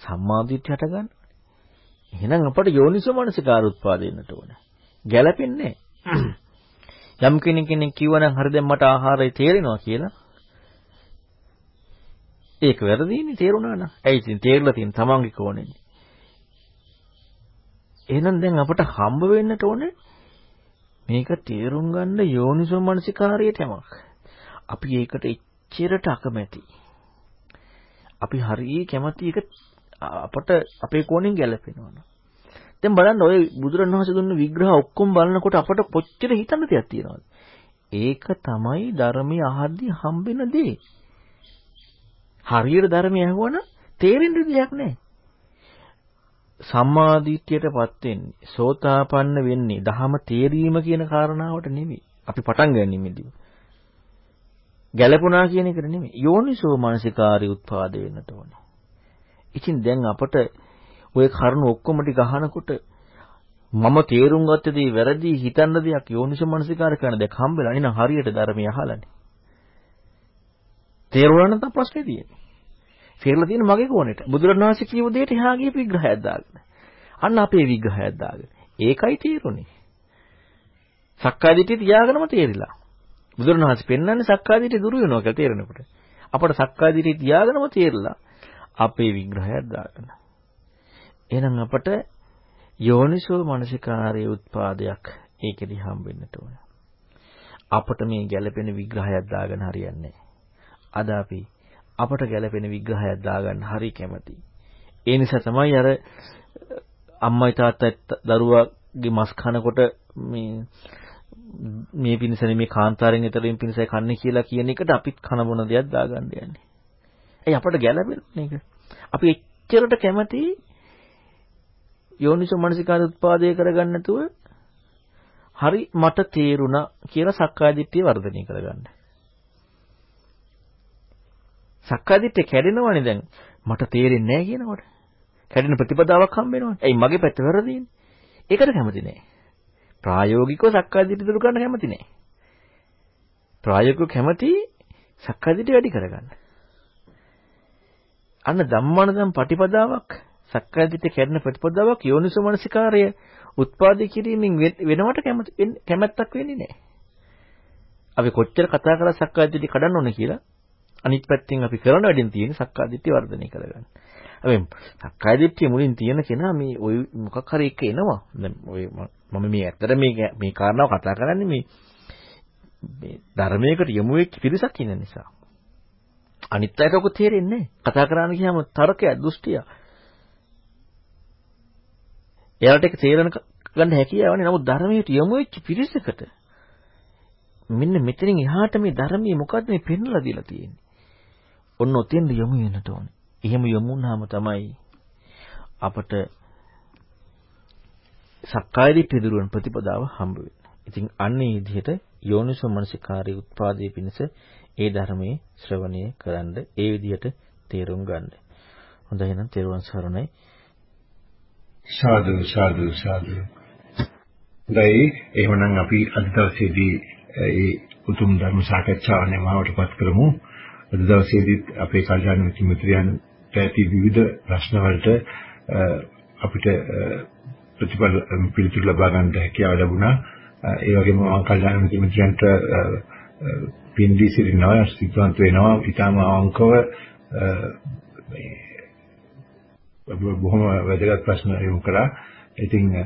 සම්මාදිට්ඨිය හට ගන්නවා. එහෙනම් අපට යෝනිසෝ මනසිකාර උත්පාදින්නට ඕන. ගැළපෙන්නේ යම් කෙනෙක් කෙනෙක් කිව්වනම් හරි දැන් මට ආහාරය තේරෙනවා කියලා ඒක වැරදීනේ තේරුණා නම්. ඇයි ඉතින් තේරලා තියෙන තමන්ගේ කෝණෙන්නේ. එහෙනම් දැන් අපට හම්බ වෙන්නට ඕනේ මේක තේරුම් ගන්න යෝනිසෝ මනසිකාරයට යමක්. අපි ඒකට එච්චරට අකමැති. අපි හරිය කැමති එක අපට අපේ කෝණයෙන් ගැලපෙනවා. දැන් බලන්න ඔය බුදුරණවහන්සේ දුන්න විග්‍රහ ඔක්කොම බලනකොට අපට කොච්චර හිතන්න දෙයක් තියෙනවද? ඒක තමයි ධර්මයේ අහද්දී හම්බෙන දේ. හරියට ධර්මය ඇහුවනම් තේරෙන්න දෙයක් නැහැ. සම්මාදිට්ඨියටපත් වෙන්නේ සෝතාපන්න වෙන්නේ දහම තේරීම කියන කාරණාවට නෙමෙයි. අපි පටන් ගන්නේ මෙදී. ගැළපුණා කියන එකට නෙමෙයි. යෝනිසෝ මානසිකාරී උත්පාද වෙන්නට ඕනේ. ඉතින් දැන් අපට ওই කරුණු ඔක්කොම ටික අහනකොට මම තේරුම් ගත්ත දේ වැරදි හිතන්න දෙයක් යෝනිසෝ මානසිකාර කරන දෙයක් හම්බෙලා නේ නම් හරියට ධර්මය අහලානේ. තේරුණා නම් තමයි ප්‍රශ්නේ තියෙන්නේ. තේරලා තියෙන මගේ කෝණයට. බුදුරණවහන්සේ කියපු දෙයට එහා ගිය විග්‍රහයක් දාගෙන. අන්න අපේ විග්‍රහයක් දාගෙන. ඒකයි තේරුනේ. සක්කාය දිට්ඨිය තියාගෙනම තේරිලා. බුදුරණවහන්සේ පෙන්වන්නේ සක්කාය දිට්ඨිය දුරු වෙනවා කියලා තේරෙනකොට. අපට සක්කාය දිට්ඨිය තියාගෙනම තේරිලා අපේ විග්‍රහයක් දාගෙන. එහෙනම් අපට යෝනිසෝ මනසිකාරයේ උත්පාදයක් ඒකෙදි හම්බෙන්නට ඕන. අපට මේ ගැළපෙන විග්‍රහයක් දාගෙන හරියන්නේ අද අපි අපට ගැළපෙන විග්‍රහයක් දාගන්න හරි කැමතියි. ඒ නිසා තමයි අර අම්මයි තාත්තයි දරුවාගේ මස් කනකොට මේ මේ පිණිසනේ මේ කාන්තාරයෙන් ඊතරින් පිණිසයි කන්නේ කියලා කියන එකට අපිත් කන බොන දෙයක් දාගන්න යන්නේ. ඒ අපට ගැළපෙන එක. අපි එච්චරට කැමති යෝනිසෝ මනසිකාර උත්පාදේ කරගන්න නැතුව හරි මට තේරුණා කියලා සක්කාය දිට්ඨිය වර්ධනය කරගන්න. සක්කාය දිට්ඨිය කැඩෙනවනේ දැන් මට තේරෙන්නේ නැහැ කියනකොට. කැඩෙන ප්‍රතිපදාවක් හම්බ වෙනවනේ. එයි මගේ පැත්ත වැරදිනේ. ඒකට කැමති නැහැ. ප්‍රායෝගිකව සක්කාය දිට්ඨිය දුරු කරන්න කැමති නැහැ. ප්‍රායෝගිකව කැමති සක්කාය දිට්ඨිය වැඩි කරගන්න. අන්න ධම්මානදම් පටිපදාවක් සක්කාය දිට්ඨිය කැඩෙන ප්‍රතිපදාවක් යෝනිසෝමනසිකාරය උත්පාදේ කිරීමෙන් වෙනවට කැමති කැමැත්තක් වෙන්නේ නැහැ. අපි කොච්චර කතා කරලා සක්කාය දිට්ඨිය කඩන්න ඕන කියලා අනිත් පැත්තෙන් අපි කරන වැඩෙන් තියෙන සක්කාය දිට්ඨිය වර්ධනය කරගන්න. හැබැයි සක්කාය දිට්ඨිය මුලින් තියෙන කෙනා මේ ওই මොකක් හරි එක එනවා. දැන් ඔය මම මේ ඇත්තට මේ මේ කාරණාව කතා කරන්නේ මේ මේ ධර්මයකට යොමු වෙච්ච පිරිසක් ඉන්න නිසා. අනිත් අයට ඔක තේරෙන්නේ නැහැ. කතා කරන්න ගියාම තර්කය, දෘෂ්ටිය. එයාලට ඒක තේරෙන ගන්න හැකියාවනේ. නමුත් ධර්මයට යොමු වෙච්ච පිරිසකට මෙන්න මෙතනින් එහාට මේ ධර්මයේ මොකද්ද මේ පෙන්වලා දීලා තියෙන්නේ? ඔන්න ඔතෙන්ද යොමු වෙන්නට ඕනේ. එහෙම යොමු වුණාම තමයි අපට සක්කාය දිට්ඨිය දුරුවන් ප්‍රතිපදාව හම්බ වෙන්නේ. ඉතින් අන්නේ විදිහට යෝනිසෝ මනසිකාරී උත්පාදයේ පිණිස ඒ ධර්මයේ ශ්‍රවණය කරන්න ඒ විදිහට තේරුම් ගන්න. හොඳයි එහෙනම් තේරුවන් සරණයි. සාදු සාදු සාදු. දැයි එහෙමනම් අපි අද දවසේදී ඒ උතුම් ධර්ම සාකච්ඡාව නිමවටපත් කරමු. අද දවසේදීත් අපේ කල්යාණ මිත්‍ර මිත්‍රයන්ට ඇති විවිධ ප්‍රශ්න වලට අපිට ප්‍රතිඵල පිළිතුරු ලබා ගන්නට හැකියාව ලැබුණා. ඒ වගේම මම කල්යාණ මිත්‍ර මිත්‍රයන්ට පින්දී සිටිනවා සිතාන්ත වෙනවා ඊටම අවංකව බොහොම වැදගත් ප්‍රශ්න යොමු කළා. ඉතින් ඒ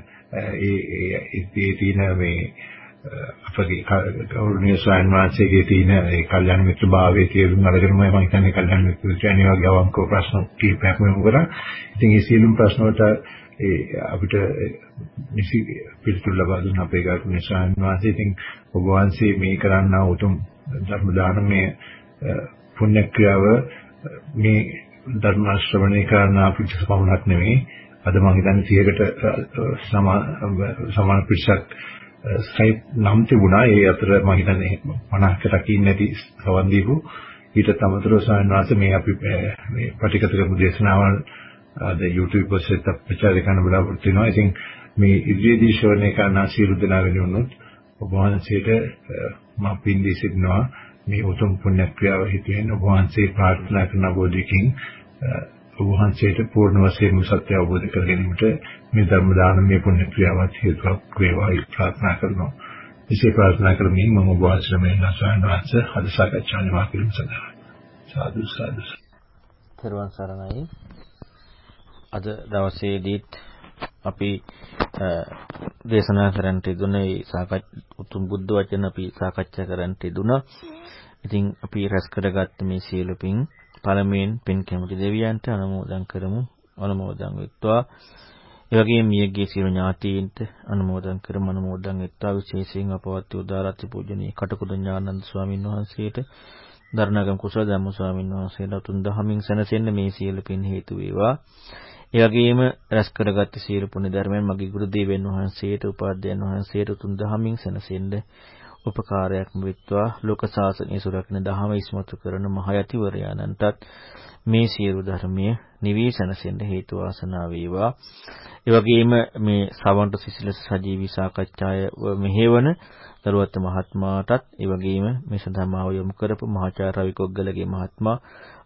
ඒ තියෙන මේ අපගේ ගෞරවනීය ස්වාමීන් වහන්සේගේ තියෙන ඒ කල්යනා මිත්‍ර භාවයේ තේරුම් අරගෙනම මම හිතන්නේ කල්යනා මිත්‍ර කියන්නේ වගේ අවංකව ප්‍රශ්න කීපයක් මම කරා. ඉතින් මේ සියලුම ප්‍රශ්න වලට ඒ අපිට නිසි පිළිතුරු ලබා දුන්න අපේ ගෞරවනීය ස්වාමීන් වහන්සේ ඉතින් ඔබ වහන්සේ මේ කරන්නා උතුම් ධර්ම දානමය පුණ්‍ය ක්‍රියාව මේ ධර්ම ශ්‍රවණය කරන අපිට සමහරක් නෙවෙයි අද මම හිතන්නේ 100කට සමාන පිරිසක් ස්කයිප් නම් තිබුණා. ඒ අතර මම හිතන්නේ 50කට කින් නැති සවන් දීපු ඊට තමතරව ස්වාමීන් වහන්සේ මේ අපි මේ පටිගත කරපු දේශනාවල් අද YouTube ඔස්සේ ප්‍රචාර කරන බලාපොරොත්තු වෙනවා. ඉතින් මේ ඉදිරියේදී ශ්‍රවණය කරන සියලු දෙනා වෙනුනොත් ඔබ වහන්සේට මම පින් දී සිටිනවා. මේ උතුම් පුණ්‍ය ක්‍රියාව හිතෙන් ඔබ වහන්සේ ප්‍රාර්ථනා කරන බෝධිකින් ඔබ වහන්සේට පූර්ණ වශයෙන්ම සත්‍ය අවබෝධ කර ගැනීමට මේ ධර්ම දානමය පුණ්‍ය ක්‍රියාවත් හේතුවක් වේවායි ප්‍රාර්ථනා කරනවා. එසේ ප්‍රාර්ථනා කරමින් මම ඔබ වහන්සේට මේ නසයන් වහන්සේ අද සාකච්ඡා නිමා කිරීම සඳහා සාදු සාදු. තෙරුවන් සරණයි. අද දවසේදීත් අපි දේශනා කරන්නට දුන්නේ සාකච්ඡා උතුම් බුද්ධ වචන අපි සාකච්ඡා කරන්නට දුනා. ඉතින් අපි රැස් කරගත්ත මේ සියලු පින් පළමුවෙන් පින් කැමති දෙවියන්ට අනුමෝදන් කරමු. අනුමෝදන් වෙත්වා. ඒ වගේම මියගේ සියලු ඥාතීන්ට අනුමෝදන් කරමු අනුමෝදන් වෙත්වා විශේෂයෙන් අපවත් උදාරත්ති පූජනීය කටුකුරු ඥානන්ද ස්වාමින් වහන්සේට දරණගම් කුසල ධම්ම ස්වාමින් වහන්සේලා තුන් දහමින් සැනසෙන්න මේ සියලු පින් හේතු වේවා. ඒ වගේම රැස් කරගත් සියලු පුණ්‍ය ධර්මයන් මගේ ගුරු දේවයන් වහන්සේට උපාධ්‍යයන් වහන්සේට තුන් දහමින් සැනසෙන්න උපකාරයක්ම වෙත්වා ලෝක සාසනය සුරකින්න දහම ඉස්මතු කරන මහ යතිවරයාණන්ටත් මේ සියලු ධර්මයේ නිවී සැනසෙන්න හේතු වාසනා වේවා. ඒ වගේම මේ සවන්ත සිසිලස සජීවී සාකච්ඡාය මෙහෙවන දරුවත් මහත්මයාටත් ඒ වගේම මේ සඳහා මාව යොමු කරපු මහාචාර්ය රවි කොග්ගලගේ මහත්මයා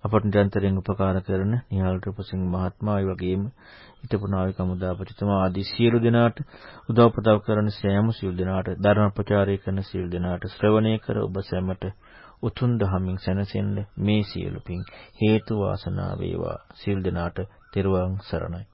අපට නිරන්තරයෙන් උපකාර කරන නිහාල් රුපසිංහ මහත්මයා ඒ වගේම හිටපු නාවික හමුදාපතිතුමා ආදී සියලු දෙනාට උදව් උපදව් කරන සෑම සියලු දෙනාට ධර්ම ප්‍රචාරය කරන සියලු දෙනාට ශ්‍රවණය කර ඔබ සැමට උතුම් දහමින් සැනසෙන්න මේ සියලු පින් හේතු වාසනා වේවා. සියලු දෙනාට තෙරුවන් සරණයි.